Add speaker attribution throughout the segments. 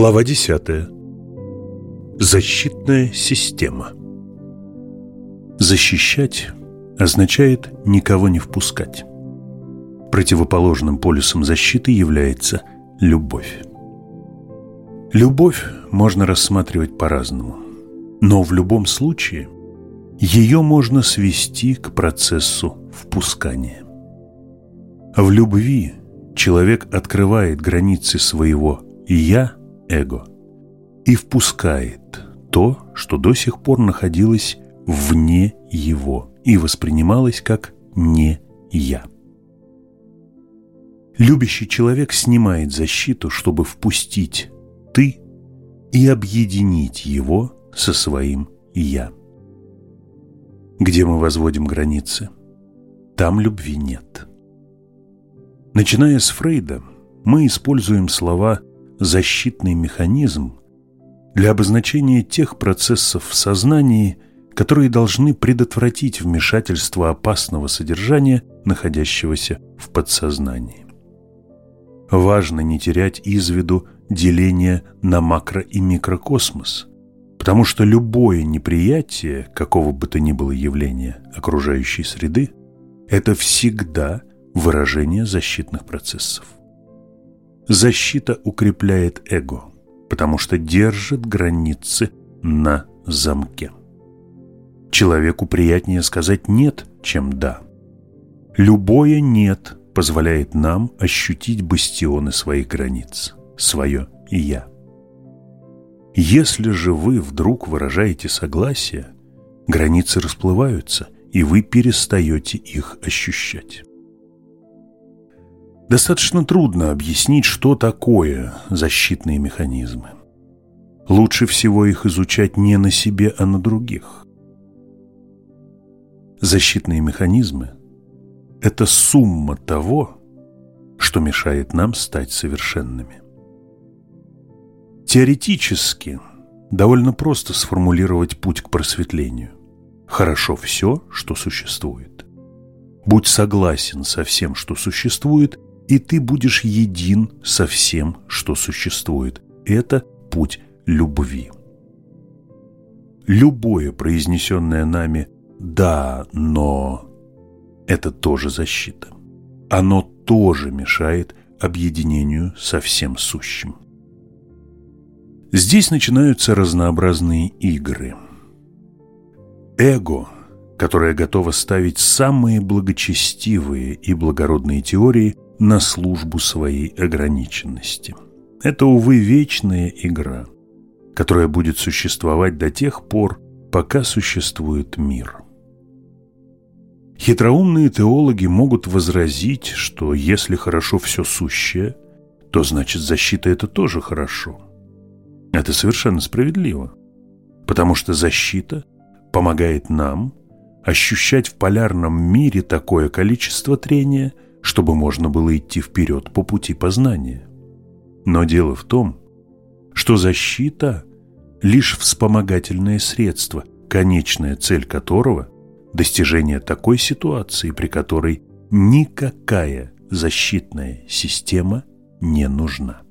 Speaker 1: Глава 10. Защитная система. Защищать означает никого не впускать. Противоположным полюсом защиты является любовь. Любовь можно рассматривать по-разному, но в любом случае ее можно свести к процессу впускания. В любви человек открывает границы своего «я» эго и впускает то, что до сих пор находилось вне его и воспринималось как «не я». Любящий человек снимает защиту, чтобы впустить «ты» и объединить его со своим «я». Где мы возводим границы? Там любви нет. Начиная с Фрейда, мы используем слова защитный механизм для обозначения тех процессов в сознании, которые должны предотвратить вмешательство опасного содержания, находящегося в подсознании. Важно не терять из виду деление на макро- и микрокосмос, потому что любое неприятие какого бы то ни было явления окружающей среды – это всегда выражение защитных процессов. Защита укрепляет эго, потому что держит границы на замке. Человеку приятнее сказать «нет», чем «да». Любое «нет» позволяет нам ощутить бастионы своих границ, свое «я». Если же вы вдруг выражаете согласие, границы расплываются, и вы перестаете их ощущать. Достаточно трудно объяснить, что такое защитные механизмы. Лучше всего их изучать не на себе, а на других. Защитные механизмы – это сумма того, что мешает нам стать совершенными. Теоретически довольно просто сформулировать путь к просветлению. Хорошо все, что существует. Будь согласен со всем, что существует, и ты будешь един со всем, что существует. Это путь любви. Любое произнесенное нами «да, но» – это тоже защита. Оно тоже мешает объединению со всем сущим. Здесь начинаются разнообразные игры. Эго, которое готово ставить самые благочестивые и благородные теории – на службу своей ограниченности. Это, увы, вечная игра, которая будет существовать до тех пор, пока существует мир. Хитроумные теологи могут возразить, что если хорошо все сущее, то значит защита это тоже хорошо. Это совершенно справедливо, потому что защита помогает нам ощущать в полярном мире такое количество трения – чтобы можно было идти вперед по пути познания. Но дело в том, что защита – лишь вспомогательное средство, конечная цель которого – достижение такой ситуации, при которой никакая защитная система не нужна.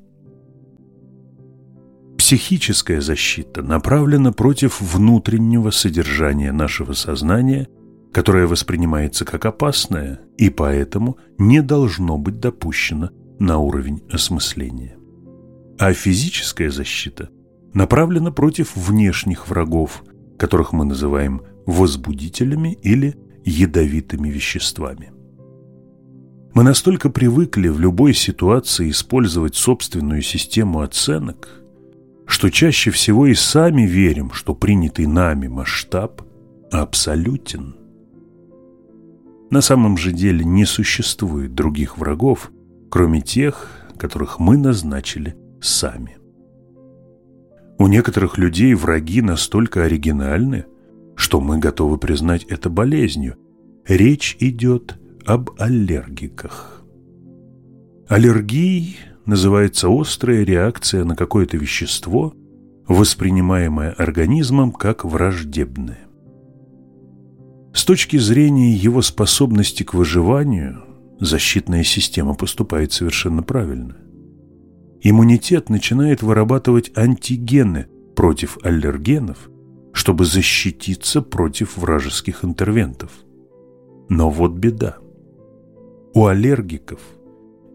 Speaker 1: Психическая защита направлена против внутреннего содержания нашего сознания которое воспринимается как опасное и поэтому не должно быть допущено на уровень осмысления. А физическая защита направлена против внешних врагов, которых мы называем возбудителями или ядовитыми веществами. Мы настолько привыкли в любой ситуации использовать собственную систему оценок, что чаще всего и сами верим, что принятый нами масштаб абсолютен. На самом же деле не существует других врагов, кроме тех, которых мы назначили сами. У некоторых людей враги настолько оригинальны, что мы готовы признать это болезнью. Речь идет об аллергиках. Аллергией называется острая реакция на какое-то вещество, воспринимаемое организмом как враждебное. С точки зрения его способности к выживанию, защитная система поступает совершенно правильно. иммунитет начинает вырабатывать антигены против аллергенов, чтобы защититься против вражеских интервентов. Но вот беда. У аллергиков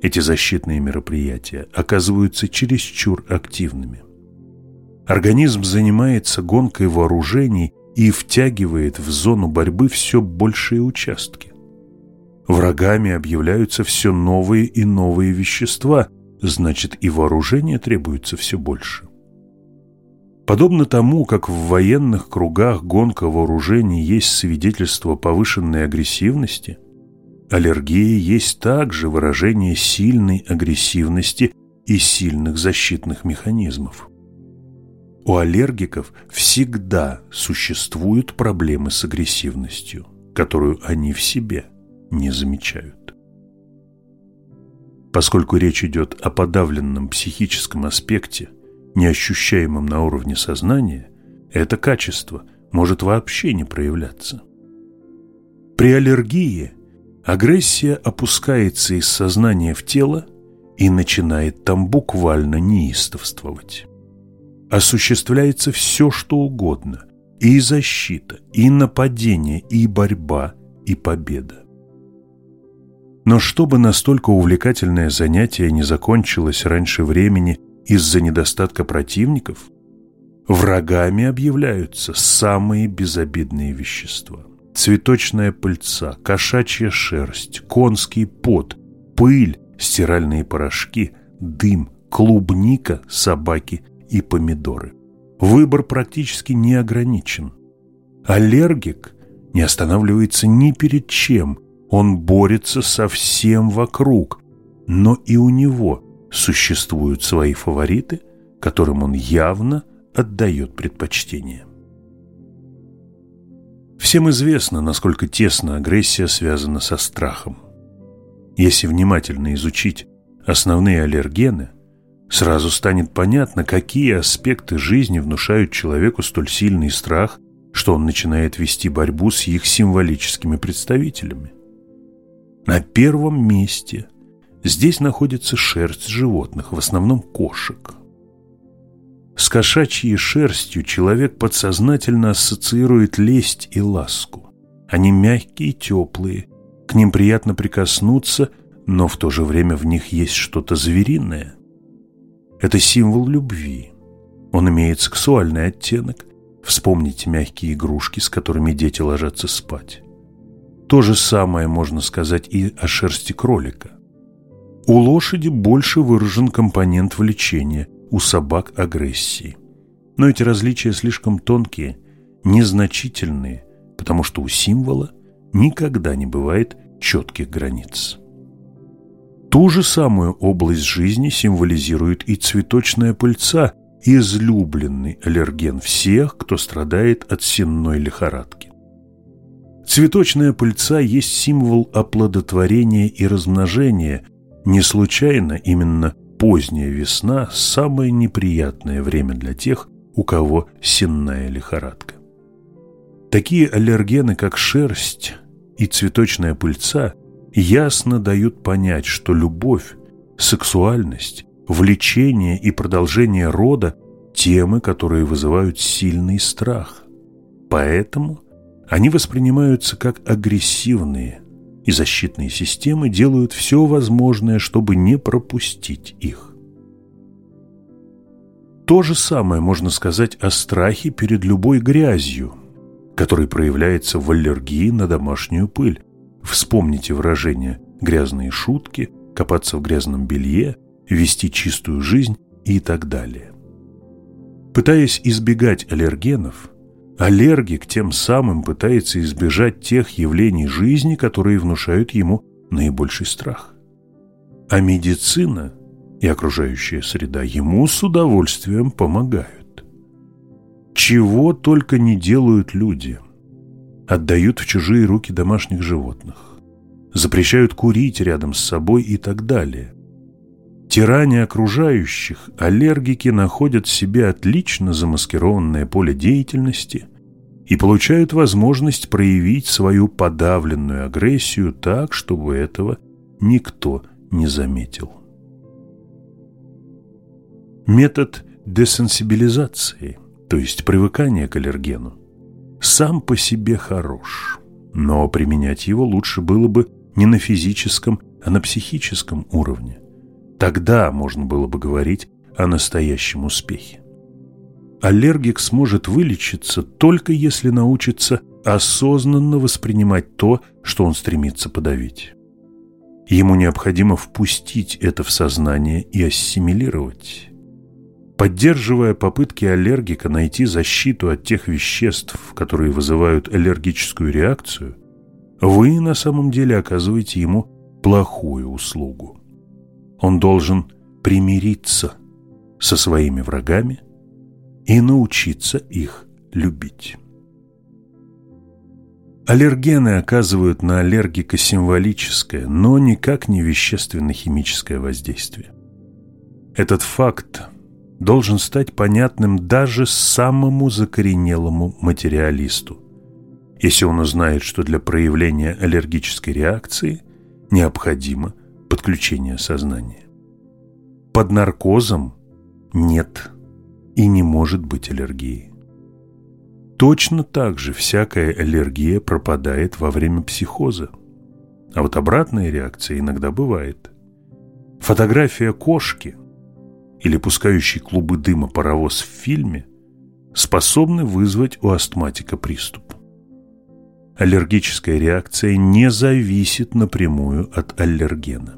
Speaker 1: эти защитные мероприятия оказываются чересчур активными. Организм занимается гонкой вооружений и втягивает в зону борьбы все большие участки. Врагами объявляются все новые и новые вещества, значит и вооружение требуется все больше. Подобно тому, как в военных кругах гонка вооружений есть свидетельство повышенной агрессивности, аллергия есть также выражение сильной агрессивности и сильных защитных механизмов. У аллергиков всегда существуют проблемы с агрессивностью, которую они в себе не замечают. Поскольку речь идет о подавленном психическом аспекте, неощущаемом на уровне сознания, это качество может вообще не проявляться. При аллергии агрессия опускается из сознания в тело и начинает там буквально неистовствовать осуществляется все, что угодно, и защита, и нападение, и борьба, и победа. Но чтобы настолько увлекательное занятие не закончилось раньше времени из-за недостатка противников, врагами объявляются самые безобидные вещества. Цветочная пыльца, кошачья шерсть, конский пот, пыль, стиральные порошки, дым, клубника, собаки и помидоры. Выбор практически не ограничен. Аллергик не останавливается ни перед чем, он борется со всем вокруг, но и у него существуют свои фавориты, которым он явно отдает предпочтение. Всем известно, насколько тесно агрессия связана со страхом. Если внимательно изучить основные аллергены – сразу станет понятно, какие аспекты жизни внушают человеку столь сильный страх, что он начинает вести борьбу с их символическими представителями. На первом месте здесь находится шерсть животных, в основном кошек. С кошачьей шерстью человек подсознательно ассоциирует лесть и ласку. Они мягкие и теплые, к ним приятно прикоснуться, но в то же время в них есть что-то звериное – это символ любви. Он имеет сексуальный оттенок. Вспомните мягкие игрушки, с которыми дети ложатся спать. То же самое можно сказать и о шерсти кролика. У лошади больше выражен компонент влечения, у собак – агрессии. Но эти различия слишком тонкие, незначительные, потому что у символа никогда не бывает четких границ. Ту же самую область жизни символизирует и цветочная пыльца, излюбленный аллерген всех, кто страдает от сенной лихорадки. Цветочная пыльца есть символ оплодотворения и размножения. Не случайно именно поздняя весна – самое неприятное время для тех, у кого сенная лихорадка. Такие аллергены, как шерсть и цветочная пыльца, ясно дают понять, что любовь, сексуальность, влечение и продолжение рода – темы, которые вызывают сильный страх. Поэтому они воспринимаются как агрессивные, и защитные системы делают все возможное, чтобы не пропустить их. То же самое можно сказать о страхе перед любой грязью, который проявляется в аллергии на домашнюю пыль. Вспомните выражение «грязные шутки», «копаться в грязном белье», «вести чистую жизнь» и так далее. Пытаясь избегать аллергенов, аллергик тем самым пытается избежать тех явлений жизни, которые внушают ему наибольший страх. А медицина и окружающая среда ему с удовольствием помогают. Чего только не делают люди – отдают в чужие руки домашних животных, запрещают курить рядом с собой и так далее. Тиране окружающих, аллергики находят в себе отлично замаскированное поле деятельности и получают возможность проявить свою подавленную агрессию так, чтобы этого никто не заметил. Метод десенсибилизации, то есть привыкания к аллергену, сам по себе хорош, но применять его лучше было бы не на физическом, а на психическом уровне. Тогда можно было бы говорить о настоящем успехе. Аллергик сможет вылечиться только если научится осознанно воспринимать то, что он стремится подавить. Ему необходимо впустить это в сознание и ассимилировать. Поддерживая попытки аллергика найти защиту от тех веществ, которые вызывают аллергическую реакцию, вы на самом деле оказываете ему плохую услугу. Он должен примириться со своими врагами и научиться их любить. Аллергены оказывают на аллергика символическое, но никак не вещественно-химическое воздействие. Этот факт должен стать понятным даже самому закоренелому материалисту, если он узнает, что для проявления аллергической реакции необходимо подключение сознания. Под наркозом нет и не может быть аллергии. Точно так же всякая аллергия пропадает во время психоза. А вот обратная реакция иногда бывает. Фотография кошки или пускающий клубы дыма паровоз в фильме способны вызвать у астматика приступ. Аллергическая реакция не зависит напрямую от аллергена.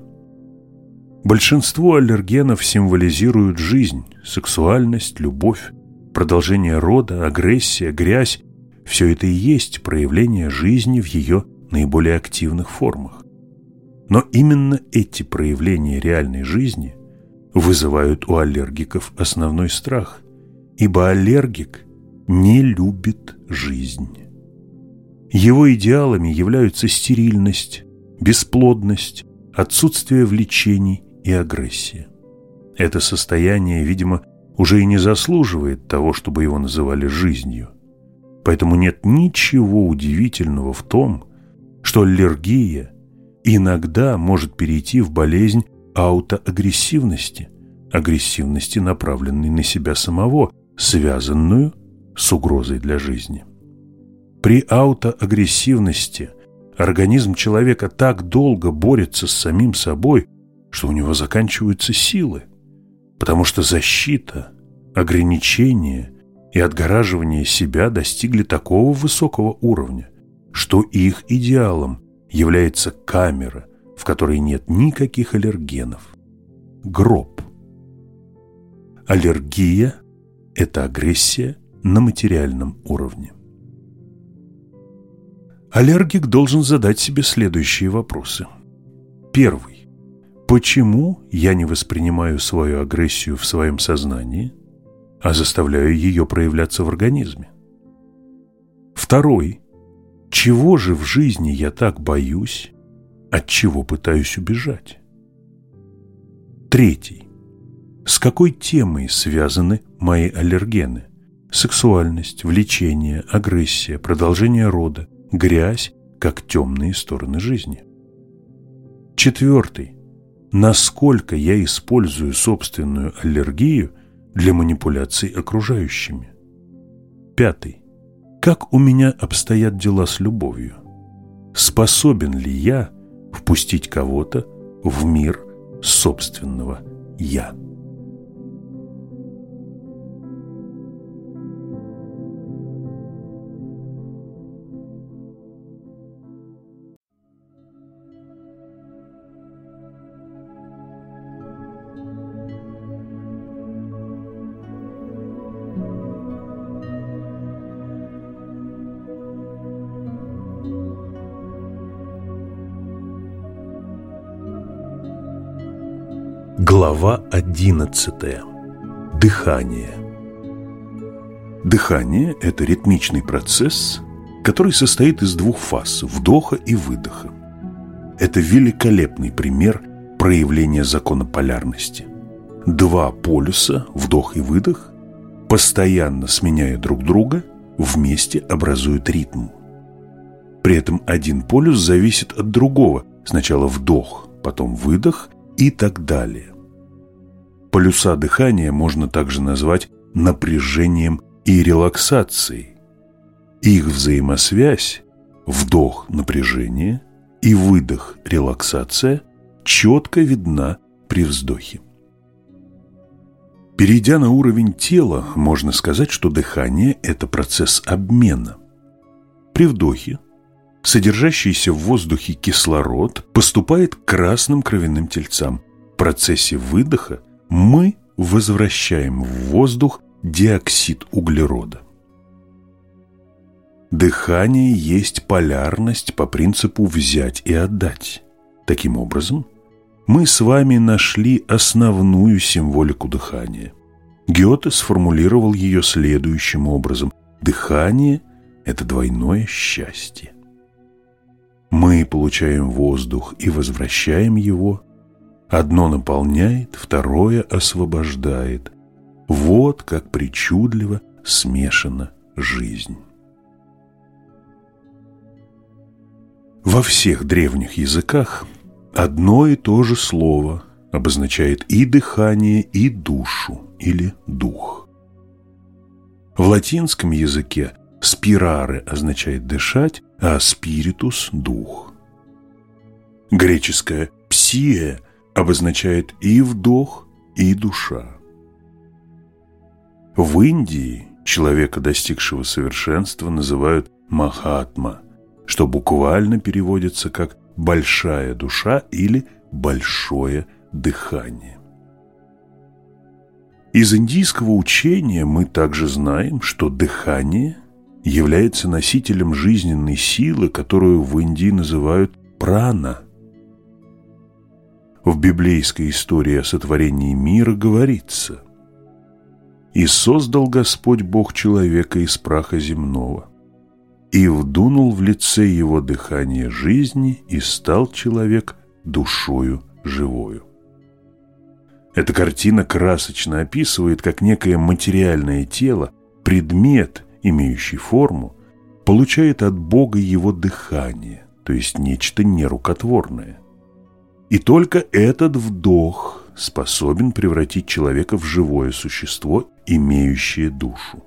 Speaker 1: Большинство аллергенов символизируют жизнь, сексуальность, любовь, продолжение рода, агрессия, грязь – все это и есть проявление жизни в ее наиболее активных формах. Но именно эти проявления реальной жизни вызывают у аллергиков основной страх, ибо аллергик не любит жизнь. Его идеалами являются стерильность, бесплодность, отсутствие влечений и агрессия. Это состояние, видимо, уже и не заслуживает того, чтобы его называли жизнью. Поэтому нет ничего удивительного в том, что аллергия иногда может перейти в болезнь аутоагрессивности, агрессивности, направленной на себя самого, связанную с угрозой для жизни. При аутоагрессивности организм человека так долго борется с самим собой, что у него заканчиваются силы – потому что защита, ограничение и отгораживание себя достигли такого высокого уровня, что их идеалом является камера, в которой нет никаких аллергенов. Гроб. Аллергия – это агрессия на материальном уровне. Аллергик должен задать себе следующие вопросы. Первый. Почему я не воспринимаю свою агрессию в своем сознании, а заставляю ее проявляться в организме? Второй. Чего же в жизни я так боюсь, от чего пытаюсь убежать? Третий. С какой темой связаны мои аллергены? Сексуальность, влечение, агрессия, продолжение рода, грязь, как темные стороны жизни. Четвертый насколько я использую собственную аллергию для манипуляций окружающими. Пятый. Как у меня обстоят дела с любовью? Способен ли я впустить кого-то в мир собственного «я»? Глава 11. Дыхание. Дыхание – это ритмичный процесс, который состоит из двух фаз – вдоха и выдоха. Это великолепный пример проявления закона полярности. Два полюса – вдох и выдох – постоянно сменяя друг друга, вместе образуют ритм. При этом один полюс зависит от другого – сначала вдох, потом выдох и так далее. Полюса дыхания можно также назвать напряжением и релаксацией. Их взаимосвязь – вдох – напряжение и выдох – релаксация – четко видна при вздохе. Перейдя на уровень тела, можно сказать, что дыхание – это процесс обмена. При вдохе содержащийся в воздухе кислород поступает к красным кровяным тельцам. В процессе выдоха мы возвращаем в воздух диоксид углерода. Дыхание есть полярность по принципу «взять и отдать». Таким образом, мы с вами нашли основную символику дыхания. Гёте сформулировал ее следующим образом. Дыхание – это двойное счастье. Мы получаем воздух и возвращаем его. Одно наполняет, второе освобождает. Вот как причудливо смешана жизнь. Во всех древних языках одно и то же слово обозначает и дыхание, и душу или дух. В латинском языке спирары означает дышать, а спиритус – дух. Греческое «псие» обозначает и вдох, и душа. В Индии человека, достигшего совершенства, называют Махатма, что буквально переводится как «большая душа» или «большое дыхание». Из индийского учения мы также знаем, что дыхание является носителем жизненной силы, которую в Индии называют прана. В библейской истории о сотворении мира говорится «И создал Господь Бог человека из праха земного, и вдунул в лице его дыхание жизни, и стал человек душою живою». Эта картина красочно описывает, как некое материальное тело, предмет – имеющий форму, получает от Бога его дыхание, то есть нечто нерукотворное. И только этот вдох способен превратить человека в живое существо, имеющее душу.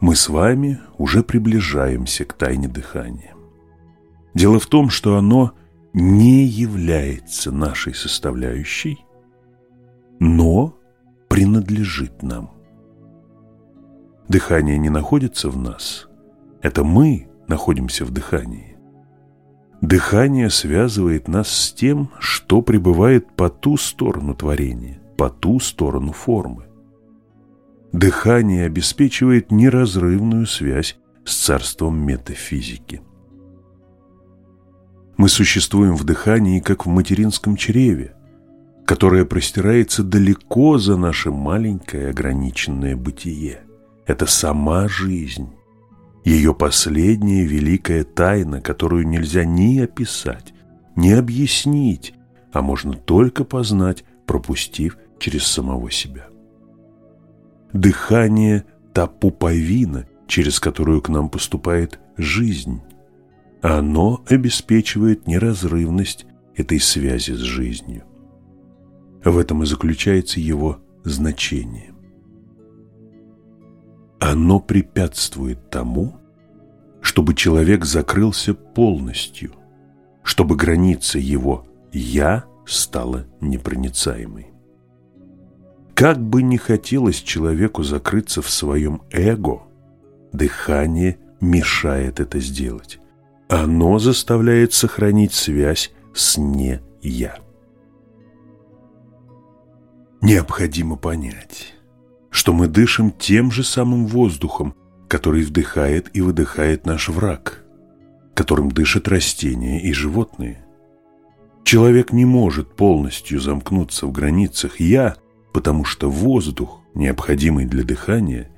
Speaker 1: Мы с вами уже приближаемся к тайне дыхания. Дело в том, что оно не является нашей составляющей, но принадлежит нам. Дыхание не находится в нас. Это мы находимся в дыхании. Дыхание связывает нас с тем, что пребывает по ту сторону творения, по ту сторону формы. Дыхание обеспечивает неразрывную связь с царством метафизики. Мы существуем в дыхании, как в материнском чреве, которое простирается далеко за наше маленькое ограниченное бытие. Это сама жизнь, ее последняя великая тайна, которую нельзя ни описать, ни объяснить, а можно только познать, пропустив через самого себя. Дыхание – та пуповина, через которую к нам поступает жизнь. Оно обеспечивает неразрывность этой связи с жизнью. В этом и заключается его значение. Оно препятствует тому, чтобы человек закрылся полностью, чтобы граница его «я» стала непроницаемой. Как бы ни хотелось человеку закрыться в своем эго, дыхание мешает это сделать. Оно заставляет сохранить связь с «не-я». Необходимо понять, что мы дышим тем же самым воздухом, который вдыхает и выдыхает наш враг, которым дышат растения и животные. Человек не может полностью замкнуться в границах «я», потому что воздух, необходимый для дыхания,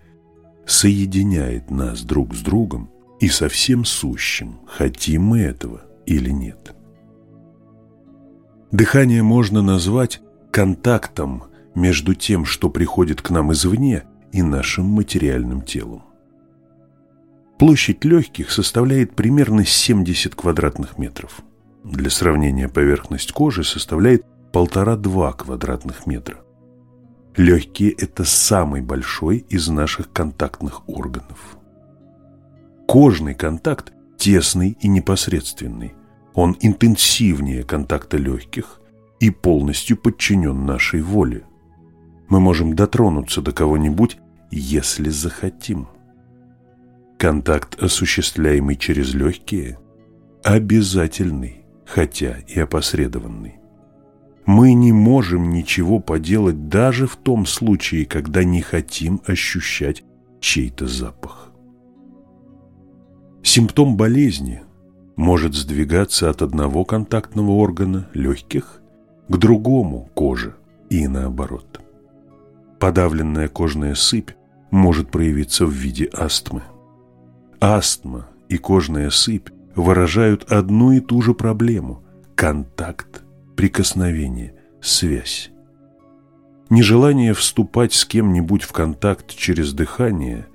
Speaker 1: соединяет нас друг с другом и со всем сущим, хотим мы этого или нет. Дыхание можно назвать контактом – между тем, что приходит к нам извне, и нашим материальным телом. Площадь легких составляет примерно 70 квадратных метров. Для сравнения, поверхность кожи составляет полтора-два квадратных метра. Легкие – это самый большой из наших контактных органов. Кожный контакт тесный и непосредственный. Он интенсивнее контакта легких и полностью подчинен нашей воле. Мы можем дотронуться до кого-нибудь, если захотим. Контакт, осуществляемый через легкие, обязательный, хотя и опосредованный. Мы не можем ничего поделать даже в том случае, когда не хотим ощущать чей-то запах. Симптом болезни может сдвигаться от одного контактного органа легких к другому кожи и наоборот. Подавленная кожная сыпь может проявиться в виде астмы. Астма и кожная сыпь выражают одну и ту же проблему – контакт прикосновение, связь. Нежелание вступать с кем-нибудь в контакт через дыхание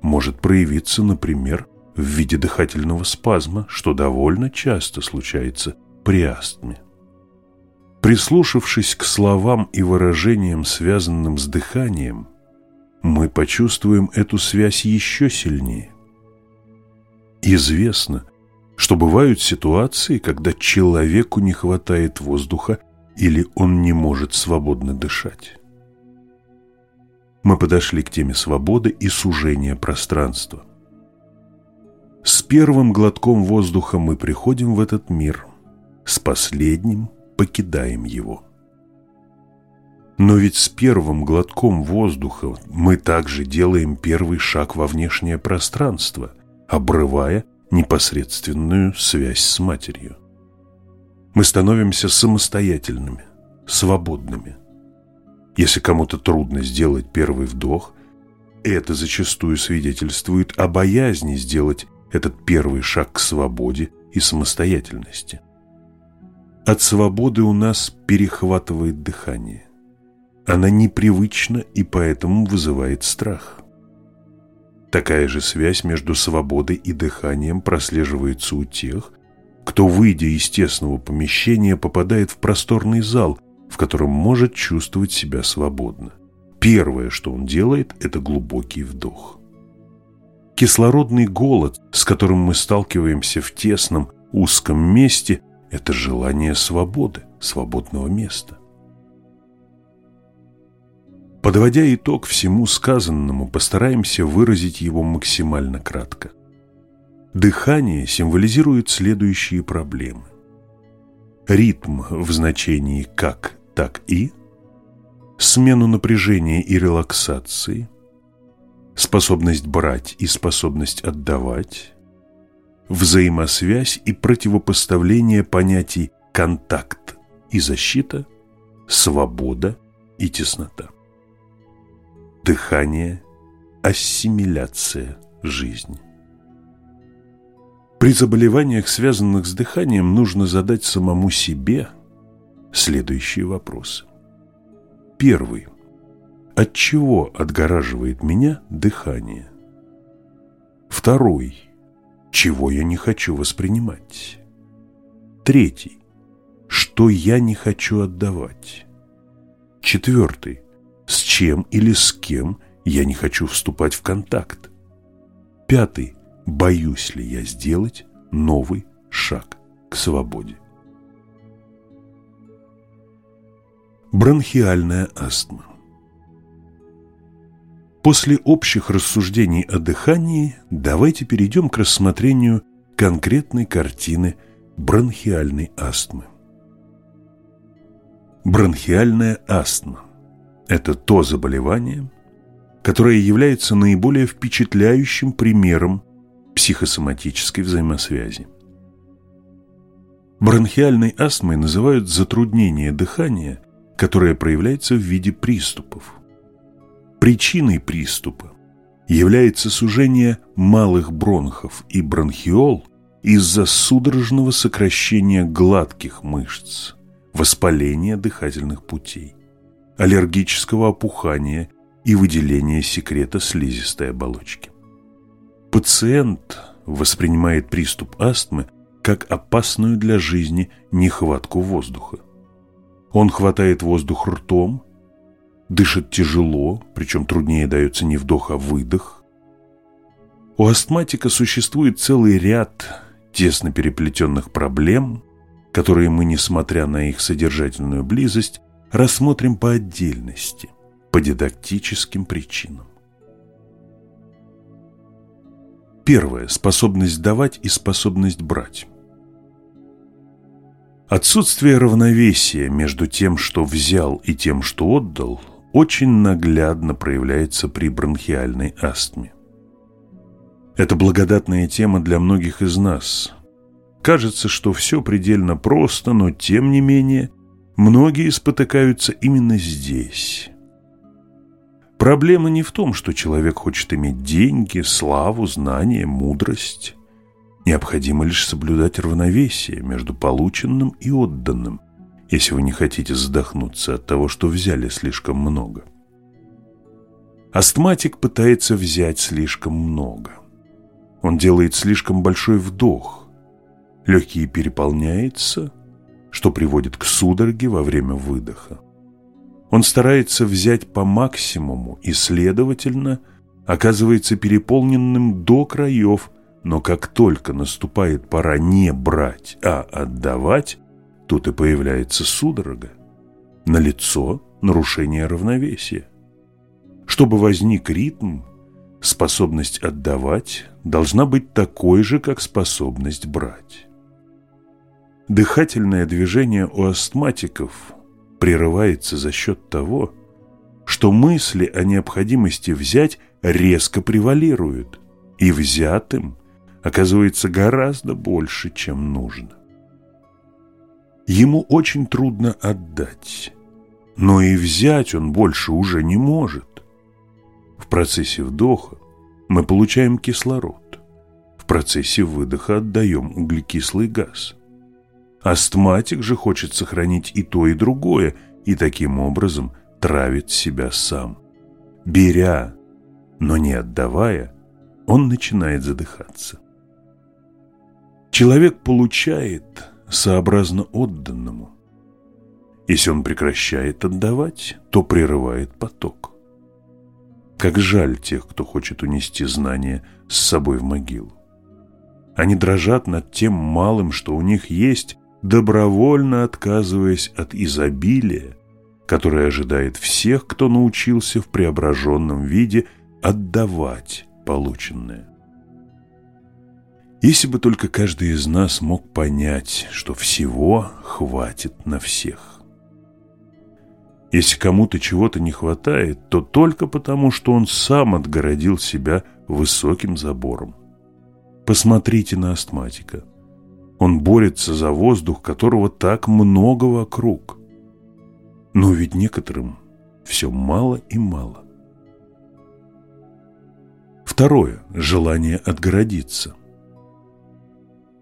Speaker 1: может проявиться, например, в виде дыхательного спазма, что довольно часто случается при астме. Прислушавшись к словам и выражениям, связанным с дыханием, мы почувствуем эту связь еще сильнее. Известно, что бывают ситуации, когда человеку не хватает воздуха или он не может свободно дышать. Мы подошли к теме свободы и сужения пространства. С первым глотком воздуха мы приходим в этот мир, с последним покидаем его. Но ведь с первым глотком воздуха мы также делаем первый шаг во внешнее пространство, обрывая непосредственную связь с матерью. Мы становимся самостоятельными, свободными. Если кому-то трудно сделать первый вдох, это зачастую свидетельствует о боязни сделать этот первый шаг к свободе и самостоятельности. От свободы у нас перехватывает дыхание. Она непривычна и поэтому вызывает страх. Такая же связь между свободой и дыханием прослеживается у тех, кто, выйдя из тесного помещения, попадает в просторный зал, в котором может чувствовать себя свободно. Первое, что он делает, это глубокий вдох. Кислородный голод, с которым мы сталкиваемся в тесном, узком месте, это желание свободы, свободного места. Подводя итог всему сказанному, постараемся выразить его максимально кратко. Дыхание символизирует следующие проблемы. Ритм в значении «как», «так» и, смену напряжения и релаксации, способность брать и способность отдавать, взаимосвязь и противопоставление понятий «контакт» и «защита», «свобода» и «теснота» дыхание, ассимиляция жизни. При заболеваниях, связанных с дыханием, нужно задать самому себе следующие вопросы. Первый. От чего отгораживает меня дыхание? Второй. Чего я не хочу воспринимать? Третий. Что я не хочу отдавать? Четвертый с чем или с кем я не хочу вступать в контакт. Пятый. Боюсь ли я сделать новый шаг к свободе? Бронхиальная астма После общих рассуждений о дыхании давайте перейдем к рассмотрению конкретной картины бронхиальной астмы. Бронхиальная астма это то заболевание, которое является наиболее впечатляющим примером психосоматической взаимосвязи. Бронхиальной астмой называют затруднение дыхания, которое проявляется в виде приступов. Причиной приступа является сужение малых бронхов и бронхиол из-за судорожного сокращения гладких мышц, воспаления дыхательных путей аллергического опухания и выделения секрета слизистой оболочки. Пациент воспринимает приступ астмы как опасную для жизни нехватку воздуха. Он хватает воздух ртом, дышит тяжело, причем труднее дается не вдох, а выдох. У астматика существует целый ряд тесно переплетенных проблем, которые мы, несмотря на их содержательную близость, рассмотрим по отдельности, по дидактическим причинам. Первое – способность давать и способность брать. Отсутствие равновесия между тем, что взял, и тем, что отдал, очень наглядно проявляется при бронхиальной астме. Это благодатная тема для многих из нас. Кажется, что все предельно просто, но тем не менее многие спотыкаются именно здесь. Проблема не в том, что человек хочет иметь деньги, славу, знания, мудрость. Необходимо лишь соблюдать равновесие между полученным и отданным, если вы не хотите задохнуться от того, что взяли слишком много. Астматик пытается взять слишком много. Он делает слишком большой вдох. Легкие переполняются, что приводит к судороге во время выдоха. Он старается взять по максимуму и, следовательно, оказывается переполненным до краев, но как только наступает пора не брать, а отдавать, тут и появляется судорога. На лицо нарушение равновесия. Чтобы возник ритм, способность отдавать должна быть такой же, как способность брать. Дыхательное движение у астматиков прерывается за счет того, что мысли о необходимости взять резко превалируют, и взятым оказывается гораздо больше, чем нужно. Ему очень трудно отдать, но и взять он больше уже не может. В процессе вдоха мы получаем кислород, в процессе выдоха отдаем углекислый газ – Астматик же хочет сохранить и то, и другое, и таким образом травит себя сам. Беря, но не отдавая, он начинает задыхаться. Человек получает сообразно отданному. Если он прекращает отдавать, то прерывает поток. Как жаль тех, кто хочет унести знания с собой в могилу. Они дрожат над тем малым, что у них есть, добровольно отказываясь от изобилия, которое ожидает всех, кто научился в преображенном виде отдавать полученное. Если бы только каждый из нас мог понять, что всего хватит на всех. Если кому-то чего-то не хватает, то только потому, что он сам отгородил себя высоким забором. Посмотрите на астматика. Он борется за воздух, которого так много вокруг. Но ведь некоторым все мало и мало. Второе – желание отгородиться.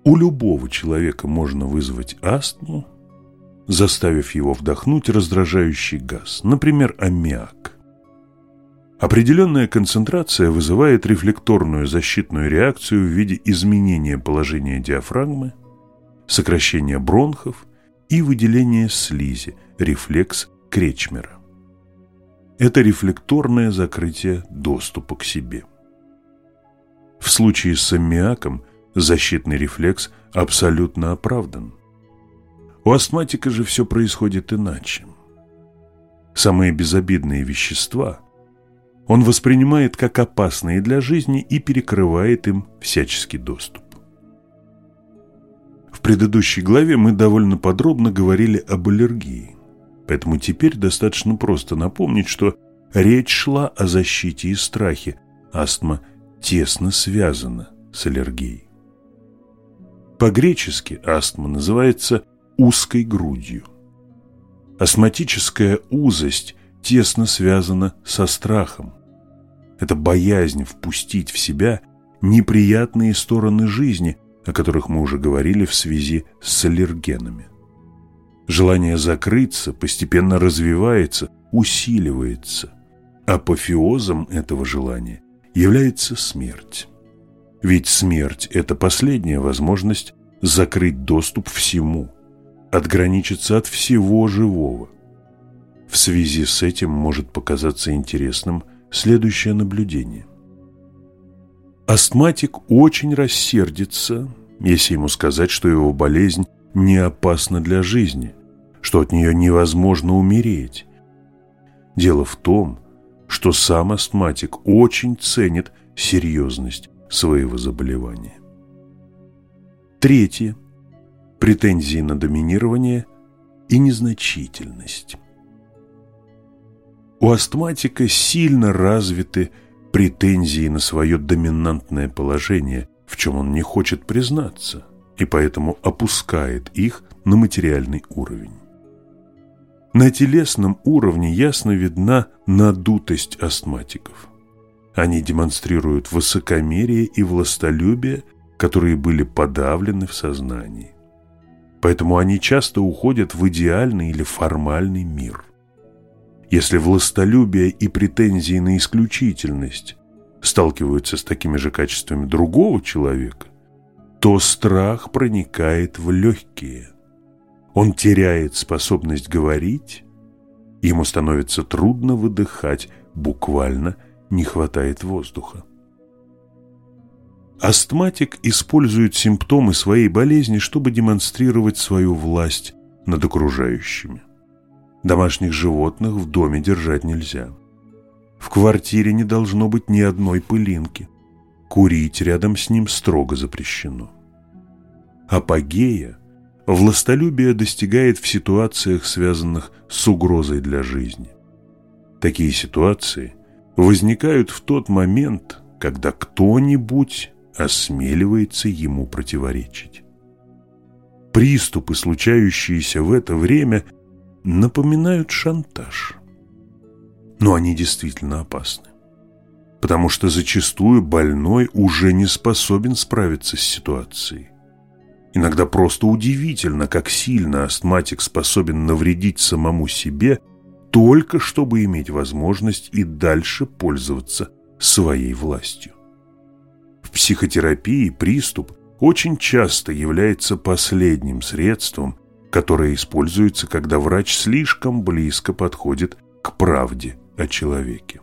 Speaker 1: У любого человека можно вызвать астму, заставив его вдохнуть раздражающий газ, например, аммиак. Определенная концентрация вызывает рефлекторную защитную реакцию в виде изменения положения диафрагмы, сокращение бронхов и выделение слизи, рефлекс Кречмера. Это рефлекторное закрытие доступа к себе. В случае с аммиаком защитный рефлекс абсолютно оправдан. У астматика же все происходит иначе. Самые безобидные вещества он воспринимает как опасные для жизни и перекрывает им всяческий доступ. В предыдущей главе мы довольно подробно говорили об аллергии, поэтому теперь достаточно просто напомнить, что речь шла о защите и страхе. Астма тесно связана с аллергией. По-гречески астма называется узкой грудью. Астматическая узость тесно связана со страхом. Это боязнь впустить в себя неприятные стороны жизни – о которых мы уже говорили в связи с аллергенами. Желание закрыться постепенно развивается, усиливается. Апофеозом этого желания является смерть. Ведь смерть – это последняя возможность закрыть доступ всему, отграничиться от всего живого. В связи с этим может показаться интересным следующее наблюдение. Астматик очень рассердится, если ему сказать, что его болезнь не опасна для жизни, что от нее невозможно умереть. Дело в том, что сам астматик очень ценит серьезность своего заболевания. Третье. Претензии на доминирование и незначительность. У астматика сильно развиты претензии на свое доминантное положение, в чем он не хочет признаться, и поэтому опускает их на материальный уровень. На телесном уровне ясно видна надутость астматиков. Они демонстрируют высокомерие и властолюбие, которые были подавлены в сознании. Поэтому они часто уходят в идеальный или формальный мир. Если властолюбие и претензии на исключительность сталкиваются с такими же качествами другого человека, то страх проникает в легкие. Он теряет способность говорить, ему становится трудно выдыхать, буквально не хватает воздуха. Астматик использует симптомы своей болезни, чтобы демонстрировать свою власть над окружающими. Домашних животных в доме держать нельзя. В квартире не должно быть ни одной пылинки. Курить рядом с ним строго запрещено. Апогея властолюбие достигает в ситуациях, связанных с угрозой для жизни. Такие ситуации возникают в тот момент, когда кто-нибудь осмеливается ему противоречить. Приступы, случающиеся в это время, напоминают шантаж. Но они действительно опасны. Потому что зачастую больной уже не способен справиться с ситуацией. Иногда просто удивительно, как сильно астматик способен навредить самому себе, только чтобы иметь возможность и дальше пользоваться своей властью. В психотерапии приступ очень часто является последним средством, которое используется, когда врач слишком близко подходит к правде о человеке.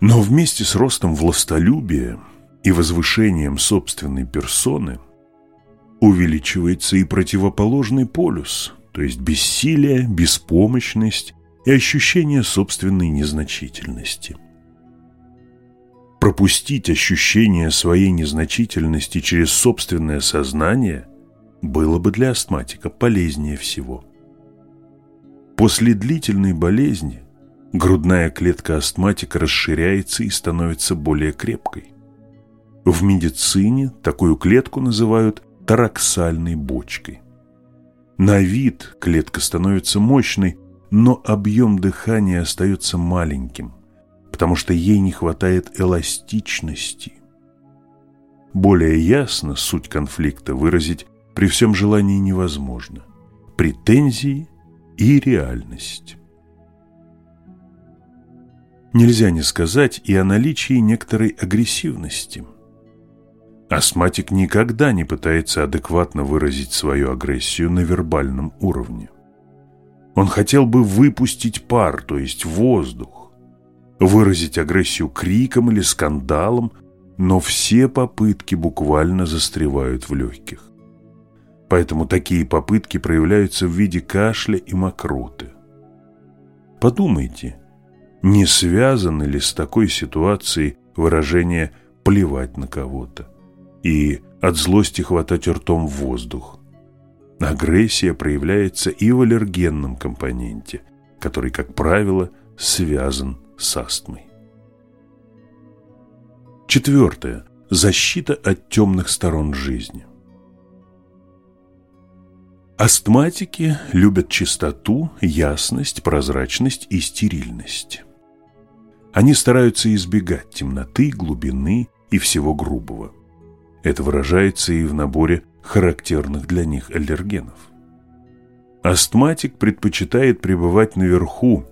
Speaker 1: Но вместе с ростом властолюбия и возвышением собственной персоны увеличивается и противоположный полюс, то есть бессилие, беспомощность и ощущение собственной незначительности. Пропустить ощущение своей незначительности через собственное сознание было бы для астматика полезнее всего. После длительной болезни грудная клетка астматика расширяется и становится более крепкой. В медицине такую клетку называют тараксальной бочкой. На вид клетка становится мощной, но объем дыхания остается маленьким, потому что ей не хватает эластичности. Более ясно суть конфликта выразить при всем желании невозможно. Претензии и реальность. Нельзя не сказать и о наличии некоторой агрессивности. Астматик никогда не пытается адекватно выразить свою агрессию на вербальном уровне. Он хотел бы выпустить пар, то есть воздух, выразить агрессию криком или скандалом, но все попытки буквально застревают в легких. Поэтому такие попытки проявляются в виде кашля и мокроты. Подумайте, не связано ли с такой ситуацией выражение «плевать на кого-то»? И от злости хватать ртом воздух. Агрессия проявляется и в аллергенном компоненте, который, как правило, связан с астмой. Четвертое. Защита от темных сторон жизни. Астматики любят чистоту, ясность, прозрачность и стерильность. Они стараются избегать темноты, глубины и всего грубого. Это выражается и в наборе характерных для них аллергенов. Астматик предпочитает пребывать наверху,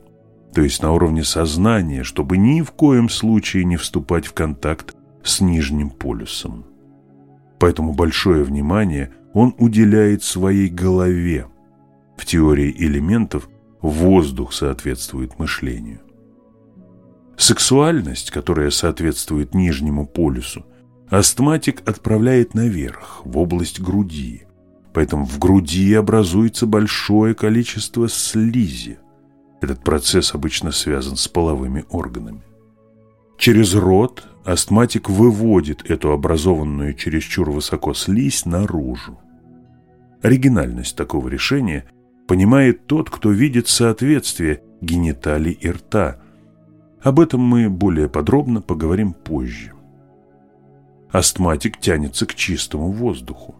Speaker 1: то есть на уровне сознания, чтобы ни в коем случае не вступать в контакт с нижним полюсом. Поэтому большое внимание он уделяет своей голове. В теории элементов воздух соответствует мышлению. Сексуальность, которая соответствует нижнему полюсу, астматик отправляет наверх, в область груди. Поэтому в груди образуется большое количество слизи. Этот процесс обычно связан с половыми органами. Через рот астматик выводит эту образованную чересчур высоко слизь наружу. Оригинальность такого решения понимает тот, кто видит соответствие гениталий и рта. Об этом мы более подробно поговорим позже. Астматик тянется к чистому воздуху.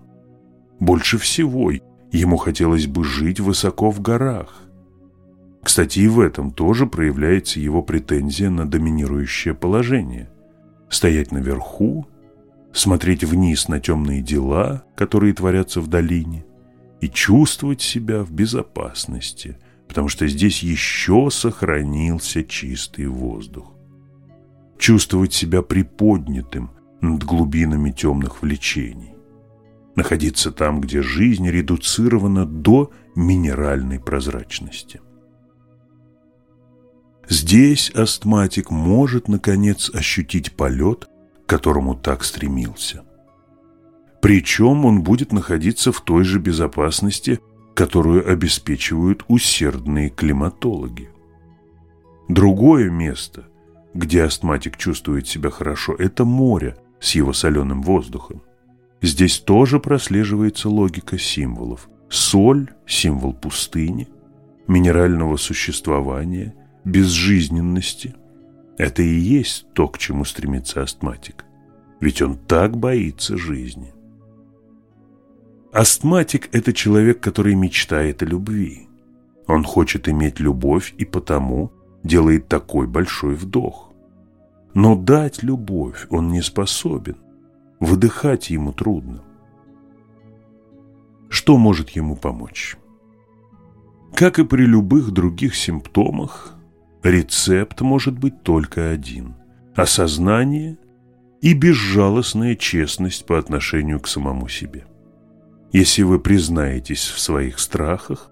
Speaker 1: Больше всего ему хотелось бы жить высоко в горах. Кстати, и в этом тоже проявляется его претензия на доминирующее положение. Стоять наверху, смотреть вниз на темные дела, которые творятся в долине, и чувствовать себя в безопасности, потому что здесь еще сохранился чистый воздух. Чувствовать себя приподнятым над глубинами темных влечений. Находиться там, где жизнь редуцирована до минеральной прозрачности. Здесь астматик может, наконец, ощутить полет, к которому так стремился. Причем он будет находиться в той же безопасности, которую обеспечивают усердные климатологи. Другое место, где астматик чувствует себя хорошо, это море с его соленым воздухом. Здесь тоже прослеживается логика символов. Соль – символ пустыни, минерального существования – безжизненности. Это и есть то, к чему стремится астматик. Ведь он так боится жизни. Астматик – это человек, который мечтает о любви. Он хочет иметь любовь и потому делает такой большой вдох. Но дать любовь он не способен. Выдыхать ему трудно. Что может ему помочь? Как и при любых других симптомах, Рецепт может быть только один – осознание и безжалостная честность по отношению к самому себе. Если вы признаетесь в своих страхах,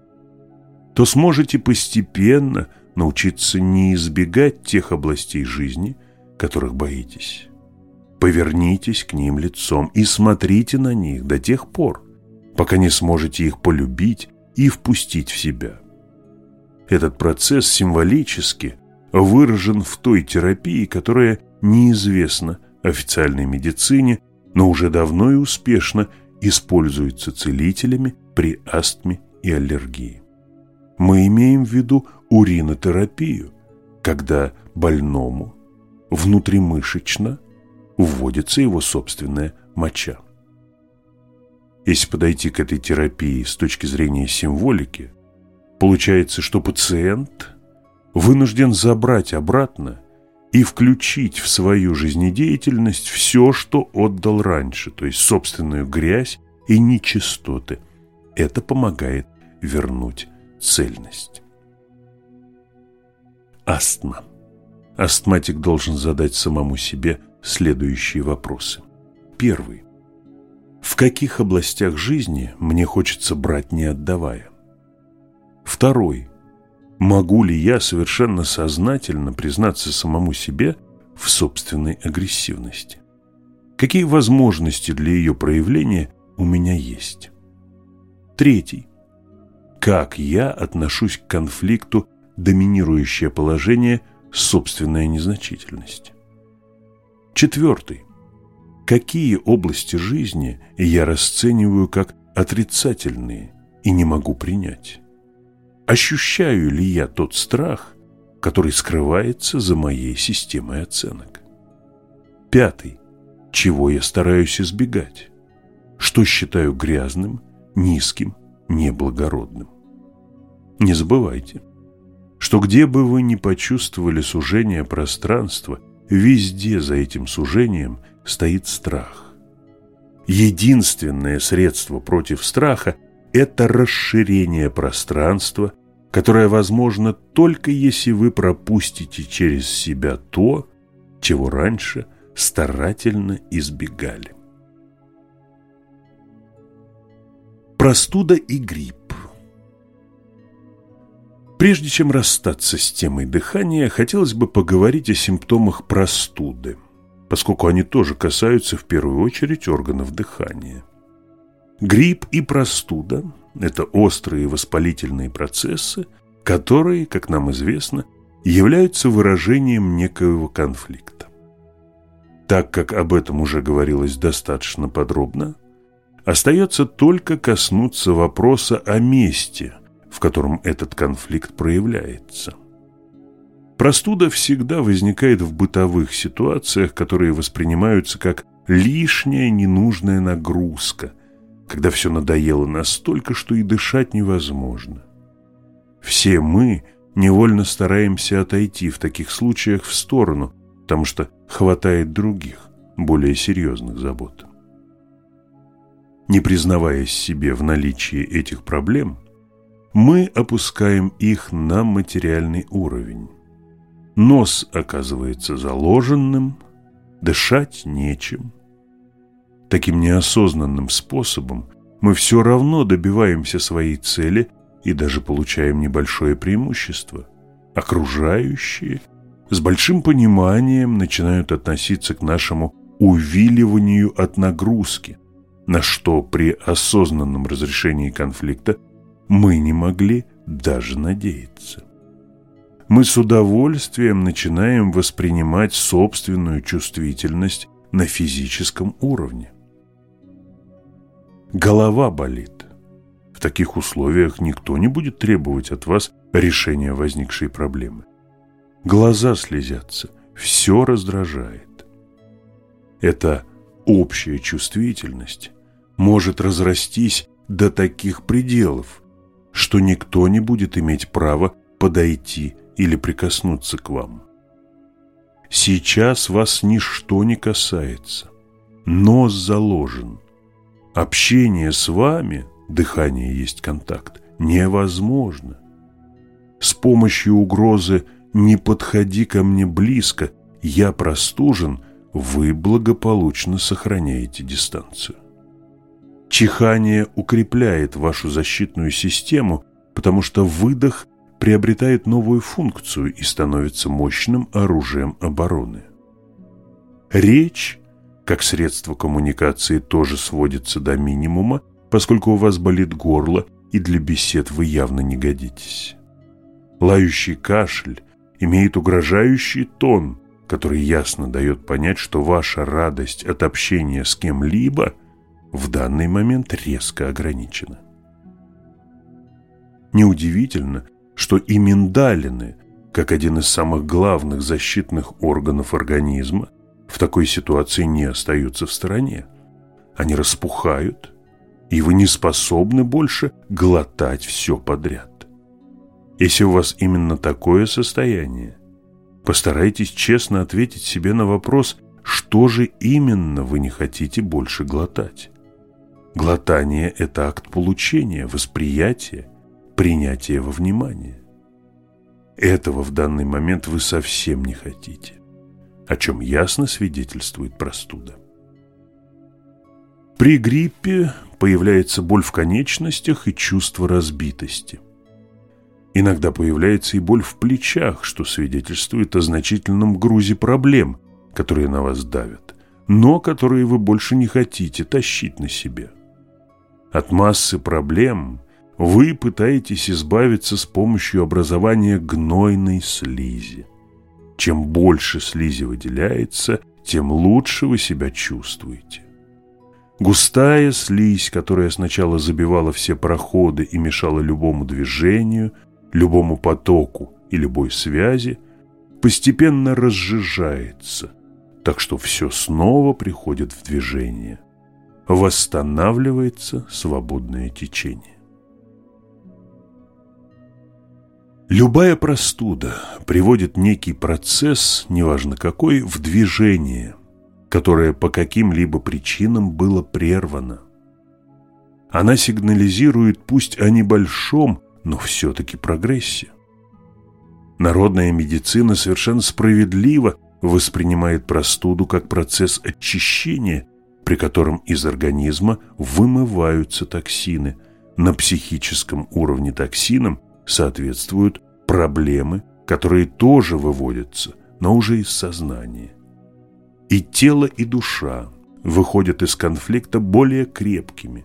Speaker 1: то сможете постепенно научиться не избегать тех областей жизни, которых боитесь. Повернитесь к ним лицом и смотрите на них до тех пор, пока не сможете их полюбить и впустить в себя – этот процесс символически выражен в той терапии, которая неизвестна официальной медицине, но уже давно и успешно используется целителями при астме и аллергии. Мы имеем в виду уринотерапию, когда больному внутримышечно вводится его собственная моча. Если подойти к этой терапии с точки зрения символики, Получается, что пациент вынужден забрать обратно и включить в свою жизнедеятельность все, что отдал раньше, то есть собственную грязь и нечистоты. Это помогает вернуть цельность. Астма. Астматик должен задать самому себе следующие вопросы. Первый. В каких областях жизни мне хочется брать не отдавая? Второй. Могу ли я совершенно сознательно признаться самому себе в собственной агрессивности? Какие возможности для ее проявления у меня есть? Третий. Как я отношусь к конфликту доминирующее положение собственная незначительность? Четвертый. Какие области жизни я расцениваю как отрицательные и не могу принять? Ощущаю ли я тот страх, который скрывается за моей системой оценок? Пятый. Чего я стараюсь избегать? Что считаю грязным, низким, неблагородным? Не забывайте, что где бы вы ни почувствовали сужение пространства, везде за этим сужением стоит страх. Единственное средство против страха – это расширение пространства которое возможно только если вы пропустите через себя то, чего раньше старательно избегали. Простуда и грипп. Прежде чем расстаться с темой дыхания, хотелось бы поговорить о симптомах простуды, поскольку они тоже касаются в первую очередь органов дыхания. Грипп и простуда – это острые воспалительные процессы, которые, как нам известно, являются выражением некоего конфликта. Так как об этом уже говорилось достаточно подробно, остается только коснуться вопроса о месте, в котором этот конфликт проявляется. Простуда всегда возникает в бытовых ситуациях, которые воспринимаются как лишняя ненужная нагрузка, когда все надоело настолько, что и дышать невозможно. Все мы невольно стараемся отойти в таких случаях в сторону, потому что хватает других, более серьезных забот. Не признаваясь себе в наличии этих проблем, мы опускаем их на материальный уровень. Нос оказывается заложенным, дышать нечем. Таким неосознанным способом мы все равно добиваемся своей цели и даже получаем небольшое преимущество. Окружающие с большим пониманием начинают относиться к нашему увиливанию от нагрузки, на что при осознанном разрешении конфликта мы не могли даже надеяться. Мы с удовольствием начинаем воспринимать собственную чувствительность на физическом уровне. Голова болит. В таких условиях никто не будет требовать от вас решения возникшей проблемы. Глаза слезятся, все раздражает. Эта общая чувствительность может разрастись до таких пределов, что никто не будет иметь права подойти или прикоснуться к вам. Сейчас вас ничто не касается. Нос заложен. Общение с вами, дыхание есть контакт, невозможно. С помощью угрозы «не подходи ко мне близко, я простужен», вы благополучно сохраняете дистанцию. Чихание укрепляет вашу защитную систему, потому что выдох приобретает новую функцию и становится мощным оружием обороны. Речь, как средство коммуникации, тоже сводится до минимума, поскольку у вас болит горло, и для бесед вы явно не годитесь. Лающий кашель имеет угрожающий тон, который ясно дает понять, что ваша радость от общения с кем-либо – в данный момент резко ограничена. Неудивительно, что и миндалины, как один из самых главных защитных органов организма, в такой ситуации не остаются в стороне. Они распухают, и вы не способны больше глотать все подряд. Если у вас именно такое состояние, постарайтесь честно ответить себе на вопрос, что же именно вы не хотите больше глотать. Глотание – это акт получения, восприятия, принятия во внимание. Этого в данный момент вы совсем не хотите, о чем ясно свидетельствует простуда. При гриппе появляется боль в конечностях и чувство разбитости. Иногда появляется и боль в плечах, что свидетельствует о значительном грузе проблем, которые на вас давят, но которые вы больше не хотите тащить на себе. От массы проблем вы пытаетесь избавиться с помощью образования гнойной слизи. Чем больше слизи выделяется, тем лучше вы себя чувствуете. Густая слизь, которая сначала забивала все проходы и мешала любому движению, любому потоку и любой связи, постепенно разжижается, так что все снова приходит в движение восстанавливается свободное течение. Любая простуда приводит некий процесс, неважно какой, в движение, которое по каким-либо причинам было прервано. Она сигнализирует пусть о небольшом, но все-таки прогрессе. Народная медицина совершенно справедливо воспринимает простуду как процесс очищения при котором из организма вымываются токсины, на психическом уровне токсинам соответствуют проблемы, которые тоже выводятся, но уже из сознания. И тело, и душа выходят из конфликта более крепкими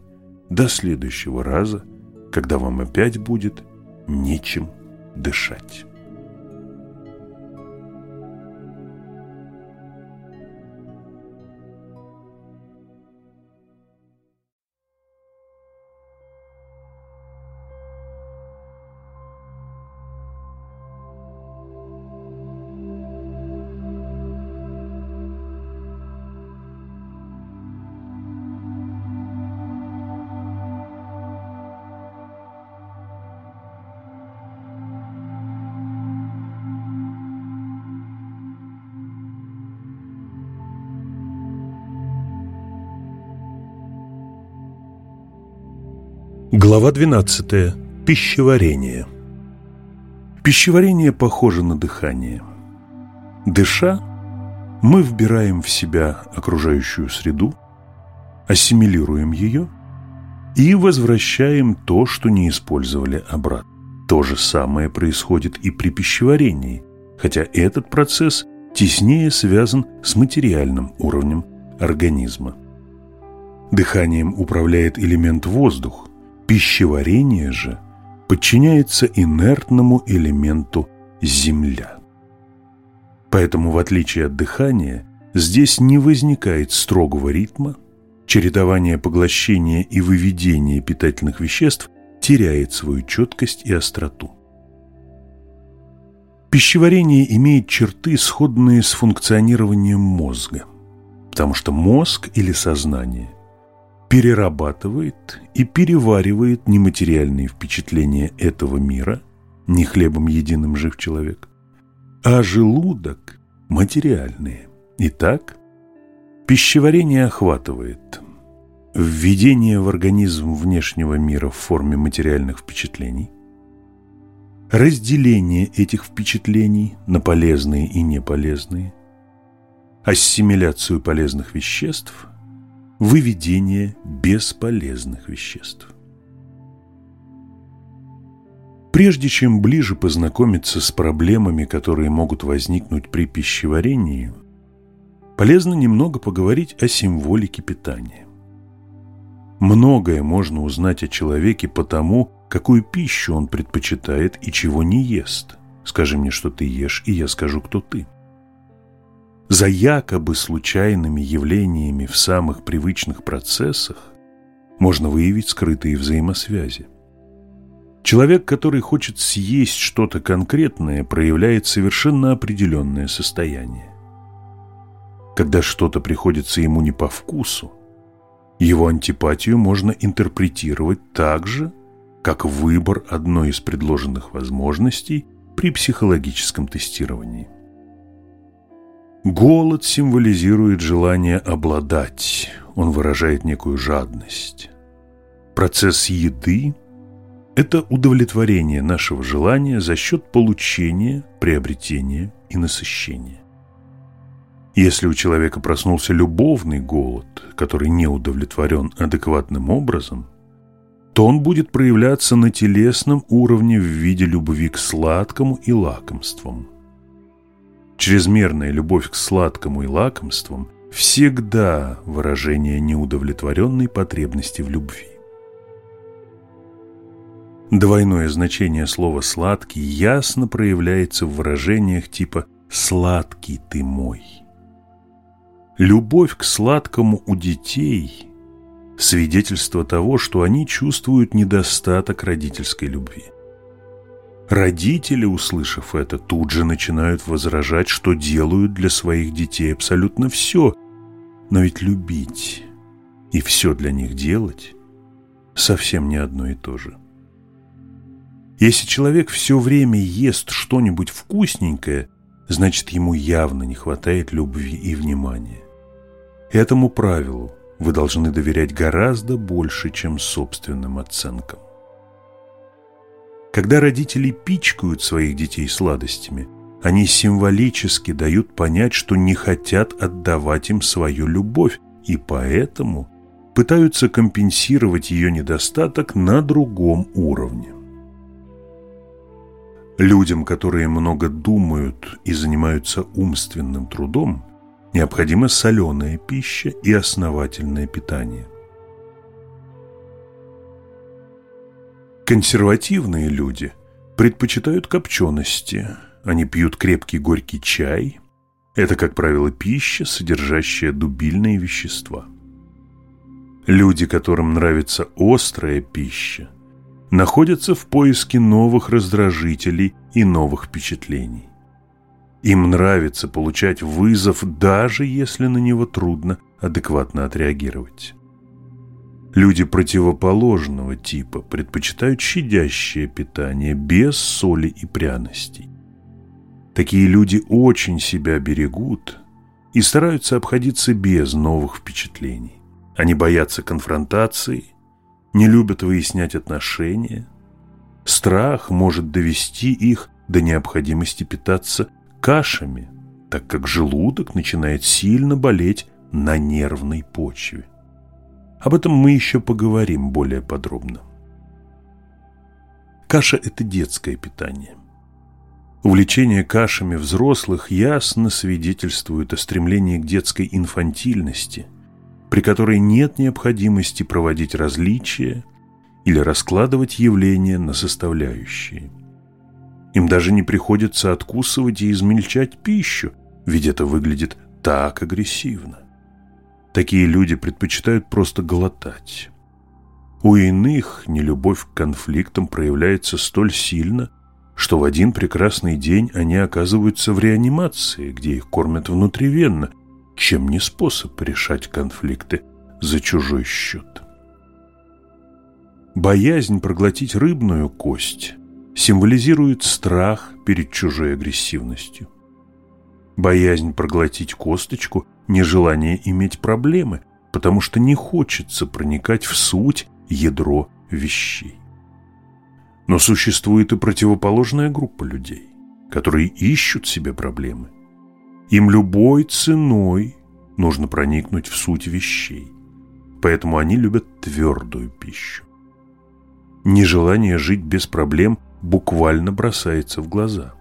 Speaker 1: до следующего раза, когда вам опять будет нечем дышать. Глава 12. Пищеварение. Пищеварение похоже на дыхание. Дыша, мы вбираем в себя окружающую среду, ассимилируем ее и возвращаем то, что не использовали обратно. То же самое происходит и при пищеварении, хотя этот процесс теснее связан с материальным уровнем организма. Дыханием управляет элемент воздух – Пищеварение же подчиняется инертному элементу земля. Поэтому, в отличие от дыхания, здесь не возникает строгого ритма, чередование поглощения и выведения питательных веществ теряет свою четкость и остроту. Пищеварение имеет черты, сходные с функционированием мозга, потому что мозг или сознание перерабатывает и переваривает нематериальные впечатления этого мира, не хлебом единым жив человек, а желудок – материальные. Итак, пищеварение охватывает введение в организм внешнего мира в форме материальных впечатлений, разделение этих впечатлений на полезные и неполезные, ассимиляцию полезных веществ – выведение бесполезных веществ. Прежде чем ближе познакомиться с проблемами, которые могут возникнуть при пищеварении, полезно немного поговорить о символике питания. Многое можно узнать о человеке по тому, какую пищу он предпочитает и чего не ест. Скажи мне, что ты ешь, и я скажу, кто ты за якобы случайными явлениями в самых привычных процессах можно выявить скрытые взаимосвязи. Человек, который хочет съесть что-то конкретное, проявляет совершенно определенное состояние. Когда что-то приходится ему не по вкусу, его антипатию можно интерпретировать так же, как выбор одной из предложенных возможностей при психологическом тестировании. Голод символизирует желание обладать, он выражает некую жадность. Процесс еды – это удовлетворение нашего желания за счет получения, приобретения и насыщения. Если у человека проснулся любовный голод, который не удовлетворен адекватным образом, то он будет проявляться на телесном уровне в виде любви к сладкому и лакомствам – Чрезмерная любовь к сладкому и лакомствам всегда выражение неудовлетворенной потребности в любви. Двойное значение слова «сладкий» ясно проявляется в выражениях типа «сладкий ты мой». Любовь к сладкому у детей – свидетельство того, что они чувствуют недостаток родительской любви. Родители, услышав это, тут же начинают возражать, что делают для своих детей абсолютно все. Но ведь любить и все для них делать совсем не одно и то же. Если человек все время ест что-нибудь вкусненькое, значит ему явно не хватает любви и внимания. Этому правилу вы должны доверять гораздо больше, чем собственным оценкам. Когда родители пичкают своих детей сладостями, они символически дают понять, что не хотят отдавать им свою любовь, и поэтому пытаются компенсировать ее недостаток на другом уровне. Людям, которые много думают и занимаются умственным трудом, необходима соленая пища и основательное питание. Консервативные люди предпочитают копчености. Они пьют крепкий горький чай. Это, как правило, пища, содержащая дубильные вещества. Люди, которым нравится острая пища, находятся в поиске новых раздражителей и новых впечатлений. Им нравится получать вызов, даже если на него трудно адекватно отреагировать. Люди противоположного типа предпочитают щадящее питание без соли и пряностей. Такие люди очень себя берегут и стараются обходиться без новых впечатлений. Они боятся конфронтации, не любят выяснять отношения. Страх может довести их до необходимости питаться кашами, так как желудок начинает сильно болеть на нервной почве. Об этом мы еще поговорим более подробно. Каша – это детское питание. Увлечение кашами взрослых ясно свидетельствует о стремлении к детской инфантильности, при которой нет необходимости проводить различия или раскладывать явления на составляющие. Им даже не приходится откусывать и измельчать пищу, ведь это выглядит так агрессивно. Такие люди предпочитают просто глотать. У иных нелюбовь к конфликтам проявляется столь сильно, что в один прекрасный день они оказываются в реанимации, где их кормят внутривенно, чем не способ решать конфликты за чужой счет. Боязнь проглотить рыбную кость символизирует страх перед чужой агрессивностью. Боязнь проглотить косточку нежелание иметь проблемы, потому что не хочется проникать в суть, ядро вещей. Но существует и противоположная группа людей, которые ищут себе проблемы. Им любой ценой нужно проникнуть в суть вещей, поэтому они любят твердую пищу. Нежелание жить без проблем буквально бросается в глаза.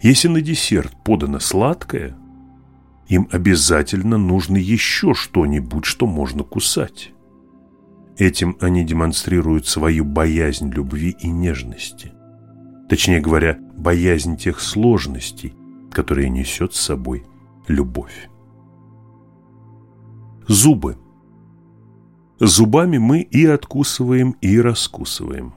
Speaker 1: Если на десерт подано сладкое – им обязательно нужно еще что-нибудь, что можно кусать. Этим они демонстрируют свою боязнь любви и нежности. Точнее говоря, боязнь тех сложностей, которые несет с собой любовь. Зубы. Зубами мы и откусываем, и раскусываем.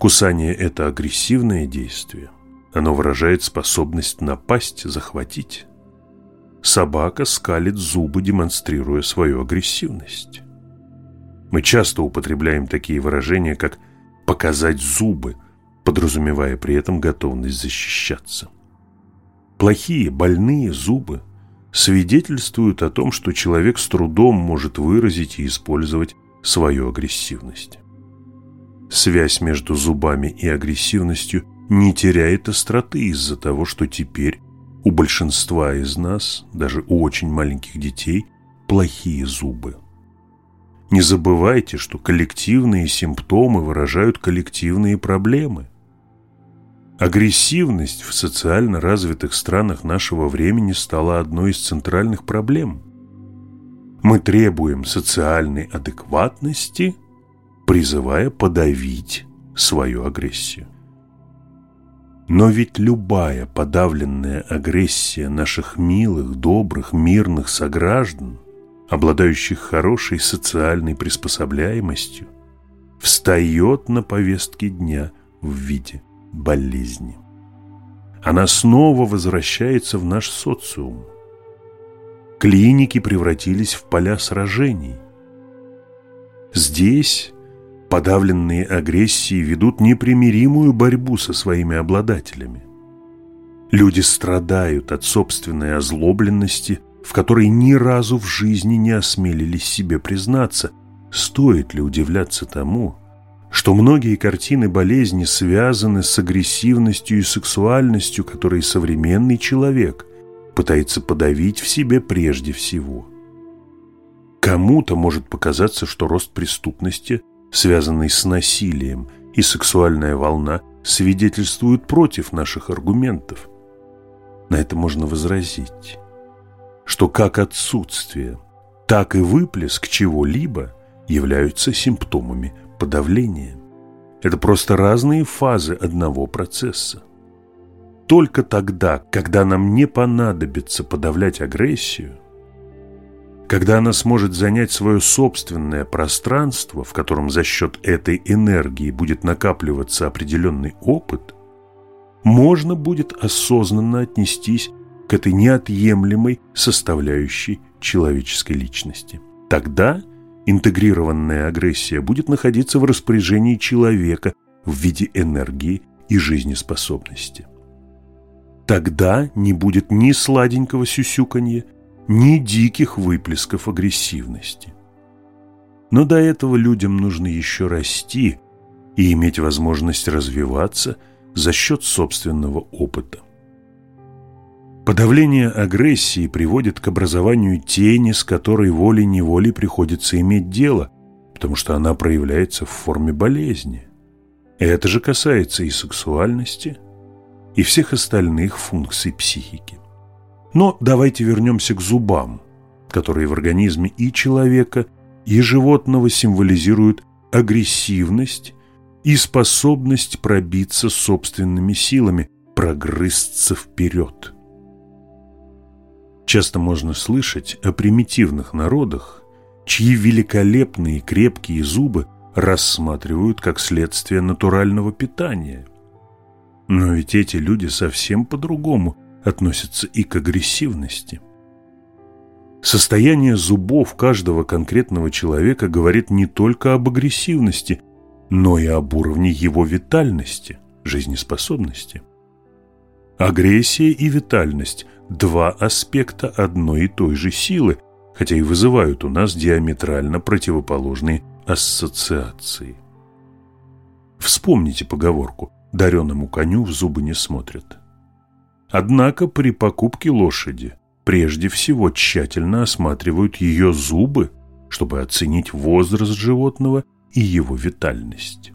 Speaker 1: Кусание – это агрессивное действие. Оно выражает способность напасть, захватить. Собака скалит зубы, демонстрируя свою агрессивность. Мы часто употребляем такие выражения, как «показать зубы», подразумевая при этом готовность защищаться. Плохие, больные зубы свидетельствуют о том, что человек с трудом может выразить и использовать свою агрессивность. Связь между зубами и агрессивностью не теряет остроты из-за того, что теперь у большинства из нас, даже у очень маленьких детей, плохие зубы. Не забывайте, что коллективные симптомы выражают коллективные проблемы. Агрессивность в социально развитых странах нашего времени стала одной из центральных проблем. Мы требуем социальной адекватности, призывая подавить свою агрессию. Но ведь любая подавленная агрессия наших милых, добрых, мирных сограждан, обладающих хорошей социальной приспособляемостью, встает на повестке дня в виде болезни. Она снова возвращается в наш социум. Клиники превратились в поля сражений. Здесь подавленные агрессией ведут непримиримую борьбу со своими обладателями. Люди страдают от собственной озлобленности, в которой ни разу в жизни не осмелились себе признаться. Стоит ли удивляться тому, что многие картины болезни связаны с агрессивностью и сексуальностью, которые современный человек пытается подавить в себе прежде всего. Кому-то может показаться, что рост преступности, связанный с насилием, и сексуальная волна свидетельствуют против наших аргументов. На это можно возразить, что как отсутствие, так и выплеск чего-либо являются симптомами подавления. Это просто разные фазы одного процесса. Только тогда, когда нам не понадобится подавлять агрессию, когда она сможет занять свое собственное пространство, в котором за счет этой энергии будет накапливаться определенный опыт, можно будет осознанно отнестись к этой неотъемлемой составляющей человеческой личности. Тогда интегрированная агрессия будет находиться в распоряжении человека в виде энергии и жизнеспособности. Тогда не будет ни сладенького сюсюканья, ни диких выплесков агрессивности. Но до этого людям нужно еще расти и иметь возможность развиваться за счет собственного опыта. Подавление агрессии приводит к образованию тени, с которой волей-неволей приходится иметь дело, потому что она проявляется в форме болезни. Это же касается и сексуальности, и всех остальных функций психики. Но давайте вернемся к зубам, которые в организме и человека, и животного символизируют агрессивность и способность пробиться собственными силами, прогрызться вперед. Часто можно слышать о примитивных народах, чьи великолепные крепкие зубы рассматривают как следствие натурального питания. Но ведь эти люди совсем по-другому относятся и к агрессивности. Состояние зубов каждого конкретного человека говорит не только об агрессивности, но и об уровне его витальности, жизнеспособности. Агрессия и витальность два аспекта одной и той же силы, хотя и вызывают у нас диаметрально противоположные ассоциации. Вспомните поговорку «дареному коню в зубы не смотрят». Однако при покупке лошади прежде всего тщательно осматривают ее зубы, чтобы оценить возраст животного и его витальность.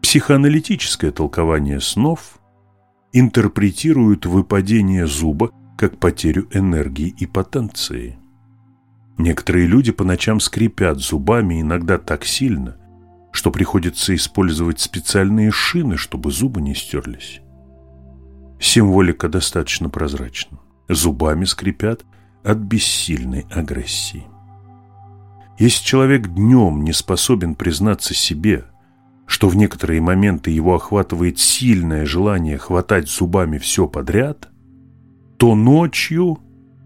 Speaker 1: Психоаналитическое толкование снов интерпретируют выпадение зуба как потерю энергии и потенции. Некоторые люди по ночам скрипят зубами иногда так сильно, что приходится использовать специальные шины, чтобы зубы не стерлись. Символика достаточно прозрачна. Зубами скрипят от бессильной агрессии. Если человек днем не способен признаться себе – что в некоторые моменты его охватывает сильное желание хватать зубами все подряд, то ночью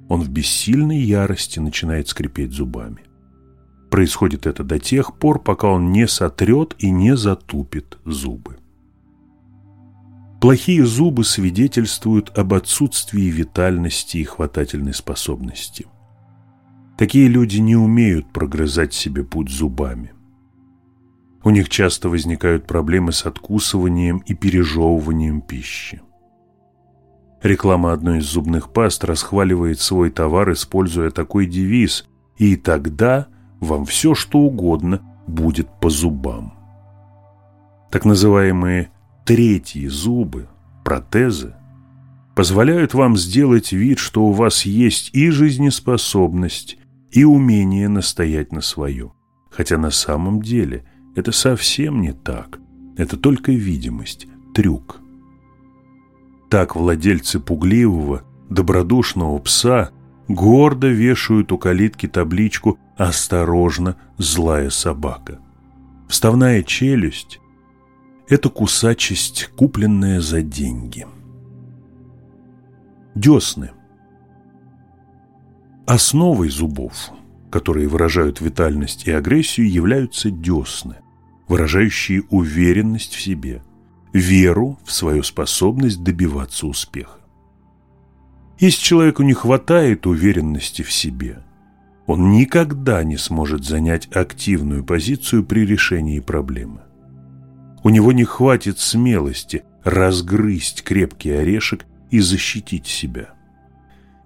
Speaker 1: он в бессильной ярости начинает скрипеть зубами. Происходит это до тех пор, пока он не сотрет и не затупит зубы. Плохие зубы свидетельствуют об отсутствии витальности и хватательной способности. Такие люди не умеют прогрызать себе путь зубами. У них часто возникают проблемы с откусыванием и пережевыванием пищи. Реклама одной из зубных паст расхваливает свой товар, используя такой девиз «И тогда вам все, что угодно, будет по зубам». Так называемые «третьи зубы», протезы, позволяют вам сделать вид, что у вас есть и жизнеспособность, и умение настоять на своем. Хотя на самом деле – это совсем не так. Это только видимость, трюк. Так владельцы пугливого, добродушного пса гордо вешают у калитки табличку «Осторожно, злая собака». Вставная челюсть – это кусачесть, купленная за деньги. Десны. Основой зубов, которые выражают витальность и агрессию, являются десны – выражающие уверенность в себе, веру в свою способность добиваться успеха. Если человеку не хватает уверенности в себе, он никогда не сможет занять активную позицию при решении проблемы. У него не хватит смелости разгрызть крепкий орешек и защитить себя.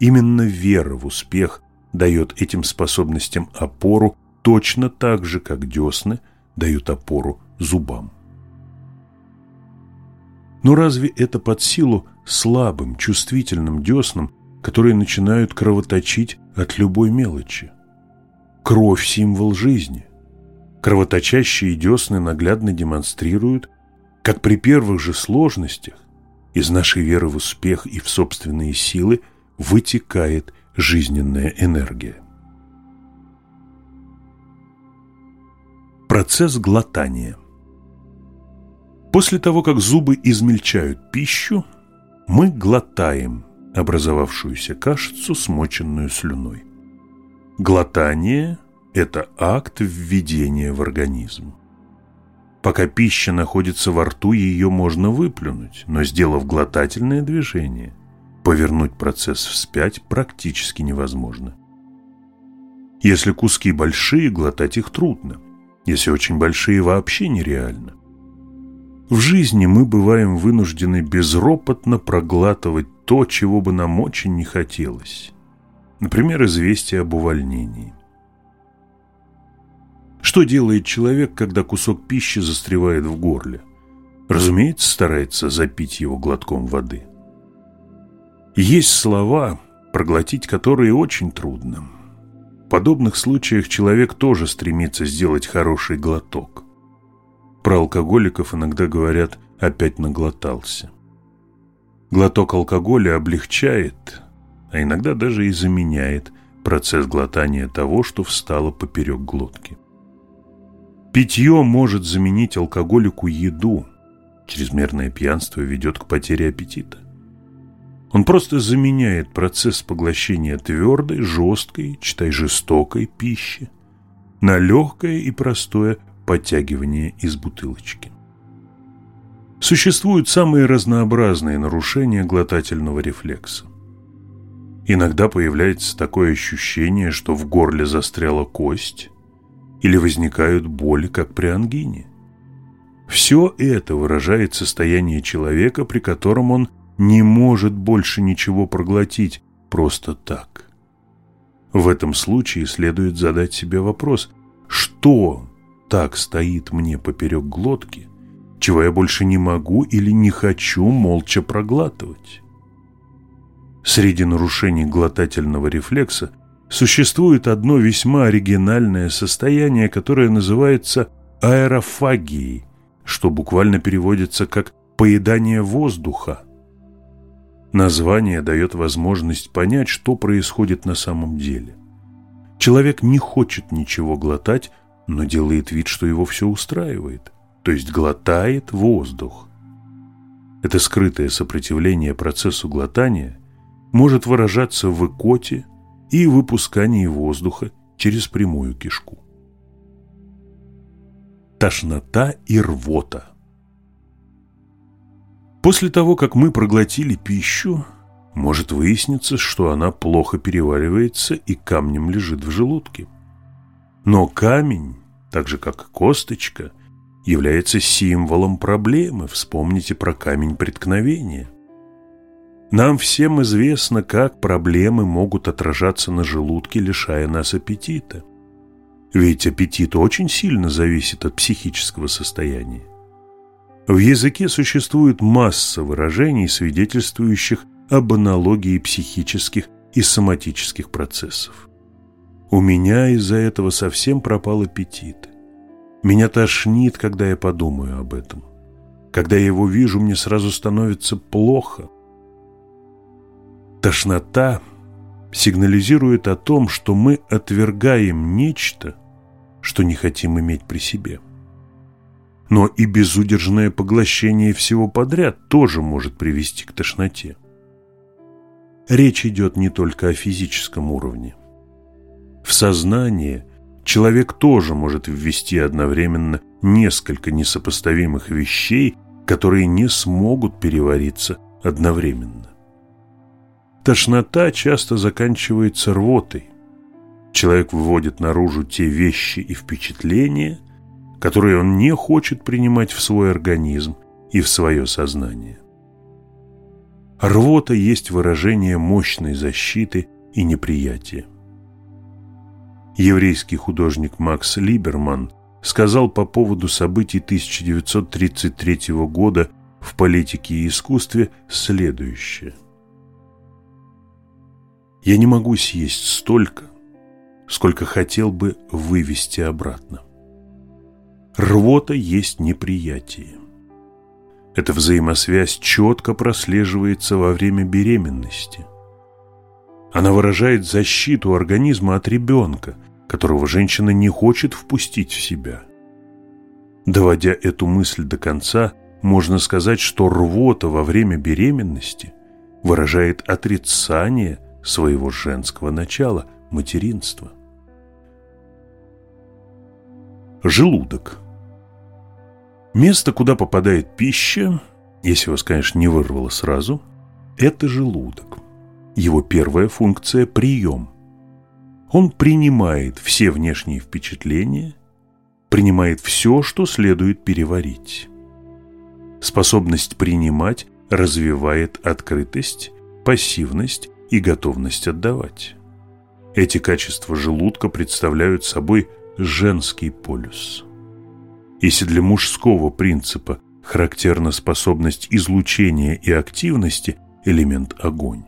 Speaker 1: Именно вера в успех дает этим способностям опору точно так же, как десны дают опору зубам. Но разве это под силу слабым, чувствительным деснам, которые начинают кровоточить от любой мелочи? Кровь – символ жизни. Кровоточащие десны наглядно демонстрируют, как при первых же сложностях из нашей веры в успех и в собственные силы вытекает жизненная энергия. Процесс глотания После того, как зубы измельчают пищу, мы глотаем образовавшуюся кашицу, смоченную слюной. Глотание – это акт введения в организм. Пока пища находится во рту, ее можно выплюнуть, но сделав глотательное движение, повернуть процесс вспять практически невозможно. Если куски большие, глотать их трудно. Если очень большие, вообще нереально. В жизни мы бываем вынуждены безропотно проглатывать то, чего бы нам очень не хотелось. Например, известие об увольнении. Что делает человек, когда кусок пищи застревает в горле? Разумеется, старается запить его глотком воды. Есть слова, проглотить которые очень трудно. В подобных случаях человек тоже стремится сделать хороший глоток. Про алкоголиков иногда говорят «опять наглотался». Глоток алкоголя облегчает, а иногда даже и заменяет процесс глотания того, что встало поперек глотки. Питье может заменить алкоголику еду. Чрезмерное пьянство ведет к потере аппетита. Он просто заменяет процесс поглощения твердой, жесткой, читай жестокой пищи на легкое и простое подтягивание из бутылочки. Существуют самые разнообразные нарушения глотательного рефлекса. Иногда появляется такое ощущение, что в горле застряла кость, или возникают боли, как при ангине. Все это выражает состояние человека, при котором он не может больше ничего проглотить просто так. В этом случае следует задать себе вопрос, что так стоит мне поперек глотки, чего я больше не могу или не хочу молча проглатывать. Среди нарушений глотательного рефлекса существует одно весьма оригинальное состояние, которое называется аэрофагией, что буквально переводится как «поедание воздуха». Название дает возможность понять, что происходит на самом деле. Человек не хочет ничего глотать, но делает вид, что его все устраивает, то есть глотает воздух. Это скрытое сопротивление процессу глотания может выражаться в икоте, и выпускании воздуха через прямую кишку. Тошнота и рвота После того, как мы проглотили пищу, может выясниться, что она плохо переваривается и камнем лежит в желудке. Но камень, так же как косточка, является символом проблемы. Вспомните про камень преткновения. Нам всем известно, как проблемы могут отражаться на желудке, лишая нас аппетита. Ведь аппетит очень сильно зависит от психического состояния. В языке существует масса выражений, свидетельствующих об аналогии психических и соматических процессов. У меня из-за этого совсем пропал аппетит. Меня тошнит, когда я подумаю об этом. Когда я его вижу, мне сразу становится плохо – Тошнота сигнализирует о том, что мы отвергаем нечто, что не хотим иметь при себе. Но и безудержное поглощение всего подряд тоже может привести к тошноте. Речь идет не только о физическом уровне. В сознание человек тоже может ввести одновременно несколько несопоставимых вещей, которые не смогут перевариться одновременно. Тошнота часто заканчивается рвотой. Человек выводит наружу те вещи и впечатления, которые он не хочет принимать в свой организм и в свое сознание. Рвота есть выражение мощной защиты и неприятия. Еврейский художник Макс Либерман сказал по поводу событий 1933 года в политике и искусстве следующее. «Я не могу съесть столько, сколько хотел бы вывести обратно. Рвота есть неприятие. Эта взаимосвязь четко прослеживается во время беременности. Она выражает защиту организма от ребенка, которого женщина не хочет впустить в себя. Доводя эту мысль до конца, можно сказать, что рвота во время беременности выражает отрицание своего женского начала, материнства. Желудок. Место, куда попадает пища, если вас, конечно, не вырвало сразу, это желудок. Его первая функция – прием. Он принимает все внешние впечатления, принимает все, что следует переварить. Способность принимать развивает открытость, пассивность и готовность отдавать. Эти качества желудка представляют собой женский полюс. Если для мужского принципа характерна способность излучения и активности, элемент огонь,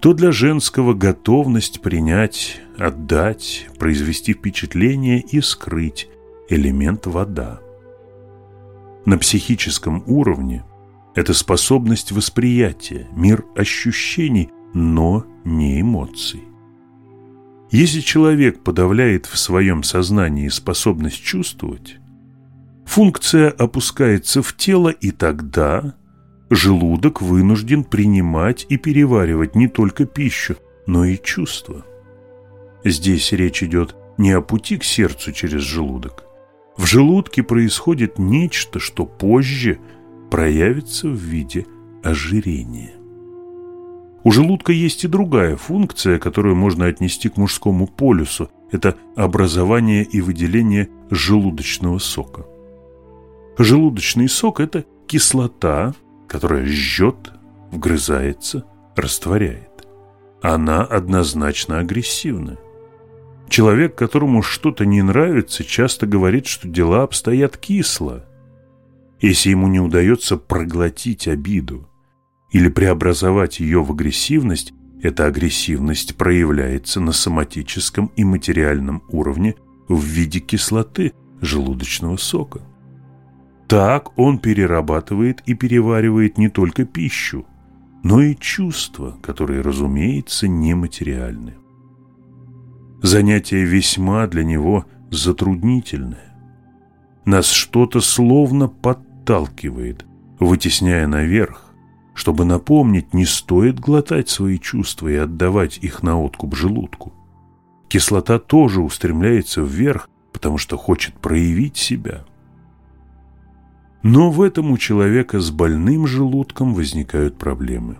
Speaker 1: то для женского готовность принять, отдать, произвести впечатление и скрыть, элемент вода. На психическом уровне это способность восприятия, мир ощущений, но не эмоций. Если человек подавляет в своем сознании способность чувствовать, Функция опускается в тело, и тогда желудок вынужден принимать и переваривать не только пищу, но и чувства. Здесь речь идет не о пути к сердцу через желудок. В желудке происходит нечто, что позже проявится в виде ожирения. У желудка есть и другая функция, которую можно отнести к мужскому полюсу. Это образование и выделение желудочного сока. Желудочный сок – это кислота, которая жжет, вгрызается, растворяет. Она однозначно агрессивна. Человек, которому что-то не нравится, часто говорит, что дела обстоят кисло. Если ему не удается проглотить обиду или преобразовать ее в агрессивность, эта агрессивность проявляется на соматическом и материальном уровне в виде кислоты желудочного сока. Так он перерабатывает и переваривает не только пищу, но и чувства, которые, разумеется, нематериальны. Занятие весьма для него затруднительное. Нас что-то словно подталкивает, вытесняя наверх, чтобы напомнить, не стоит глотать свои чувства и отдавать их на откуп желудку. Кислота тоже устремляется вверх, потому что хочет проявить себя. Но в этом у человека с больным желудком возникают проблемы.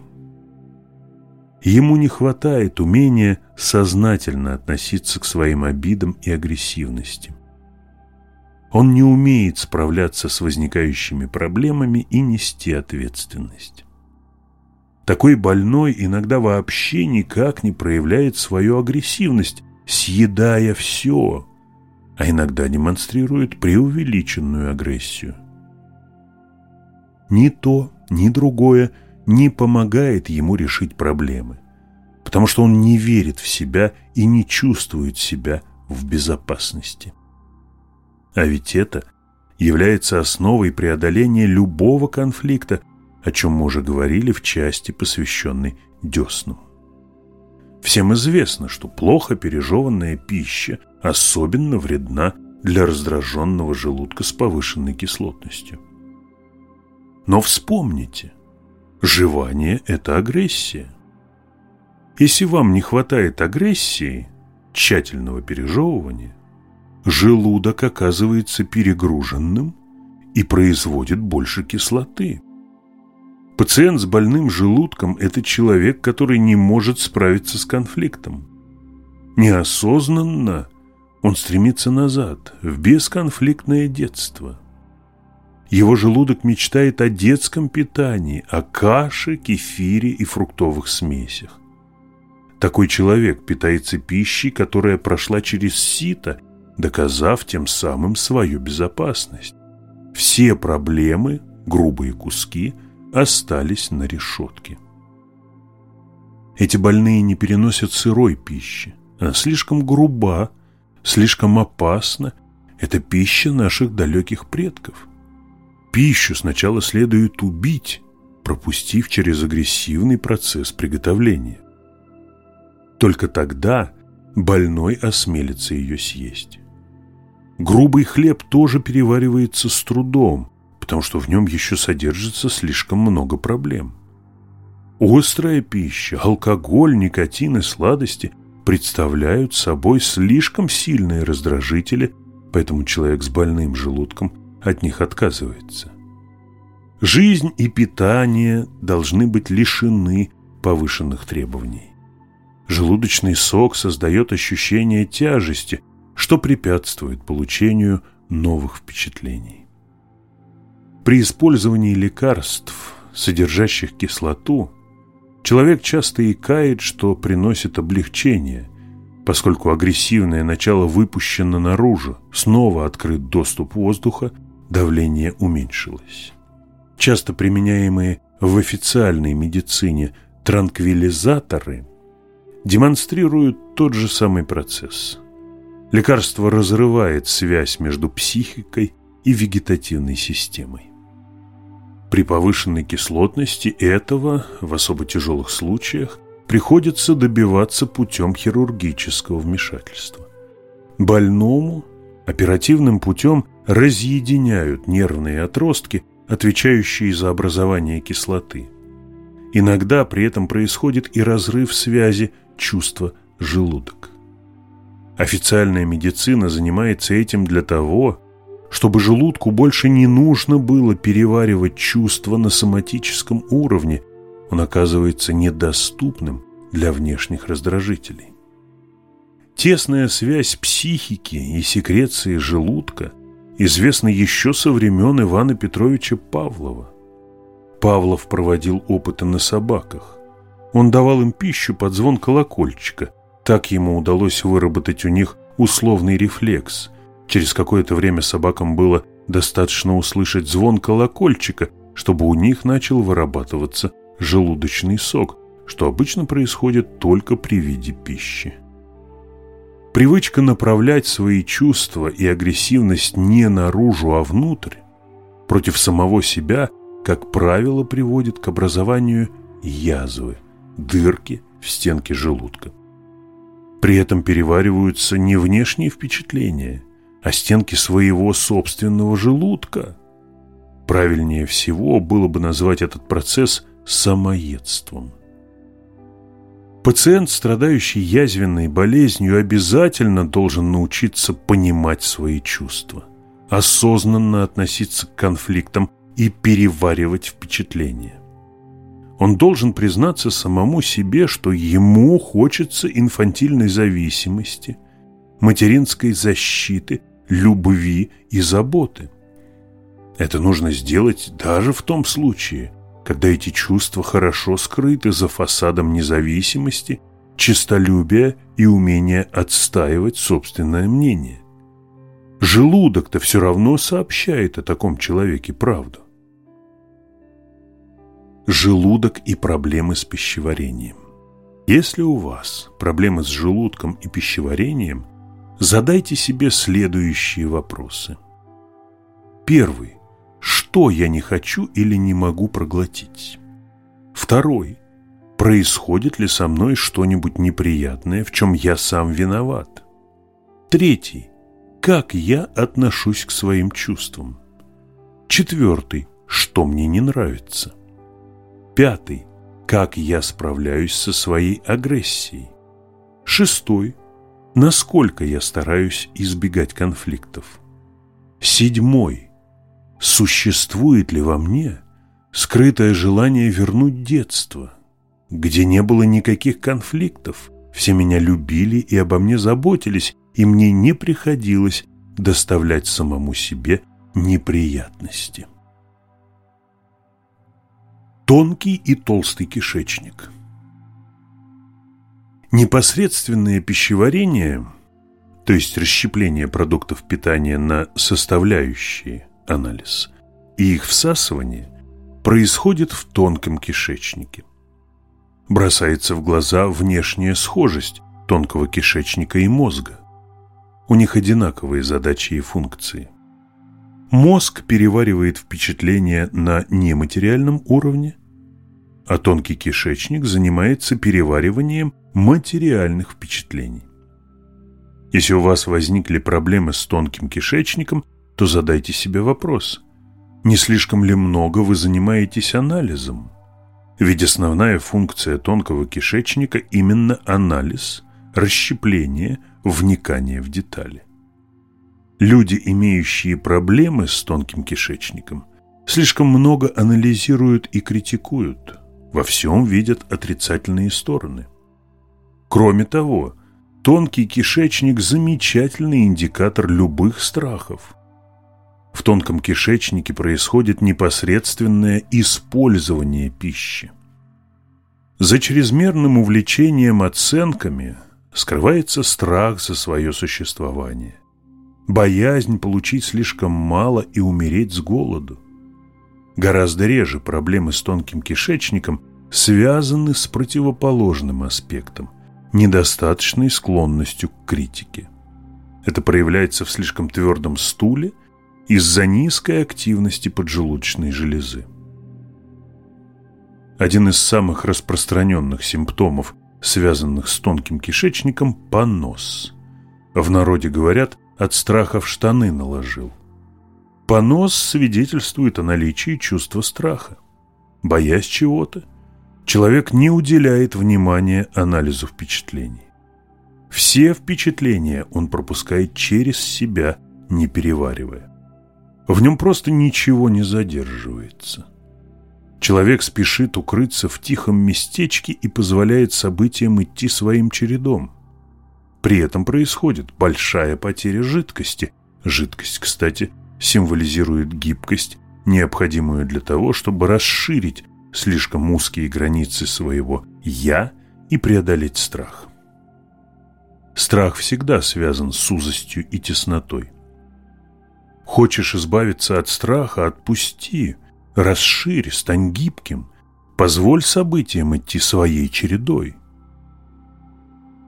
Speaker 1: Ему не хватает умения сознательно относиться к своим обидам и агрессивности. Он не умеет справляться с возникающими проблемами и нести ответственность. Такой больной иногда вообще никак не проявляет свою агрессивность, съедая все, а иногда демонстрирует преувеличенную агрессию. Ни то, ни другое не помогает ему решить проблемы, потому что он не верит в себя и не чувствует себя в безопасности. А ведь это является основой преодоления любого конфликта, о чем мы уже говорили в части, посвященной деснам. Всем известно, что плохо пережеванная пища особенно вредна для раздраженного желудка с повышенной кислотностью. Но вспомните, жевание – это агрессия. Если вам не хватает агрессии, тщательного пережевывания, желудок оказывается перегруженным и производит больше кислоты. Пациент с больным желудком – это человек, который не может справиться с конфликтом. Неосознанно он стремится назад, в бесконфликтное детство – его желудок мечтает о детском питании, о каше, кефире и фруктовых смесях. Такой человек питается пищей, которая прошла через сито, доказав тем самым свою безопасность. Все проблемы, грубые куски, остались на решетке. Эти больные не переносят сырой пищи. Она слишком груба, слишком опасна. Это пища наших далеких предков. Пищу сначала следует убить, пропустив через агрессивный процесс приготовления. Только тогда больной осмелится ее съесть. Грубый хлеб тоже переваривается с трудом, потому что в нем еще содержится слишком много проблем. Острая пища, алкоголь, никотин и сладости представляют собой слишком сильные раздражители, поэтому человек с больным желудком от них отказывается. Жизнь и питание должны быть лишены повышенных требований. Желудочный сок создает ощущение тяжести, что препятствует получению новых впечатлений. При использовании лекарств, содержащих кислоту, Человек часто икает, что приносит облегчение, поскольку агрессивное начало выпущено наружу, снова открыт доступ воздуха, давление уменьшилось. Часто применяемые в официальной медицине транквилизаторы демонстрируют тот же самый процесс. Лекарство разрывает связь между психикой и вегетативной системой. При повышенной кислотности этого, в особо тяжелых случаях, приходится добиваться путем хирургического вмешательства. Больному оперативным путем разъединяют нервные отростки, отвечающие за образование кислоты. Иногда при этом происходит и разрыв связи чувства-желудок. Официальная медицина занимается этим для того, чтобы желудку больше не нужно было переваривать чувства на соматическом уровне, он оказывается недоступным для внешних раздражителей. Тесная связь психики и секреции желудка известна еще со времен Ивана Петровича Павлова. Павлов проводил опыты на собаках. Он давал им пищу под звон колокольчика. Так ему удалось выработать у них условный рефлекс – Через какое-то время собакам было достаточно услышать звон колокольчика, чтобы у них начал вырабатываться желудочный сок, что обычно происходит только при виде пищи. Привычка направлять свои чувства и агрессивность не наружу, а внутрь, против самого себя, как правило, приводит к образованию язвы, дырки в стенке желудка. При этом перевариваются не внешние впечатления – о стенки своего собственного желудка. Правильнее всего было бы назвать этот процесс самоедством. Пациент, страдающий язвенной болезнью, обязательно должен научиться понимать свои чувства, осознанно относиться к конфликтам и переваривать впечатления. Он должен признаться самому себе, что ему хочется инфантильной зависимости, материнской защиты, любви и заботы. Это нужно сделать даже в том случае, когда эти чувства хорошо скрыты за фасадом независимости, честолюбия и умения отстаивать собственное мнение. Желудок-то все равно сообщает о таком человеке правду. Желудок и проблемы с пищеварением. Если у вас проблемы с желудком и пищеварением, задайте себе следующие вопросы. Первый. Что я не хочу или не могу проглотить? Второй. Происходит ли со мной что-нибудь неприятное, в чем я сам виноват? Третий. Как я отношусь к своим чувствам? Четвертый. Что мне не нравится? Пятый. Как я справляюсь со своей агрессией? Шестой насколько я стараюсь избегать конфликтов. Седьмой. Существует ли во мне скрытое желание вернуть детство, где не было никаких конфликтов, все меня любили и обо мне заботились, и мне не приходилось доставлять самому себе неприятности. Тонкий и толстый кишечник – Непосредственное пищеварение, то есть расщепление продуктов питания на составляющие анализ и их всасывание, происходит в тонком кишечнике. Бросается в глаза внешняя схожесть тонкого кишечника и мозга. У них одинаковые задачи и функции. Мозг переваривает впечатления на нематериальном уровне, а тонкий кишечник занимается перевариванием материальных впечатлений. Если у вас возникли проблемы с тонким кишечником, то задайте себе вопрос, не слишком ли много вы занимаетесь анализом? Ведь основная функция тонкого кишечника именно анализ, расщепление, вникание в детали. Люди, имеющие проблемы с тонким кишечником, слишком много анализируют и критикуют, во всем видят отрицательные стороны. Кроме того, тонкий кишечник – замечательный индикатор любых страхов. В тонком кишечнике происходит непосредственное использование пищи. За чрезмерным увлечением оценками скрывается страх за свое существование, боязнь получить слишком мало и умереть с голоду. Гораздо реже проблемы с тонким кишечником связаны с противоположным аспектом – недостаточной склонностью к критике. Это проявляется в слишком твердом стуле из-за низкой активности поджелудочной железы. Один из самых распространенных симптомов, связанных с тонким кишечником – понос. В народе говорят «от страха в штаны наложил». Понос свидетельствует о наличии чувства страха. Боясь чего-то, человек не уделяет внимания анализу впечатлений. Все впечатления он пропускает через себя, не переваривая. В нем просто ничего не задерживается. Человек спешит укрыться в тихом местечке и позволяет событиям идти своим чередом. При этом происходит большая потеря жидкости. Жидкость, кстати, символизирует гибкость, необходимую для того, чтобы расширить слишком узкие границы своего «я» и преодолеть страх. Страх всегда связан с узостью и теснотой. Хочешь избавиться от страха – отпусти, расширь, стань гибким, позволь событиям идти своей чередой.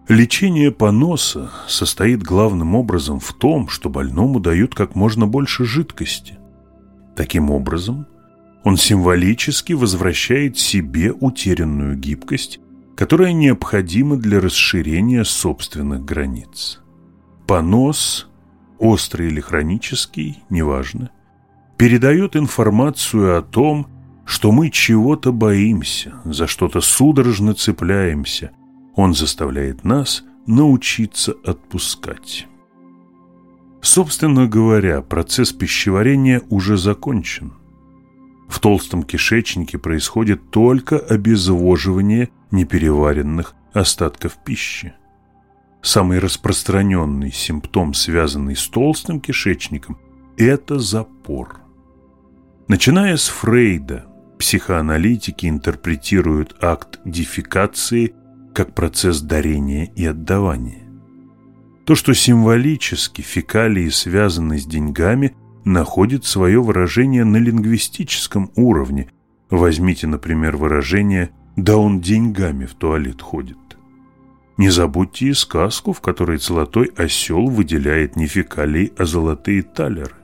Speaker 1: Лечение поноса состоит главным образом в том, что больному дают как можно больше жидкости. Таким образом, он символически возвращает себе утерянную гибкость, которая необходима для расширения собственных границ. Понос, острый или хронический, неважно, передает информацию о том, что мы чего-то боимся, за что-то судорожно цепляемся. Он заставляет нас научиться отпускать. Собственно говоря, процесс пищеварения уже закончен – в толстом кишечнике происходит только обезвоживание непереваренных остатков пищи. Самый распространенный симптом, связанный с толстым кишечником, это запор. Начиная с Фрейда, психоаналитики интерпретируют акт дефекации как процесс дарения и отдавания. То, что символически фекалии связаны с деньгами, находит свое выражение на лингвистическом уровне. Возьмите, например, выражение «да он деньгами в туалет ходит». Не забудьте и сказку, в которой золотой осел выделяет не фекалии, а золотые талеры.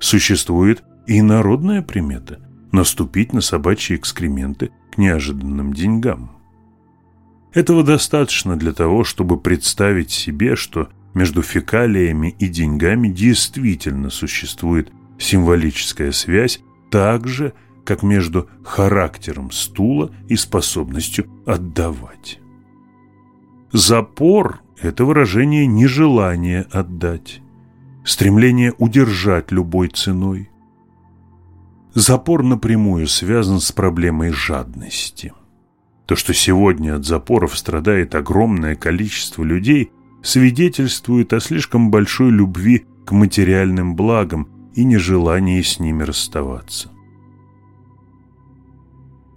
Speaker 1: Существует и народная примета – наступить на собачьи экскременты к неожиданным деньгам. Этого достаточно для того, чтобы представить себе, что между фекалиями и деньгами действительно существует символическая связь, так же, как между характером стула и способностью отдавать. Запор – это выражение нежелания отдать, стремление удержать любой ценой. Запор напрямую связан с проблемой жадности. То, что сегодня от запоров страдает огромное количество людей, свидетельствует о слишком большой любви к материальным благам и нежелании с ними расставаться.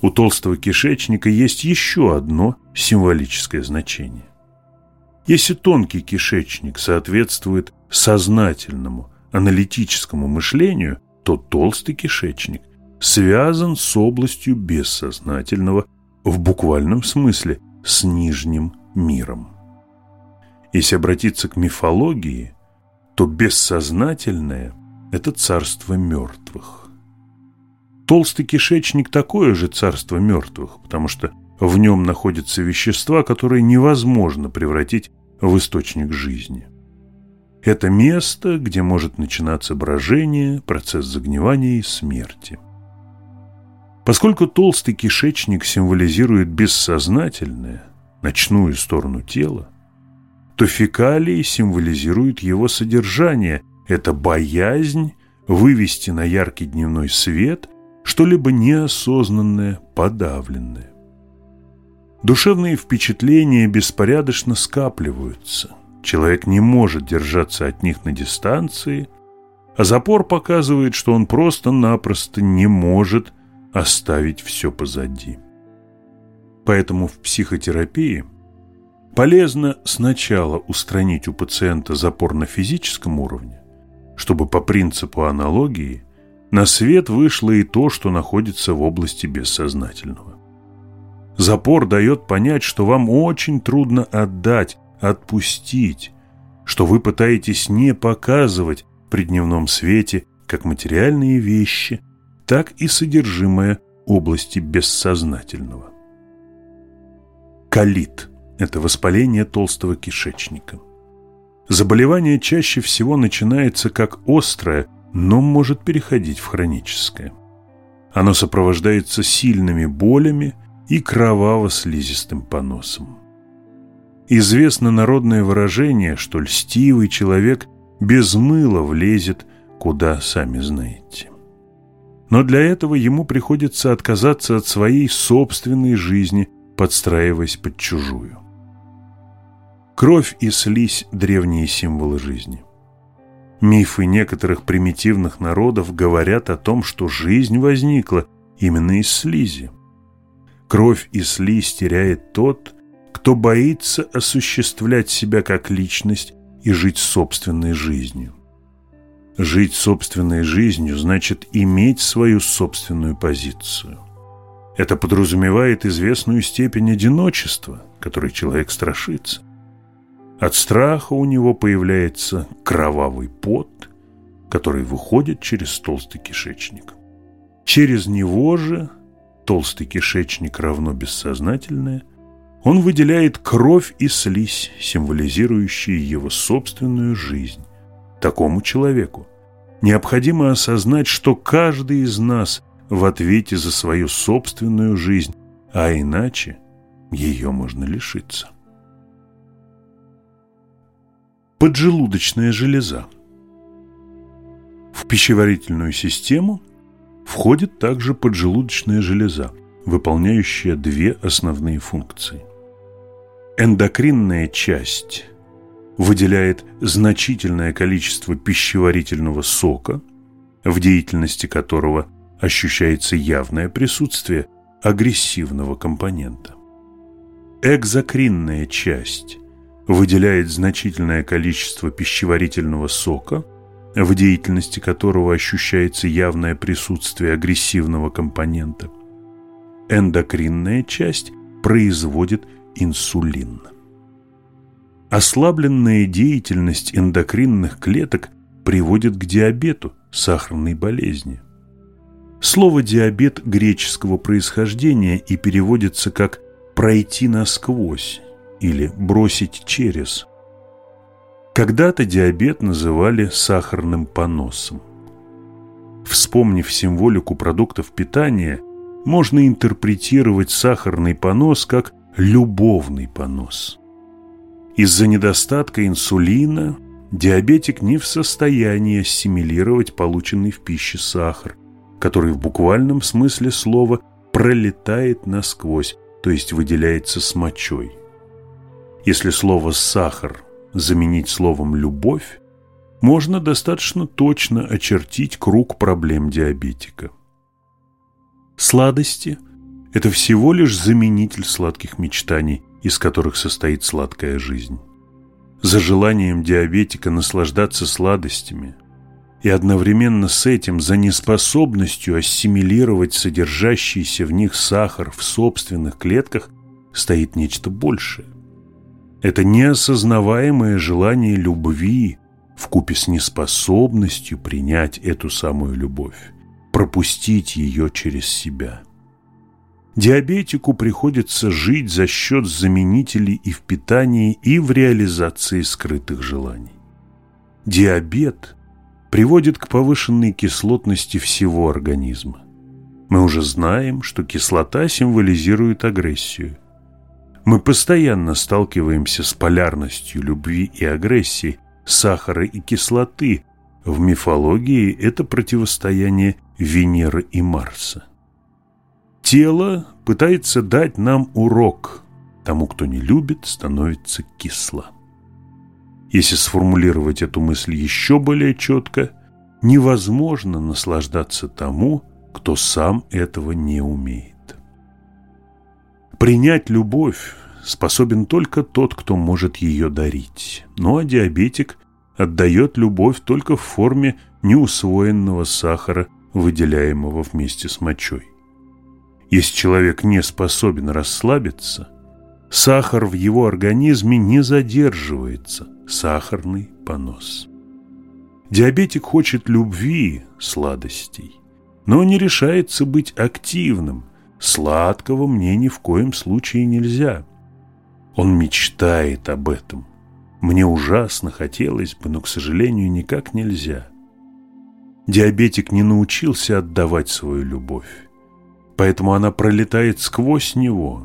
Speaker 1: у толстого кишечника есть еще одно символическое значение. Если тонкий кишечник соответствует сознательному, аналитическому мышлению, то толстый кишечник связан с областью бессознательного в буквальном смысле с нижним миром. Если обратиться к мифологии, то бессознательное – это царство мертвых. Толстый кишечник – такое же царство мертвых, потому что в нем находятся вещества, которые невозможно превратить в источник жизни. Это место, где может начинаться брожение, процесс загнивания и смерти. Поскольку толстый кишечник символизирует бессознательное, ночную сторону тела, то фекалии символизируют его содержание. Это боязнь вывести на яркий дневной свет что-либо неосознанное, подавленное. Душевные впечатления беспорядочно скапливаются. Человек не может держаться от них на дистанции, а запор показывает, что он просто-напросто не может оставить все позади. Поэтому в психотерапии полезно сначала устранить у пациента запор на физическом уровне, чтобы по принципу аналогии на свет вышло и то, что находится в области бессознательного. Запор дает понять, что вам очень трудно отдать, отпустить, что вы пытаетесь не показывать при дневном свете как материальные вещи, так и содержимое области бессознательного. Колит – это воспаление толстого кишечника. Заболевание чаще всего начинается как острое, но может переходить в хроническое. Оно сопровождается сильными болями и кроваво-слизистым поносом. Известно народное выражение, что льстивый человек без мыла влезет, куда сами знаете. Но для этого ему приходится отказаться от своей собственной жизни, подстраиваясь под чужую. Кровь и слизь – древние символы жизни. Мифы некоторых примитивных народов говорят о том, что жизнь возникла именно из слизи. Кровь и слизь теряет тот, кто боится осуществлять себя как личность и жить собственной жизнью. Жить собственной жизнью значит иметь свою собственную позицию. Это подразумевает известную степень одиночества, которой человек страшится. От страха у него появляется кровавый пот, который выходит через толстый кишечник. Через него же толстый кишечник равно бессознательное, он выделяет кровь и слизь, символизирующие его собственную жизнь. Такому человеку необходимо осознать, что каждый из нас в ответе за свою собственную жизнь, а иначе ее можно лишиться. Поджелудочная железа. В пищеварительную систему входит также поджелудочная железа, выполняющая две основные функции. Эндокринная часть выделяет значительное количество пищеварительного сока, в деятельности которого ощущается явное присутствие агрессивного компонента. Экзокринная часть выделяет значительное количество пищеварительного сока, в деятельности которого ощущается явное присутствие агрессивного компонента. Эндокринная часть производит инсулин. Ослабленная деятельность эндокринных клеток приводит к диабету, сахарной болезни. Слово «диабет» греческого происхождения и переводится как «пройти насквозь» или «бросить через». Когда-то диабет называли сахарным поносом. Вспомнив символику продуктов питания, можно интерпретировать сахарный понос как любовный понос. Из-за недостатка инсулина диабетик не в состоянии ассимилировать полученный в пище сахар, который в буквальном смысле слова пролетает насквозь, то есть выделяется с мочой. Если слово «сахар» заменить словом «любовь», можно достаточно точно очертить круг проблем диабетика. Сладости – это всего лишь заменитель сладких мечтаний, из которых состоит сладкая жизнь. За желанием диабетика наслаждаться сладостями и одновременно с этим за неспособностью ассимилировать содержащийся в них сахар в собственных клетках стоит нечто большее. Это неосознаваемое желание любви вкупе с неспособностью принять эту самую любовь, пропустить ее через себя. Диабетику приходится жить за счет заменителей и в питании, и в реализации скрытых желаний. Диабет приводит к повышенной кислотности всего организма. Мы уже знаем, что кислота символизирует агрессию. Мы постоянно сталкиваемся с полярностью любви и агрессии, сахара и кислоты. В мифологии это противостояние Венеры и Марса. Тело пытается дать нам урок. Тому, кто не любит, становится кисло. Если сформулировать эту мысль еще более четко, невозможно наслаждаться тому, кто сам этого не умеет. Принять любовь способен только тот, кто может ее дарить. Ну а диабетик отдает любовь только в форме неусвоенного сахара, выделяемого вместе с мочой. Если человек не способен расслабиться, сахар в его организме не задерживается, сахарный понос. Диабетик хочет любви, сладостей, но не решается быть активным. Сладкого мне ни в коем случае нельзя. Он мечтает об этом. Мне ужасно хотелось бы, но, к сожалению, никак нельзя. Диабетик не научился отдавать свою любовь поэтому она пролетает сквозь него,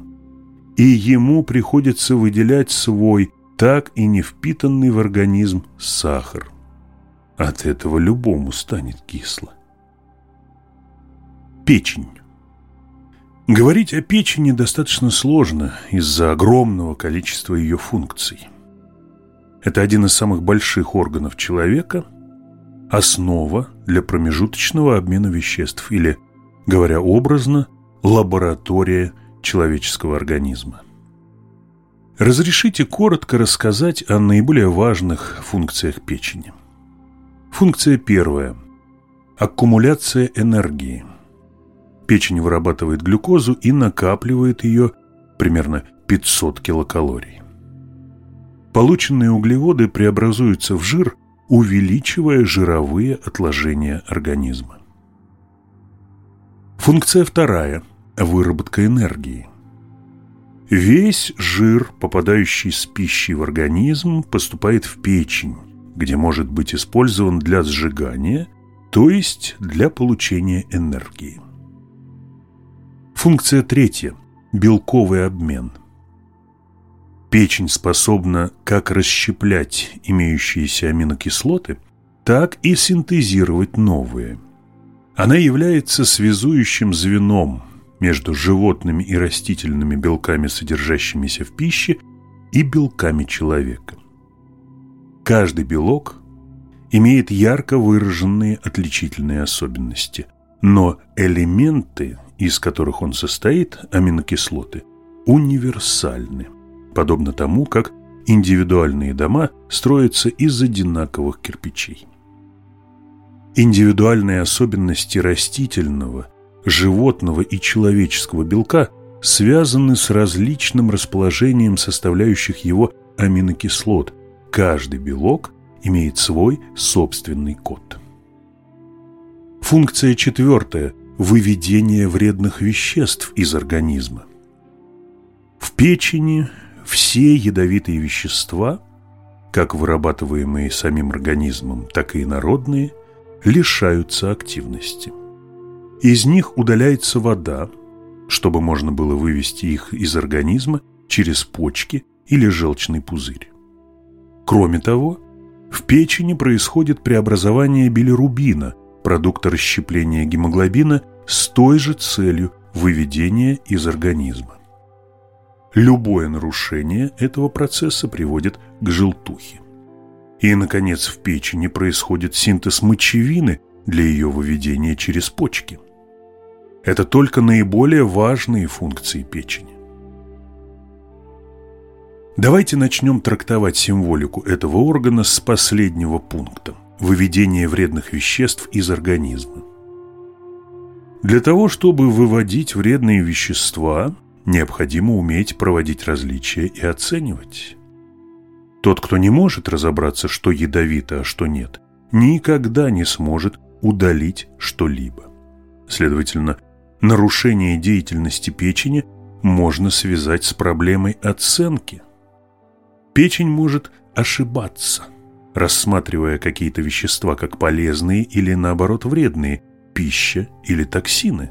Speaker 1: и ему приходится выделять свой, так и не впитанный в организм сахар. От этого любому станет кисло. Печень. Говорить о печени достаточно сложно из-за огромного количества ее функций. Это один из самых больших органов человека, основа для промежуточного обмена веществ или говоря образно, лаборатория человеческого организма. Разрешите коротко рассказать о наиболее важных функциях печени. Функция первая – аккумуляция энергии. Печень вырабатывает глюкозу и накапливает ее примерно 500 килокалорий. Полученные углеводы преобразуются в жир, увеличивая жировые отложения организма. Функция вторая – выработка энергии. Весь жир, попадающий с пищей в организм, поступает в печень, где может быть использован для сжигания, то есть для получения энергии. Функция третья – белковый обмен. Печень способна как расщеплять имеющиеся аминокислоты, так и синтезировать новые – она является связующим звеном между животными и растительными белками, содержащимися в пище, и белками человека. Каждый белок имеет ярко выраженные отличительные особенности, но элементы, из которых он состоит, аминокислоты, универсальны, подобно тому, как индивидуальные дома строятся из одинаковых кирпичей. Индивидуальные особенности растительного, животного и человеческого белка связаны с различным расположением составляющих его аминокислот. Каждый белок имеет свой собственный код. Функция четвертая – выведение вредных веществ из организма. В печени все ядовитые вещества, как вырабатываемые самим организмом, так и инородные – лишаются активности. Из них удаляется вода, чтобы можно было вывести их из организма через почки или желчный пузырь. Кроме того, в печени происходит преобразование билирубина, продукта расщепления гемоглобина, с той же целью выведения из организма. Любое нарушение этого процесса приводит к желтухе. И, наконец, в печени происходит синтез мочевины для ее выведения через почки. Это только наиболее важные функции печени. Давайте начнем трактовать символику этого органа с последнего пункта – выведение вредных веществ из организма. Для того, чтобы выводить вредные вещества, необходимо уметь проводить различия и оценивать. Тот, кто не может разобраться, что ядовито, а что нет, никогда не сможет удалить что-либо. Следовательно, нарушение деятельности печени можно связать с проблемой оценки. Печень может ошибаться, рассматривая какие-то вещества как полезные или наоборот вредные, пища или токсины.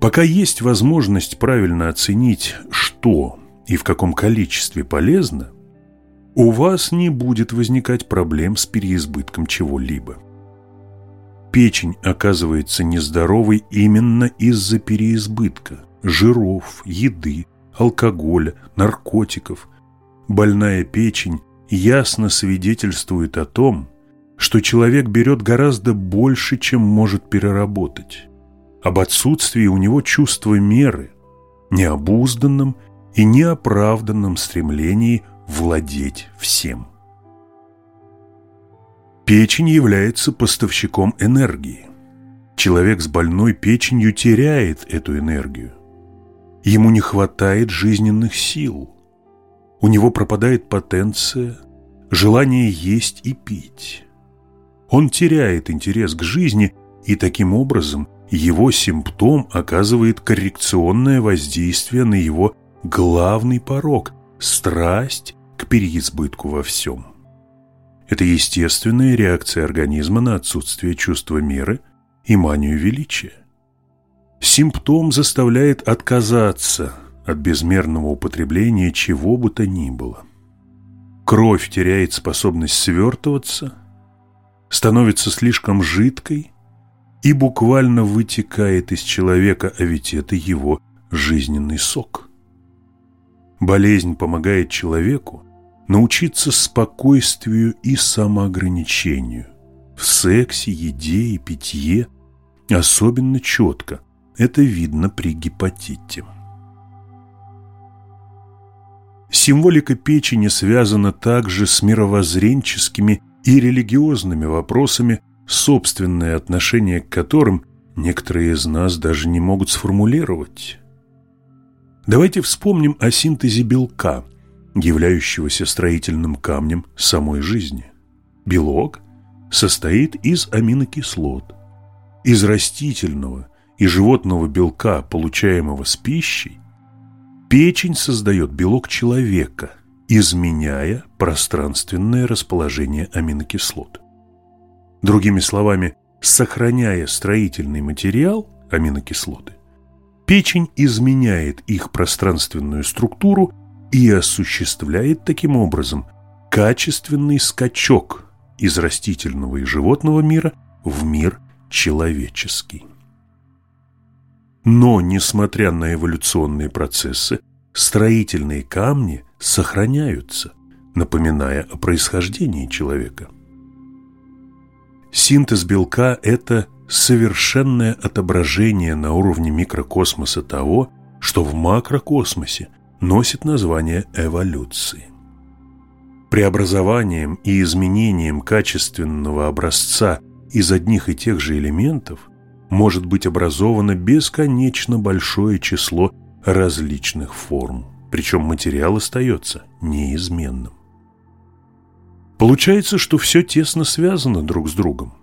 Speaker 1: Пока есть возможность правильно оценить, что и в каком количестве полезно, у вас не будет возникать проблем с переизбытком чего-либо. Печень оказывается нездоровой именно из-за переизбытка жиров, еды, алкоголя, наркотиков. Больная печень ясно свидетельствует о том, что человек берет гораздо больше, чем может переработать. Об отсутствии у него чувства меры, необузданном и неоправданном стремлении владеть всем. Печень является поставщиком энергии. Человек с больной печенью теряет эту энергию. Ему не хватает жизненных сил. У него пропадает потенция, желание есть и пить. Он теряет интерес к жизни, и таким образом его симптом оказывает коррекционное воздействие на его главный порог – страсть к переизбытку во всем. Это естественная реакция организма на отсутствие чувства меры и манию величия. Симптом заставляет отказаться от безмерного употребления чего бы то ни было. Кровь теряет способность свертываться, становится слишком жидкой и буквально вытекает из человека, а ведь это его жизненный сок. Болезнь помогает человеку научиться спокойствию и самоограничению. В сексе, еде и питье особенно четко. Это видно при гепатите. Символика печени связана также с мировоззренческими и религиозными вопросами, собственное отношение к которым некоторые из нас даже не могут сформулировать. Давайте вспомним о синтезе белка, являющегося строительным камнем самой жизни. Белок состоит из аминокислот. Из растительного и животного белка, получаемого с пищей, печень создает белок человека, изменяя пространственное расположение аминокислот. Другими словами, сохраняя строительный материал, аминокислоты, Печень изменяет их пространственную структуру и осуществляет таким образом качественный скачок из растительного и животного мира в мир человеческий. Но, несмотря на эволюционные процессы, строительные камни сохраняются, напоминая о происхождении человека. Синтез белка – это совершенное отображение на уровне микрокосмоса того, что в макрокосмосе носит название эволюции. Преобразованием и изменением качественного образца из одних и тех же элементов может быть образовано бесконечно большое число различных форм, причем материал остается неизменным. Получается, что все тесно связано друг с другом.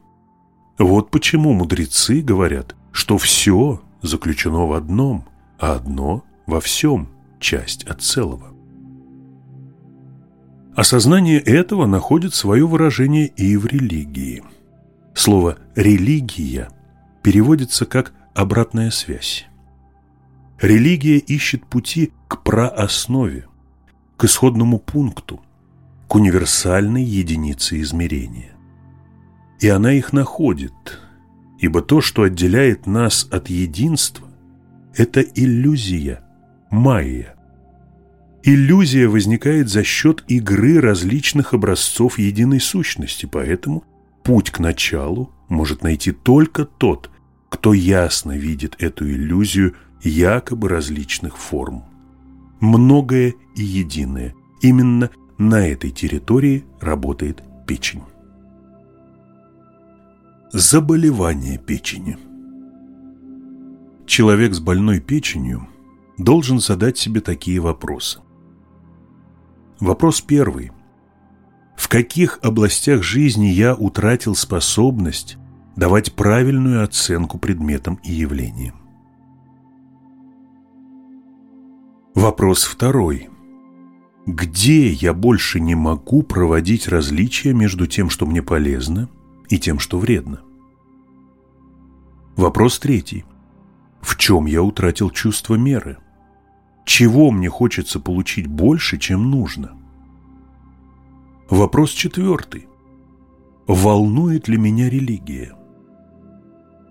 Speaker 1: Вот почему мудрецы говорят, что все заключено в одном, а одно во всем, часть от целого. Осознание этого находит свое выражение и в религии. Слово «религия» переводится как «обратная связь». Религия ищет пути к прооснове, к исходному пункту, к универсальной единице измерения. И она их находит, ибо то, что отделяет нас от единства, это иллюзия, майя. Иллюзия возникает за счет игры различных образцов единой сущности, поэтому путь к началу может найти только тот, кто ясно видит эту иллюзию якобы различных форм. Многое и единое. Именно на этой территории работает печень. Заболевание печени Человек с больной печенью должен задать себе такие вопросы. Вопрос первый. В каких областях жизни я утратил способность давать правильную оценку предметам и явлениям? Вопрос второй. Где я больше не могу проводить различия между тем, что мне полезно, и тем, что вредно? Вопрос третий. В чем я утратил чувство меры? Чего мне хочется получить больше, чем нужно? Вопрос четвертый. Волнует ли меня религия?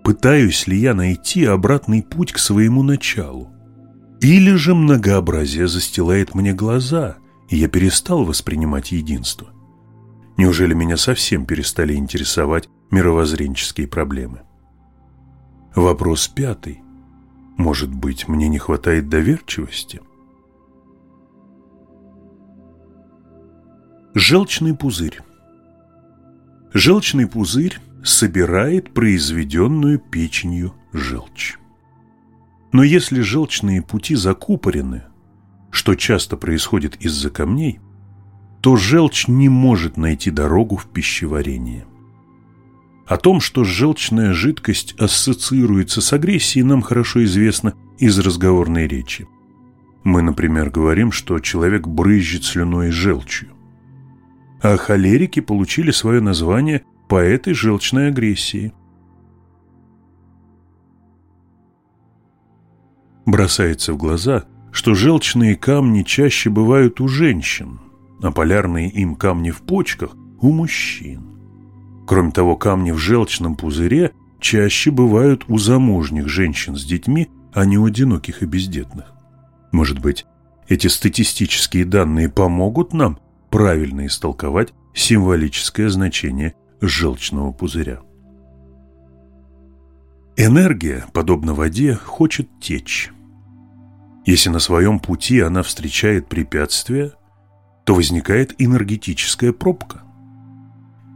Speaker 1: Пытаюсь ли я найти обратный путь к своему началу? Или же многообразие застилает мне глаза, и я перестал воспринимать единство? Неужели меня совсем перестали интересовать мировоззренческие проблемы? Вопрос пятый. Может быть, мне не хватает доверчивости? Желчный пузырь. Желчный пузырь собирает произведенную печенью желчь. Но если желчные пути закупорены, что часто происходит из-за камней, то желчь не может найти дорогу в пищеварение. О том, что желчная жидкость ассоциируется с агрессией, нам хорошо известно из разговорной речи. Мы, например, говорим, что человек брызжет слюной и желчью. А холерики получили свое название по этой желчной агрессии. Бросается в глаза, что желчные камни чаще бывают у женщин, а полярные им камни в почках – у мужчин. Кроме того, камни в желчном пузыре чаще бывают у замужних женщин с детьми, а не у одиноких и бездетных. Может быть, эти статистические данные помогут нам правильно истолковать символическое значение желчного пузыря. Энергия, подобно воде, хочет течь. Если на своем пути она встречает препятствия, то возникает энергетическая пробка.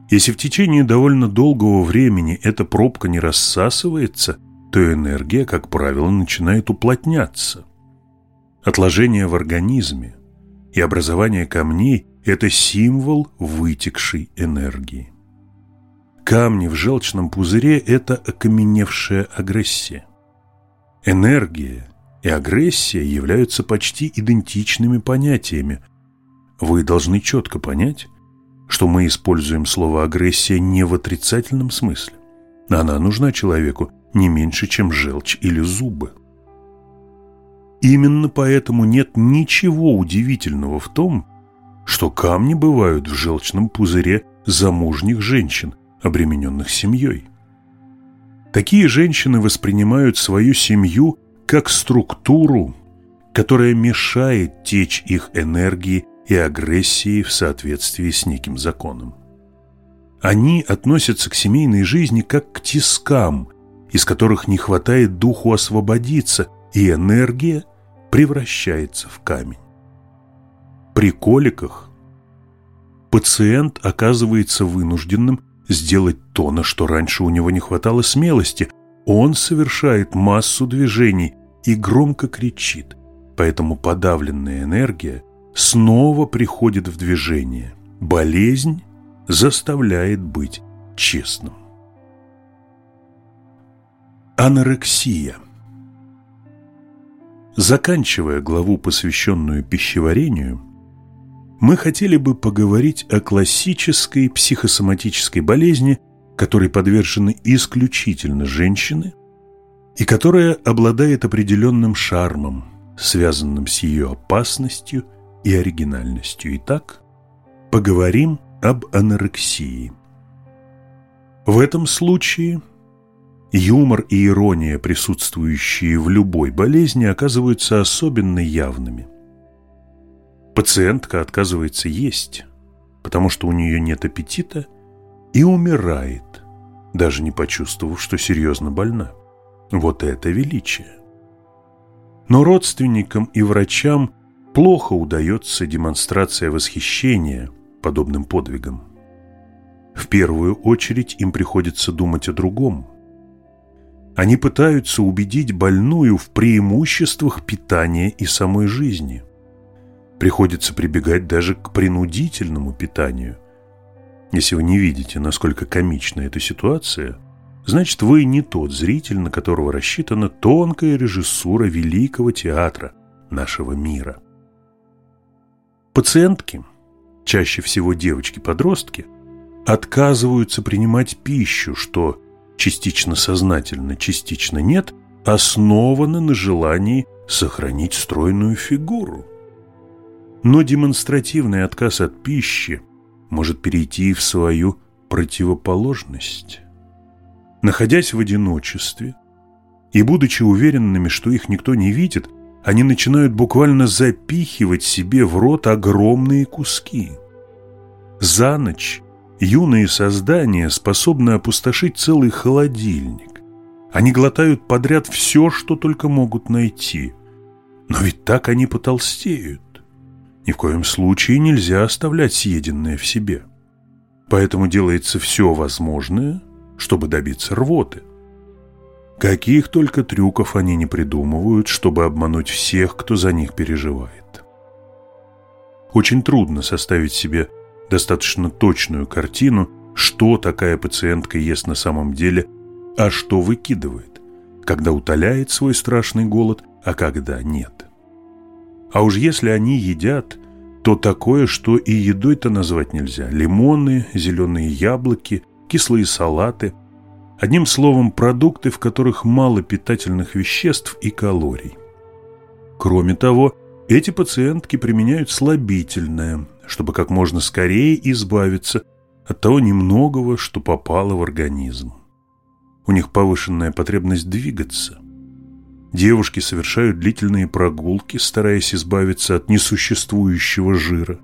Speaker 1: Если в течение довольно долгого времени эта пробка не рассасывается, то энергия, как правило, начинает уплотняться. Отложение в организме и образование камней – это символ вытекшей энергии. Камни в желчном пузыре – это окаменевшая агрессия. Энергия и агрессия являются почти идентичными понятиями. Вы должны четко понять, что мы используем слово «агрессия» не в отрицательном смысле. Она нужна человеку не меньше, чем желчь или зубы. Именно поэтому нет ничего удивительного в том, что камни бывают в желчном пузыре замужних женщин, обремененных семьей. Такие женщины воспринимают свою семью как структуру, которая мешает течь их энергии и агрессии в соответствии с неким законом. Они относятся к семейной жизни как к тискам, из которых не хватает духу освободиться, и энергия превращается в камень. При коликах пациент оказывается вынужденным сделать то, на что раньше у него не хватало смелости. Он совершает массу движений и громко кричит, поэтому подавленная энергия снова приходит в движение. Болезнь заставляет быть честным. Анорексия Заканчивая главу, посвященную пищеварению, мы хотели бы поговорить о классической психосоматической болезни, которой подвержены исключительно женщины и которая обладает определенным шармом, связанным с ее опасностью – и оригинальностью. Итак, поговорим об анорексии. В этом случае юмор и ирония, присутствующие в любой болезни, оказываются особенно явными. Пациентка отказывается есть, потому что у нее нет аппетита, и умирает, даже не почувствовав, что серьезно больна. Вот это величие. Но родственникам и врачам плохо удается демонстрация восхищения подобным подвигом. В первую очередь им приходится думать о другом. Они пытаются убедить больную в преимуществах питания и самой жизни. Приходится прибегать даже к принудительному питанию. Если вы не видите, насколько комична эта ситуация, значит вы не тот зритель, на которого рассчитана тонкая режиссура великого театра нашего мира. Пациентки, чаще всего девочки-подростки, отказываются принимать пищу, что частично сознательно, частично нет, основано на желании сохранить стройную фигуру. Но демонстративный отказ от пищи может перейти в свою противоположность. Находясь в одиночестве и будучи уверенными, что их никто не видит, они начинают буквально запихивать себе в рот огромные куски. За ночь юные создания способны опустошить целый холодильник. Они глотают подряд все, что только могут найти. Но ведь так они потолстеют. Ни в коем случае нельзя оставлять съеденное в себе. Поэтому делается все возможное, чтобы добиться рвоты. Каких только трюков они не придумывают, чтобы обмануть всех, кто за них переживает. Очень трудно составить себе достаточно точную картину, что такая пациентка ест на самом деле, а что выкидывает, когда утоляет свой страшный голод, а когда нет. А уж если они едят, то такое, что и едой-то назвать нельзя. Лимоны, зеленые яблоки, кислые салаты – Одним словом, продукты, в которых мало питательных веществ и калорий. Кроме того, эти пациентки применяют слабительное, чтобы как можно скорее избавиться от того немногого, что попало в организм. У них повышенная потребность двигаться. Девушки совершают длительные прогулки, стараясь избавиться от несуществующего жира.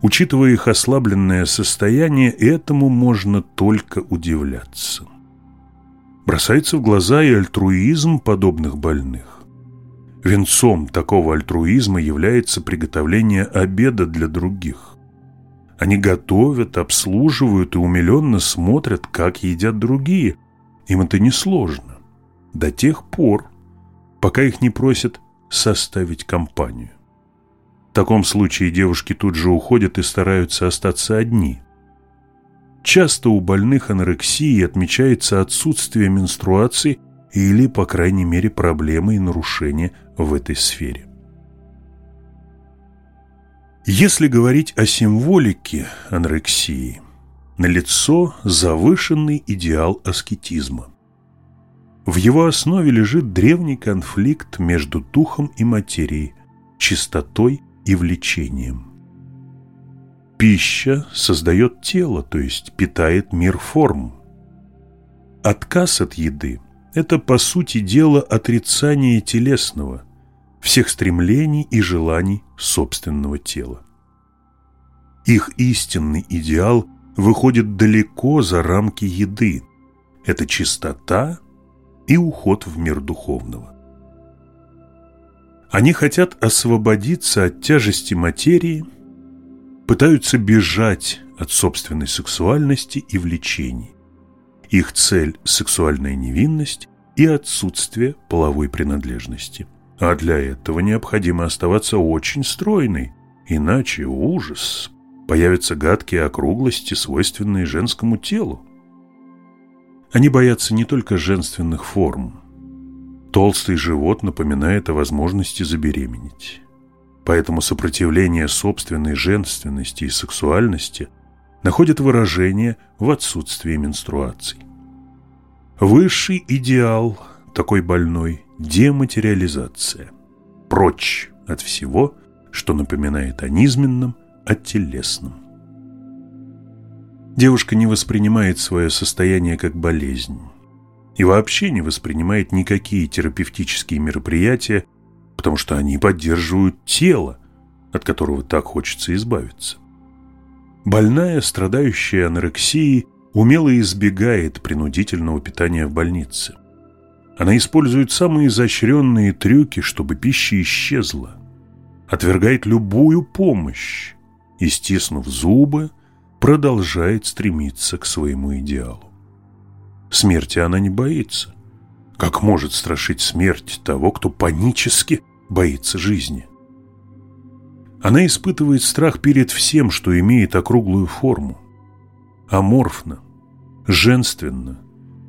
Speaker 1: Учитывая их ослабленное состояние, этому можно только удивляться. Бросается в глаза и альтруизм подобных больных. Венцом такого альтруизма является приготовление обеда для других. Они готовят, обслуживают и умиленно смотрят, как едят другие. Им это несложно. До тех пор, пока их не просят составить компанию. В таком случае девушки тут же уходят и стараются остаться одни. Часто у больных анорексии отмечается отсутствие менструации или, по крайней мере, проблемы и нарушения в этой сфере. Если говорить о символике анорексии, налицо завышенный идеал аскетизма. В его основе лежит древний конфликт между духом и материей, чистотой и влечением. Пища создает тело, то есть питает мир форм. Отказ от еды – это, по сути дела, отрицание телесного, всех стремлений и желаний собственного тела. Их истинный идеал выходит далеко за рамки еды. Это чистота и уход в мир духовного. Они хотят освободиться от тяжести материи, пытаются бежать от собственной сексуальности и влечений. Их цель – сексуальная невинность и отсутствие половой принадлежности. А для этого необходимо оставаться очень стройной, иначе ужас. Появятся гадкие округлости, свойственные женскому телу. Они боятся не только женственных форм – Толстый живот напоминает о возможности забеременеть. Поэтому сопротивление собственной женственности и сексуальности находит выражение в отсутствии менструаций. Высший идеал такой больной – дематериализация. Прочь от всего, что напоминает о низменном, о телесном. Девушка не воспринимает свое состояние как болезнь и вообще не воспринимает никакие терапевтические мероприятия, потому что они поддерживают тело, от которого так хочется избавиться. Больная, страдающая анорексией, умело избегает принудительного питания в больнице. Она использует самые изощренные трюки, чтобы пища исчезла. Отвергает любую помощь и, стиснув зубы, продолжает стремиться к своему идеалу. Смерти она не боится. Как может страшить смерть того, кто панически боится жизни? Она испытывает страх перед всем, что имеет округлую форму. Аморфно, женственно,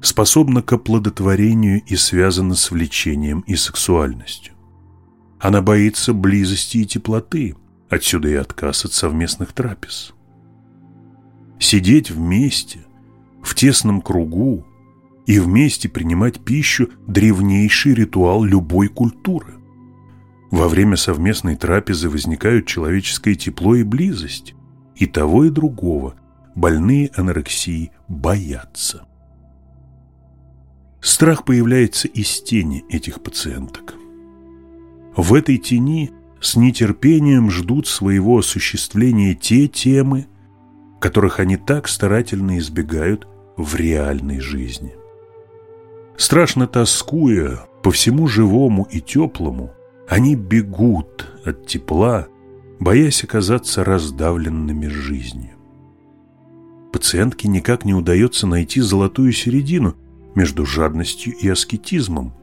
Speaker 1: способна к оплодотворению и связана с влечением и сексуальностью. Она боится близости и теплоты, отсюда и отказ от совместных трапез. Сидеть вместе, в тесном кругу и вместе принимать пищу – древнейший ритуал любой культуры. Во время совместной трапезы возникают человеческое тепло и близость. И того, и другого больные анорексией боятся. Страх появляется из тени этих пациенток. В этой тени с нетерпением ждут своего осуществления те темы, которых они так старательно избегают в реальной жизни. Страшно тоскуя по всему живому и теплому, они бегут от тепла, боясь оказаться раздавленными жизнью. Пациентке никак не удается найти золотую середину между жадностью и аскетизмом,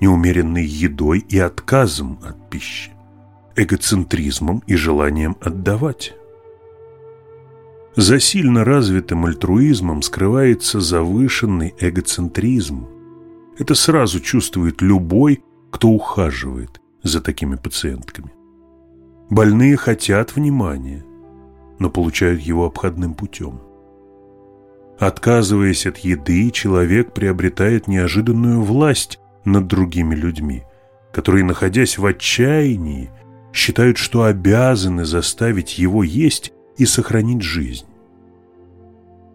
Speaker 1: неумеренной едой и отказом от пищи, эгоцентризмом и желанием отдавать. За сильно развитым альтруизмом скрывается завышенный эгоцентризм. Это сразу чувствует любой, кто ухаживает за такими пациентками. Больные хотят внимания, но получают его обходным путем. Отказываясь от еды, человек приобретает неожиданную власть над другими людьми, которые, находясь в отчаянии, считают, что обязаны заставить его есть и сохранить жизнь.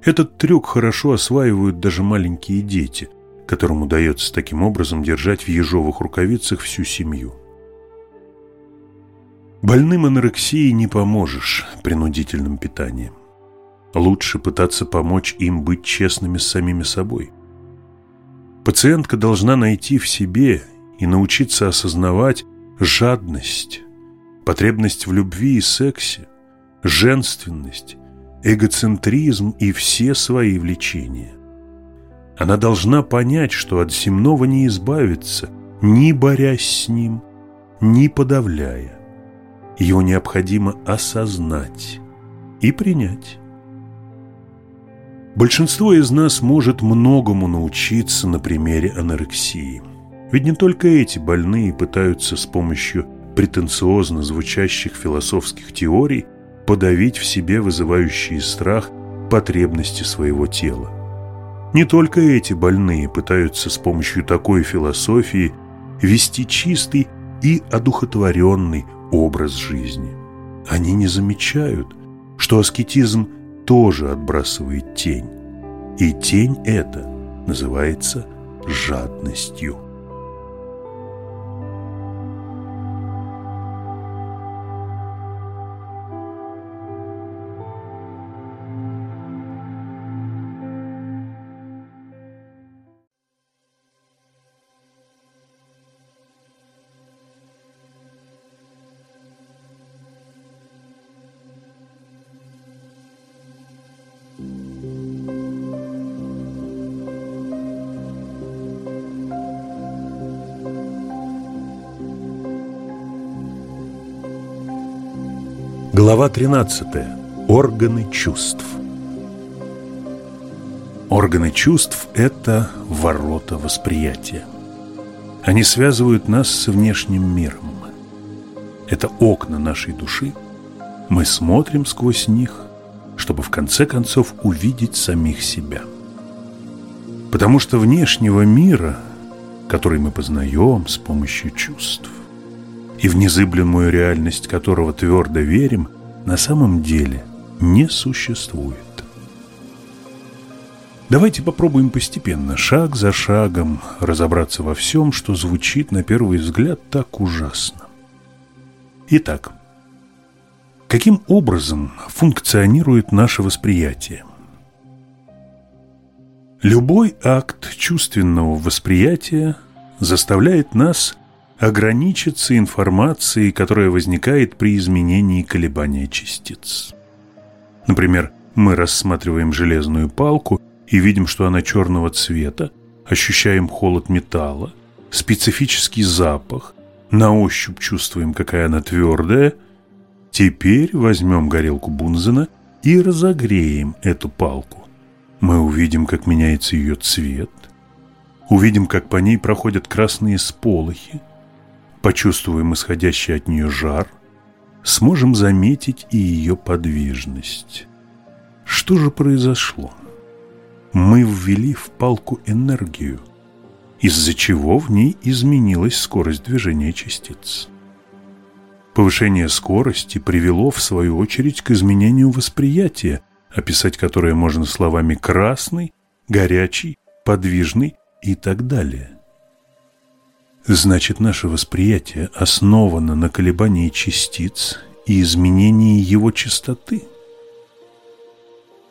Speaker 1: Этот трюк хорошо осваивают даже маленькие дети, которым удается таким образом держать в ежовых рукавицах всю семью. Больным анорексией не поможешь принудительным питанием. Лучше пытаться помочь им быть честными с самими собой. Пациентка должна найти в себе и научиться осознавать жадность, потребность в любви и сексе, женственность, эгоцентризм и все свои влечения. Она должна понять, что от земного не избавиться, ни борясь с ним, ни подавляя. Его необходимо осознать и принять. Большинство из нас может многому научиться на примере анорексии. Ведь не только эти больные пытаются с помощью претенциозно звучащих философских теорий подавить в себе вызывающие страх потребности своего тела. Не только эти больные пытаются с помощью такой философии вести чистый и одухотворенный образ жизни. Они не замечают, что аскетизм тоже отбрасывает тень. И тень эта называется жадностью. Глава 13. Органы чувств. Органы чувств – это ворота восприятия. Они связывают нас с внешним миром. Это окна нашей души. Мы смотрим сквозь них, чтобы в конце концов увидеть самих себя. Потому что внешнего мира, который мы познаем с помощью чувств, и в незыблемую реальность которого твердо верим, на самом деле не существует. Давайте попробуем постепенно, шаг за шагом, разобраться во всем, что звучит на первый взгляд так ужасно. Итак, каким образом функционирует наше восприятие? Любой акт чувственного восприятия заставляет нас ограничиться информацией, которая возникает при изменении колебания частиц. Например, мы рассматриваем железную палку и видим, что она черного цвета, ощущаем холод металла, специфический запах, на ощупь чувствуем, какая она твердая. Теперь возьмем горелку Бунзена и разогреем эту палку. Мы увидим, как меняется ее цвет, увидим, как по ней проходят красные сполохи, почувствуем исходящий от нее жар, сможем заметить и ее подвижность. Что же произошло? Мы ввели в палку энергию, из-за чего в ней изменилась скорость движения частиц. Повышение скорости привело, в свою очередь, к изменению восприятия, описать которое можно словами «красный», «горячий», «подвижный» и так далее. Значит, наше восприятие основано на колебании частиц и изменении его частоты.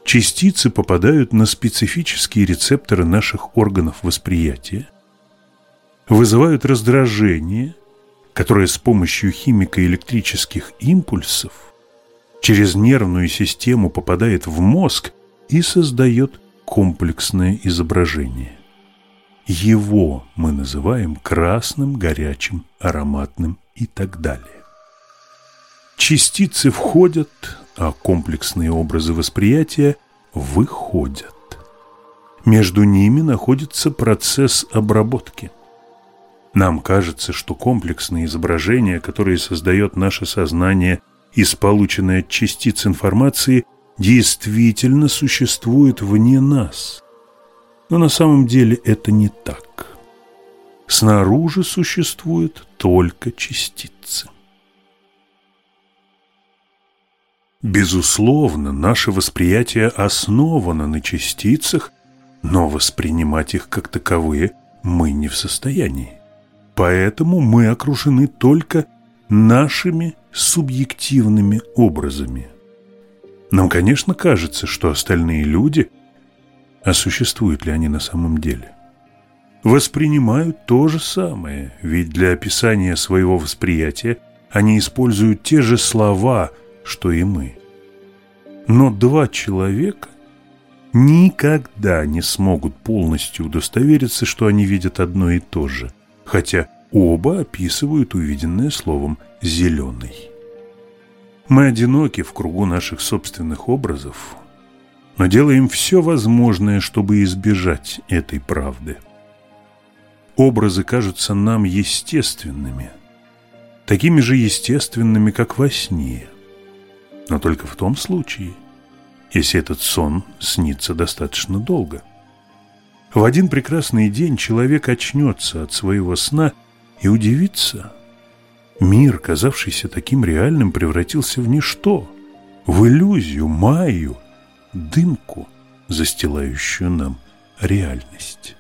Speaker 1: Частицы попадают на специфические рецепторы наших органов восприятия, вызывают раздражение, которое с помощью химико-электрических импульсов через нервную систему попадает в мозг и создает комплексное изображение. Его мы называем красным, горячим, ароматным и так далее. Частицы входят, а комплексные образы восприятия выходят. Между ними находится процесс обработки – нам кажется, что комплексные изображения, которые создает наше сознание из полученной от частиц информации, действительно существуют вне нас. Но на самом деле это не так. Снаружи существуют только частицы. Безусловно, наше восприятие основано на частицах, но воспринимать их как таковые мы не в состоянии. Поэтому мы окружены только нашими субъективными образами. Нам, конечно, кажется, что остальные люди, а существуют ли они на самом деле, воспринимают то же самое, ведь для описания своего восприятия они используют те же слова, что и мы. Но два человека никогда не смогут полностью удостовериться, что они видят одно и то же – хотя оба описывают увиденное словом «зеленый». Мы одиноки в кругу наших собственных образов, но делаем все возможное, чтобы избежать этой правды. Образы кажутся нам естественными, такими же естественными, как во сне, но только в том случае, если этот сон снится достаточно долго – в один прекрасный день человек очнется от своего сна и удивится. Мир, казавшийся таким реальным, превратился в ничто, в иллюзию, майю, дымку, застилающую нам реальность.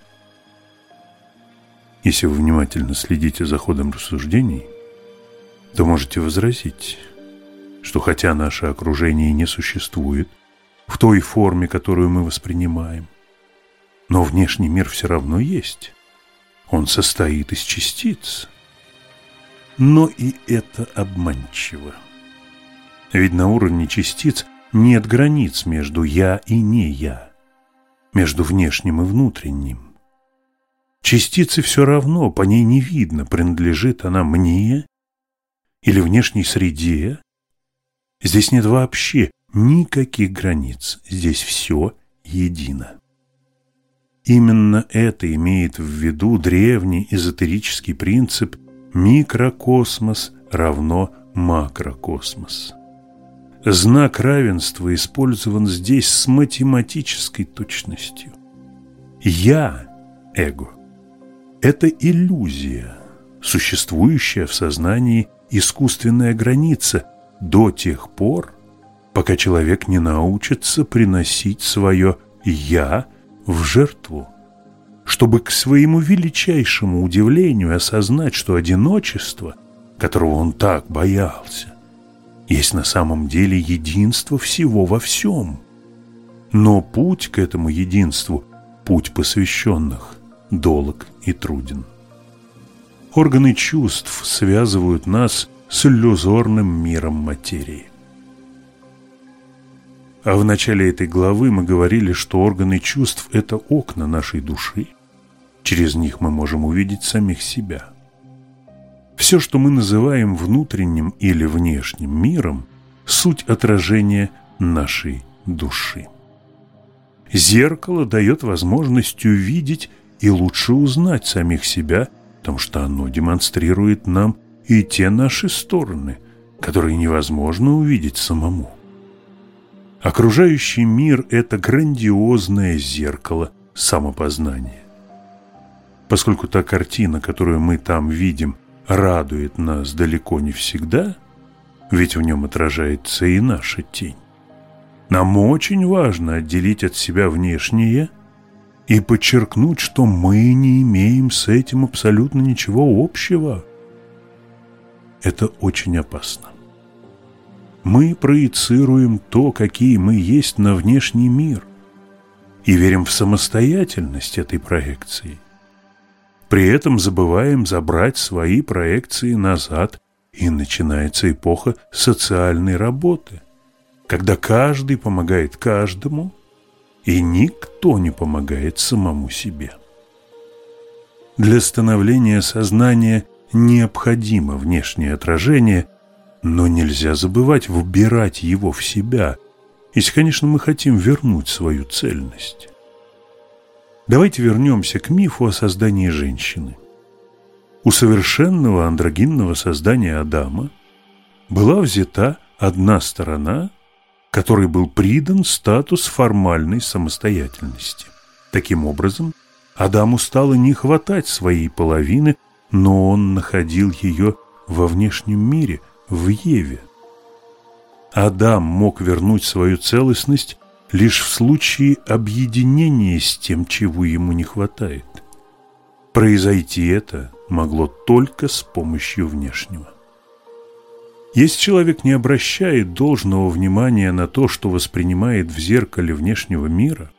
Speaker 1: Если вы внимательно следите за ходом рассуждений, то можете возразить, что хотя наше окружение не существует в той форме, которую мы воспринимаем, но внешний мир все равно есть. Он состоит из частиц. Но и это обманчиво. Ведь на уровне частиц нет границ между «я» и «не я», между внешним и внутренним. Частицы все равно, по ней не видно, принадлежит она мне или внешней среде. Здесь нет вообще никаких границ, здесь все едино. Именно это имеет в виду древний эзотерический принцип «микрокосмос равно макрокосмос». Знак равенства использован здесь с математической точностью. «Я» – эго – это иллюзия, существующая в сознании искусственная граница до тех пор, пока человек не научится приносить свое «я» в жертву, чтобы к своему величайшему удивлению осознать, что одиночество, которого он так боялся, есть на самом деле единство всего во всем. Но путь к этому единству, путь посвященных, долг и труден. Органы чувств связывают нас с иллюзорным миром материи. А в начале этой главы мы говорили, что органы чувств – это окна нашей души. Через них мы можем увидеть самих себя. Все, что мы называем внутренним или внешним миром – суть отражения нашей души. Зеркало дает возможность увидеть и лучше узнать самих себя, потому что оно демонстрирует нам и те наши стороны, которые невозможно увидеть самому. Окружающий мир – это грандиозное зеркало самопознания. Поскольку та картина, которую мы там видим, радует нас далеко не всегда, ведь в нем отражается и наша тень. Нам очень важно отделить от себя внешнее и подчеркнуть, что мы не имеем с этим абсолютно ничего общего. Это очень опасно мы проецируем то, какие мы есть на внешний мир, и верим в самостоятельность этой проекции. При этом забываем забрать свои проекции назад, и начинается эпоха социальной работы, когда каждый помогает каждому, и никто не помогает самому себе. Для становления сознания необходимо внешнее отражение но нельзя забывать вбирать его в себя, если, конечно, мы хотим вернуть свою цельность. Давайте вернемся к мифу о создании женщины. У совершенного андрогинного создания Адама была взята одна сторона, которой был придан статус формальной самостоятельности. Таким образом, Адаму стало не хватать своей половины, но он находил ее во внешнем мире – в Еве. Адам мог вернуть свою целостность лишь в случае объединения с тем, чего ему не хватает. Произойти это могло только с помощью внешнего. Если человек не обращает должного внимания на то, что воспринимает в зеркале внешнего мира,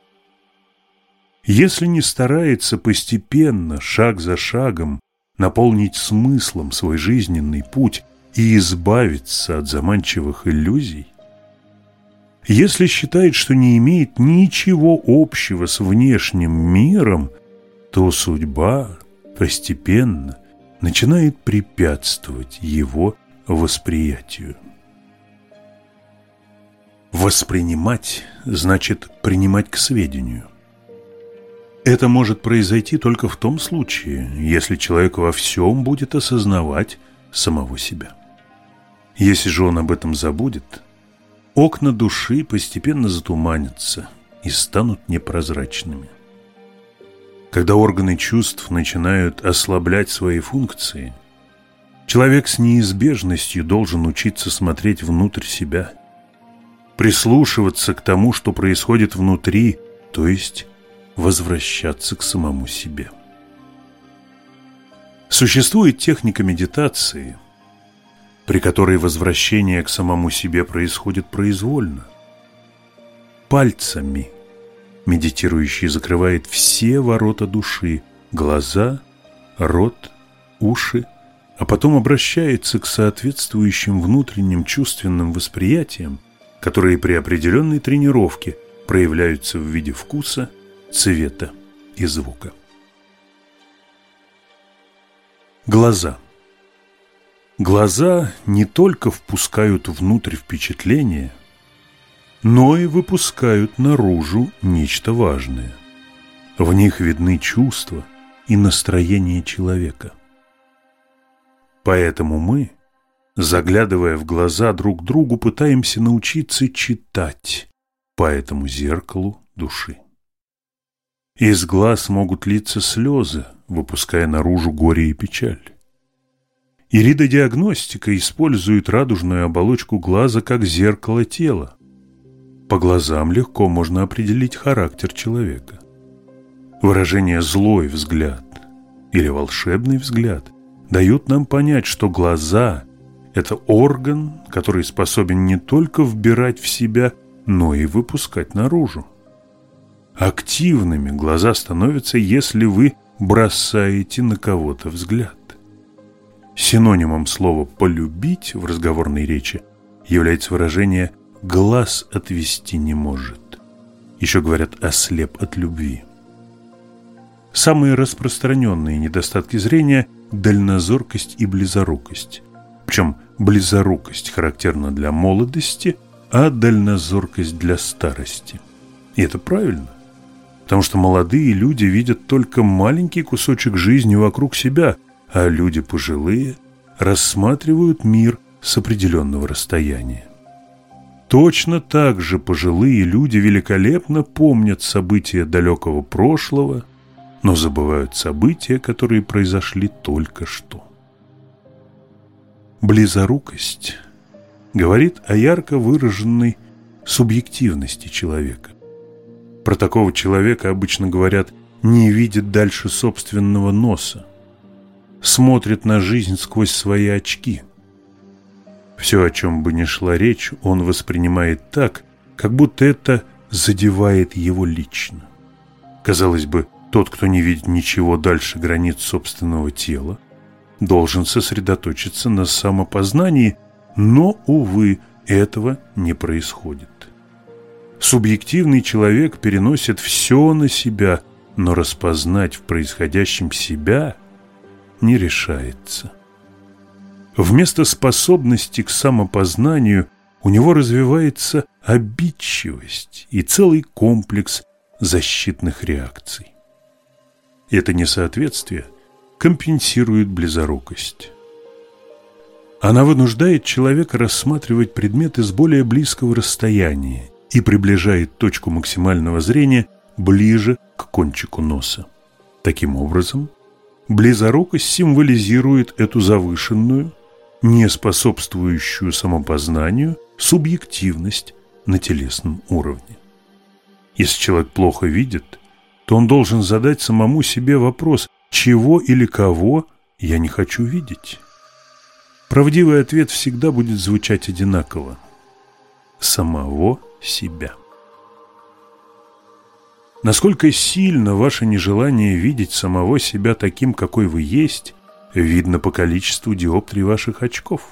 Speaker 1: если не старается постепенно, шаг за шагом, наполнить смыслом свой жизненный путь и избавиться от заманчивых иллюзий, если считает, что не имеет ничего общего с внешним миром, то судьба постепенно начинает препятствовать его восприятию. Воспринимать значит принимать к сведению. Это может произойти только в том случае, если человек во всем будет осознавать самого себя. Если же он об этом забудет, окна души постепенно затуманятся и станут непрозрачными. Когда органы чувств начинают ослаблять свои функции, человек с неизбежностью должен учиться смотреть внутрь себя, прислушиваться к тому, что происходит внутри, то есть возвращаться к самому себе. Существует техника медитации – при которой возвращение к самому себе происходит произвольно. Пальцами медитирующий закрывает все ворота души, глаза, рот, уши, а потом обращается к соответствующим внутренним чувственным восприятиям, которые при определенной тренировке проявляются в виде вкуса, цвета и звука. Глаза – Глаза не только впускают внутрь впечатления, но и выпускают наружу нечто важное. В них видны чувства и настроение человека. Поэтому мы, заглядывая в глаза друг другу, пытаемся научиться читать по этому зеркалу души. Из глаз могут литься слезы, выпуская наружу горе и печаль. Иридодиагностика использует радужную оболочку глаза как зеркало тела. По глазам легко можно определить характер человека. Выражение «злой взгляд» или «волшебный взгляд» дают нам понять, что глаза – это орган, который способен не только вбирать в себя, но и выпускать наружу. Активными глаза становятся, если вы бросаете на кого-то взгляд. Синонимом слова «полюбить» в разговорной речи является выражение «глаз отвести не может». Еще говорят «ослеп от любви». Самые распространенные недостатки зрения – дальнозоркость и близорукость. Причем близорукость характерна для молодости, а дальнозоркость для старости. И это правильно, потому что молодые люди видят только маленький кусочек жизни вокруг себя, а люди пожилые рассматривают мир с определенного расстояния. Точно так же пожилые люди великолепно помнят события далекого прошлого, но забывают события, которые произошли только что. Близорукость говорит о ярко выраженной субъективности человека. Про такого человека обычно говорят «не видит дальше собственного носа», смотрит на жизнь сквозь свои очки. Все, о чем бы ни шла речь, он воспринимает так, как будто это задевает его лично. Казалось бы, тот, кто не видит ничего дальше границ собственного тела, должен сосредоточиться на самопознании, но, увы, этого не происходит. Субъективный человек переносит все на себя, но распознать в происходящем себя не решается. Вместо способности к самопознанию у него развивается обидчивость и целый комплекс защитных реакций. Это несоответствие компенсирует близорукость. Она вынуждает человека рассматривать предметы с более близкого расстояния и приближает точку максимального зрения ближе к кончику носа. Таким образом, близорукость символизирует эту завышенную, не способствующую самопознанию, субъективность на телесном уровне. Если человек плохо видит, то он должен задать самому себе вопрос, чего или кого я не хочу видеть. Правдивый ответ всегда будет звучать одинаково. Самого себя. Насколько сильно ваше нежелание видеть самого себя таким, какой вы есть, видно по количеству диоптрий ваших очков.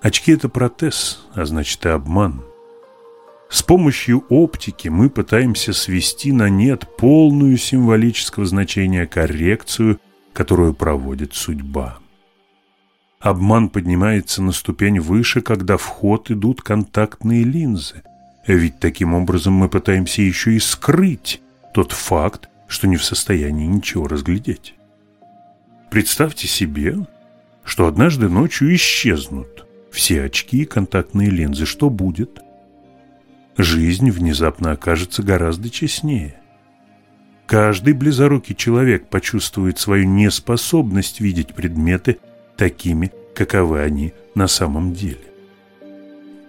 Speaker 1: Очки – это протез, а значит и обман. С помощью оптики мы пытаемся свести на нет полную символического значения коррекцию, которую проводит судьба. Обман поднимается на ступень выше, когда в ход идут контактные линзы. Ведь таким образом мы пытаемся еще и скрыть тот факт, что не в состоянии ничего разглядеть. Представьте себе, что однажды ночью исчезнут все очки и контактные линзы. Что будет? Жизнь внезапно окажется гораздо честнее. Каждый близорукий человек почувствует свою неспособность видеть предметы такими, каковы они на самом деле.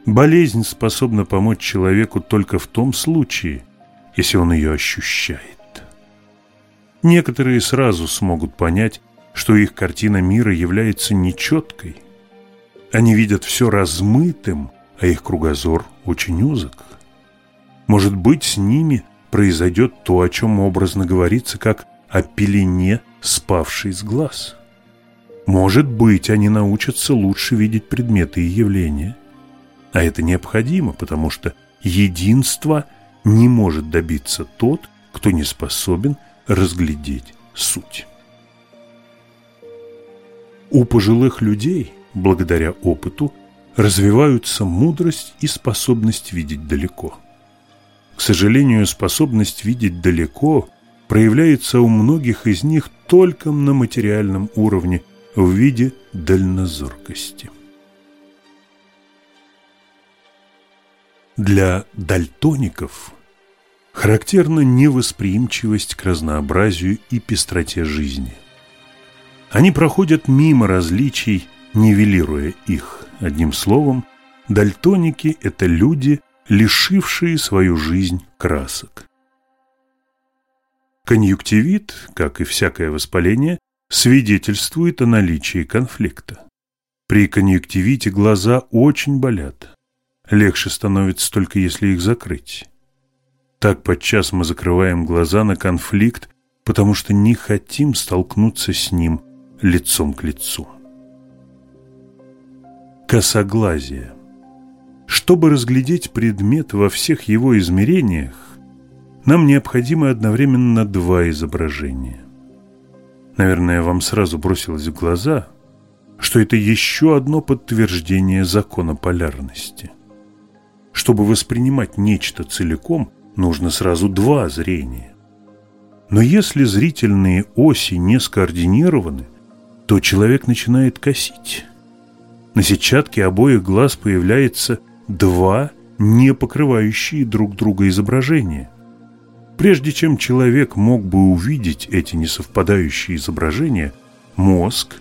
Speaker 1: Болезнь способна помочь человеку только в том случае, если он ее ощущает. Некоторые сразу смогут понять, что их картина мира является нечеткой. Они видят все размытым, а их кругозор очень узок. Может быть, с ними произойдет то, о чем образно говорится, как о пелене, спавшей с глаз. Может быть, они научатся лучше видеть предметы и явления. А это необходимо, потому что единства не может добиться тот, кто не способен разглядеть суть. У пожилых людей, благодаря опыту, развиваются мудрость и способность видеть далеко. К сожалению, способность видеть далеко проявляется у многих из них только на материальном уровне в виде дальнозоркости. Для дальтоников характерна невосприимчивость к разнообразию и пестроте жизни. Они проходят мимо различий, нивелируя их. Одним словом, дальтоники – это люди, лишившие свою жизнь красок. Конъюнктивит, как и всякое воспаление, свидетельствует о наличии конфликта. При конъюнктивите глаза очень болят. Легче становится только если их закрыть. Так подчас мы закрываем глаза на конфликт, потому что не хотим столкнуться с ним лицом к лицу. косоглазие. Чтобы разглядеть предмет во всех его измерениях, нам необходимо одновременно два изображения. Наверное, вам сразу бросилось в глаза, что это еще одно подтверждение закона полярности. Чтобы воспринимать нечто целиком, нужно сразу два зрения. Но если зрительные оси не скоординированы, то человек начинает косить. На сетчатке обоих глаз появляется два не покрывающие друг друга изображения. Прежде чем человек мог бы увидеть эти несовпадающие изображения, мозг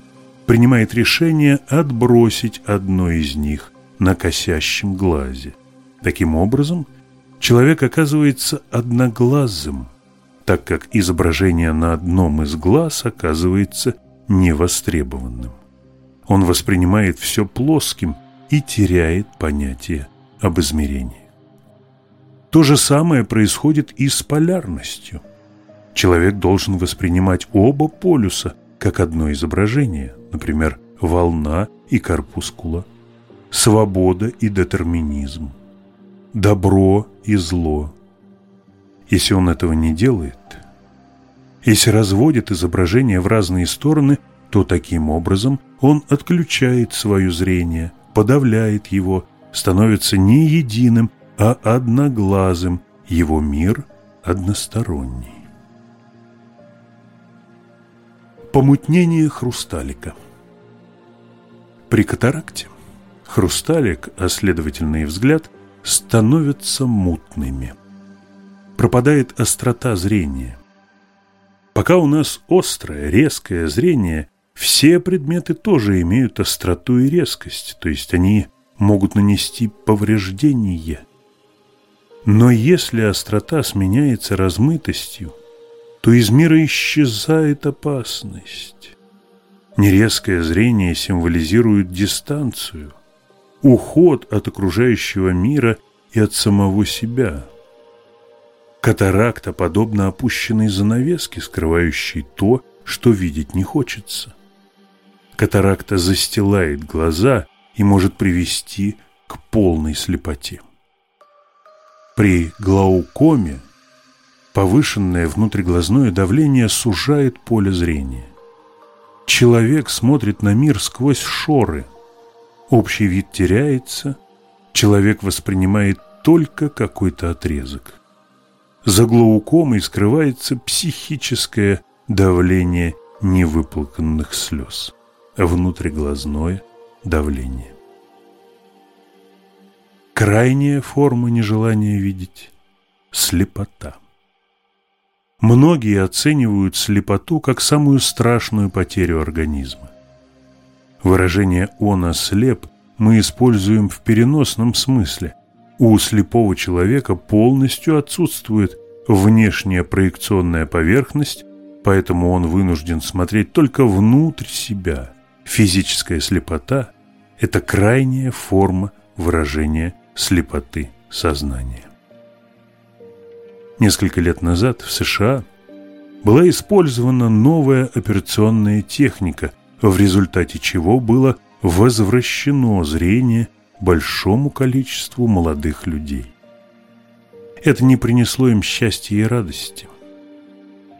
Speaker 1: принимает решение отбросить одно из них на косящем глазе. Таким образом, человек оказывается одноглазым, так как изображение на одном из глаз оказывается невостребованным. Он воспринимает все плоским и теряет понятие об измерении. То же самое происходит и с полярностью. Человек должен воспринимать оба полюса как одно изображение, например, волна и корпускула, свобода и детерминизм, добро и зло. Если он этого не делает, если разводит изображения в разные стороны, то таким образом он отключает свое зрение, подавляет его, становится не единым, а одноглазым, его мир односторонний. Помутнение хрусталика При катаракте хрусталик, а следовательно и взгляд, становятся мутными. Пропадает острота зрения. Пока у нас острое, резкое зрение, все предметы тоже имеют остроту и резкость, то есть они могут нанести повреждение. Но если острота сменяется размытостью, то из мира исчезает опасность. Нерезкое зрение символизирует дистанцию, уход от окружающего мира и от самого себя. Катаракта подобна опущенной занавеске, скрывающей то, что видеть не хочется. Катаракта застилает глаза и может привести к полной слепоте. При глаукоме повышенное внутриглазное давление сужает поле зрения. Человек смотрит на мир сквозь шоры – Общий вид теряется, человек воспринимает только какой-то отрезок. За глаукомой скрывается психическое давление невыплаканных слез, внутриглазное давление. Крайняя форма нежелания видеть – слепота. Многие оценивают слепоту как самую страшную потерю организма. Выражение «он ослеп» мы используем в переносном смысле. У слепого человека полностью отсутствует внешняя проекционная поверхность, поэтому он вынужден смотреть только внутрь себя. Физическая слепота – это крайняя форма выражения слепоты сознания. Несколько лет назад в США была использована новая операционная техника, в результате чего было возвращено зрение большому количеству молодых людей. Это не принесло им счастья и радости.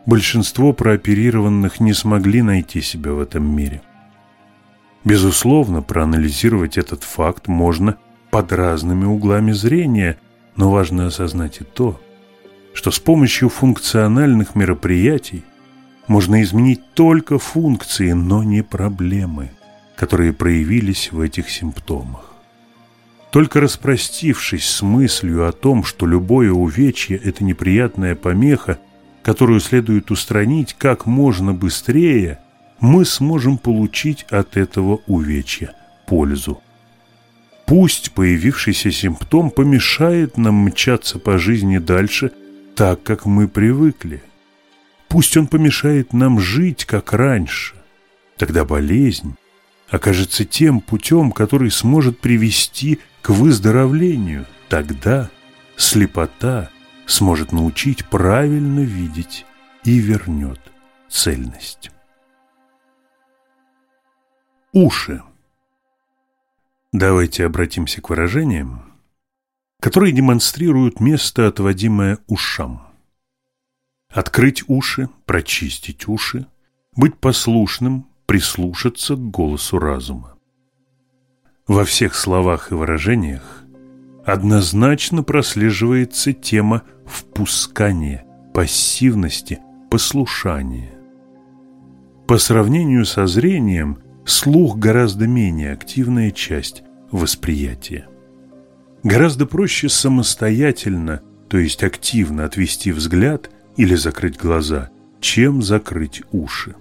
Speaker 1: Большинство прооперированных не смогли найти себя в этом мире. Безусловно, проанализировать этот факт можно под разными углами зрения, но важно осознать и то, что с помощью функциональных мероприятий можно изменить только функции, но не проблемы, которые проявились в этих симптомах. Только распростившись с мыслью о том, что любое увечье – это неприятная помеха, которую следует устранить как можно быстрее, мы сможем получить от этого увечья пользу. Пусть появившийся симптом помешает нам мчаться по жизни дальше так, как мы привыкли. Пусть он помешает нам жить, как раньше. Тогда болезнь окажется тем путем, который сможет привести к выздоровлению. Тогда слепота сможет научить правильно видеть и вернет цельность. Уши Давайте обратимся к выражениям, которые демонстрируют место, отводимое ушам. Открыть уши, прочистить уши, быть послушным, прислушаться к голосу разума. Во всех словах и выражениях однозначно прослеживается тема впускания, пассивности, послушания. По сравнению со зрением, слух гораздо менее активная часть восприятия. Гораздо проще самостоятельно, то есть активно отвести взгляд или закрыть глаза, чем закрыть уши.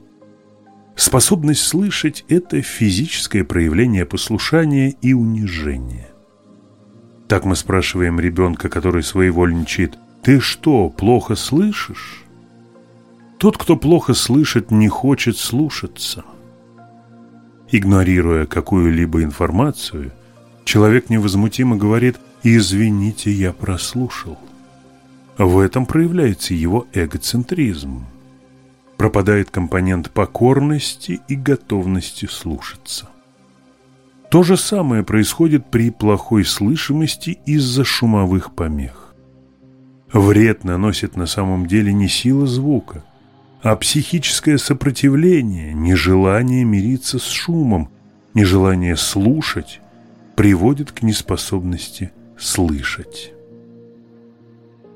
Speaker 1: Способность слышать – это физическое проявление послушания и унижения. Так мы спрашиваем ребенка, который своевольничает, «Ты что, плохо слышишь?» Тот, кто плохо слышит, не хочет слушаться. Игнорируя какую-либо информацию, человек невозмутимо говорит «Извините, я прослушал». В этом проявляется его эгоцентризм – пропадает компонент покорности и готовности слушаться. То же самое происходит при плохой слышимости из-за шумовых помех. Вред наносит на самом деле не сила звука, а психическое сопротивление, нежелание мириться с шумом, нежелание слушать приводит к неспособности слышать.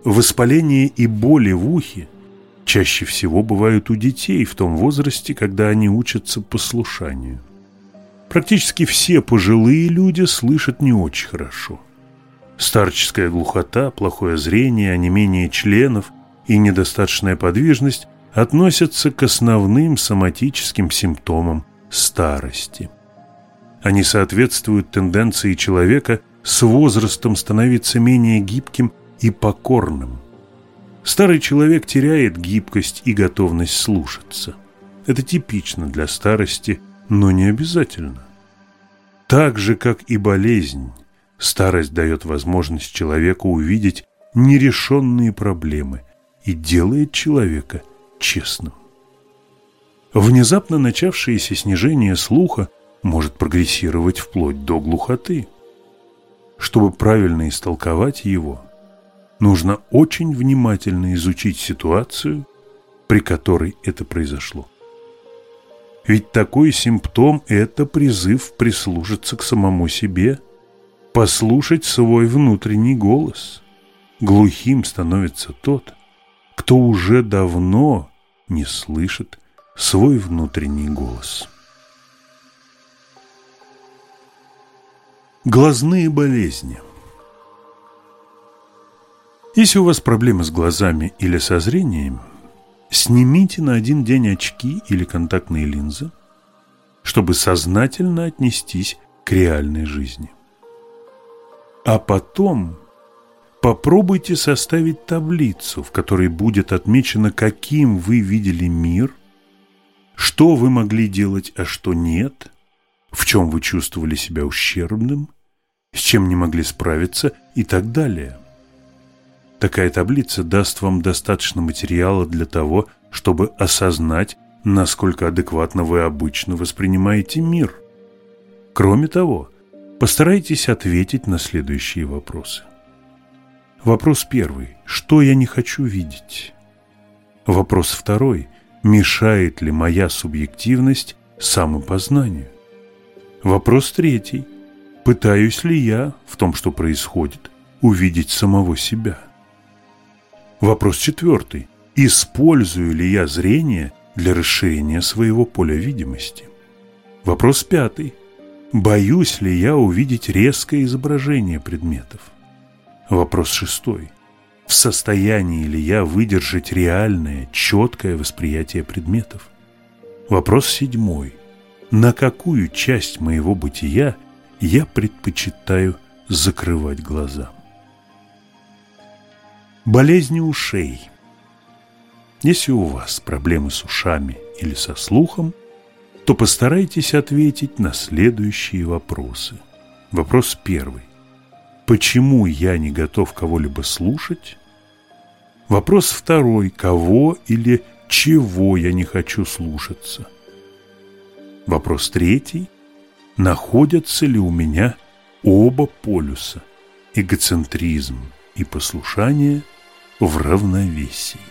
Speaker 1: Воспаление и боли в ухе чаще всего бывают у детей в том возрасте, когда они учатся послушанию. Практически все пожилые люди слышат не очень хорошо. Старческая глухота, плохое зрение, онемение членов и недостаточная подвижность относятся к основным соматическим симптомам старости. Они соответствуют тенденции человека с возрастом становиться менее гибким и покорным – Старый человек теряет гибкость и готовность слушаться. Это типично для старости, но не обязательно. Так же, как и болезнь, старость дает возможность человеку увидеть нерешенные проблемы и делает человека честным. Внезапно начавшееся снижение слуха может прогрессировать вплоть до глухоты. Чтобы правильно истолковать его – нужно очень внимательно изучить ситуацию, при которой это произошло. Ведь такой симптом – это призыв прислушаться к самому себе, послушать свой внутренний голос. Глухим становится тот, кто уже давно не слышит свой внутренний голос. Глазные болезни – если у вас проблемы с глазами или со зрением, снимите на один день очки или контактные линзы, чтобы сознательно отнестись к реальной жизни. А потом попробуйте составить таблицу, в которой будет отмечено, каким вы видели мир, что вы могли делать, а что нет, в чем вы чувствовали себя ущербным, с чем не могли справиться и так далее. Такая таблица даст вам достаточно материала для того, чтобы осознать, насколько адекватно вы обычно воспринимаете мир. Кроме того, постарайтесь ответить на следующие вопросы. Вопрос первый. Что я не хочу видеть? Вопрос второй. Мешает ли моя субъективность самопознанию? Вопрос третий. Пытаюсь ли я в том, что происходит, увидеть самого себя? Вопрос четвертый. Использую ли я зрение для расширения своего поля видимости? Вопрос пятый. Боюсь ли я увидеть резкое изображение предметов? Вопрос шестой. В состоянии ли я выдержать реальное, четкое восприятие предметов? Вопрос седьмой. На какую часть моего бытия я предпочитаю закрывать глаза? Болезни ушей. Если у вас проблемы с ушами или со слухом, то постарайтесь ответить на следующие вопросы. Вопрос первый. Почему я не готов кого-либо слушать? Вопрос второй. Кого или чего я не хочу слушаться? Вопрос третий. Находятся ли у меня оба полюса – эгоцентризм и послушание – в равновесии.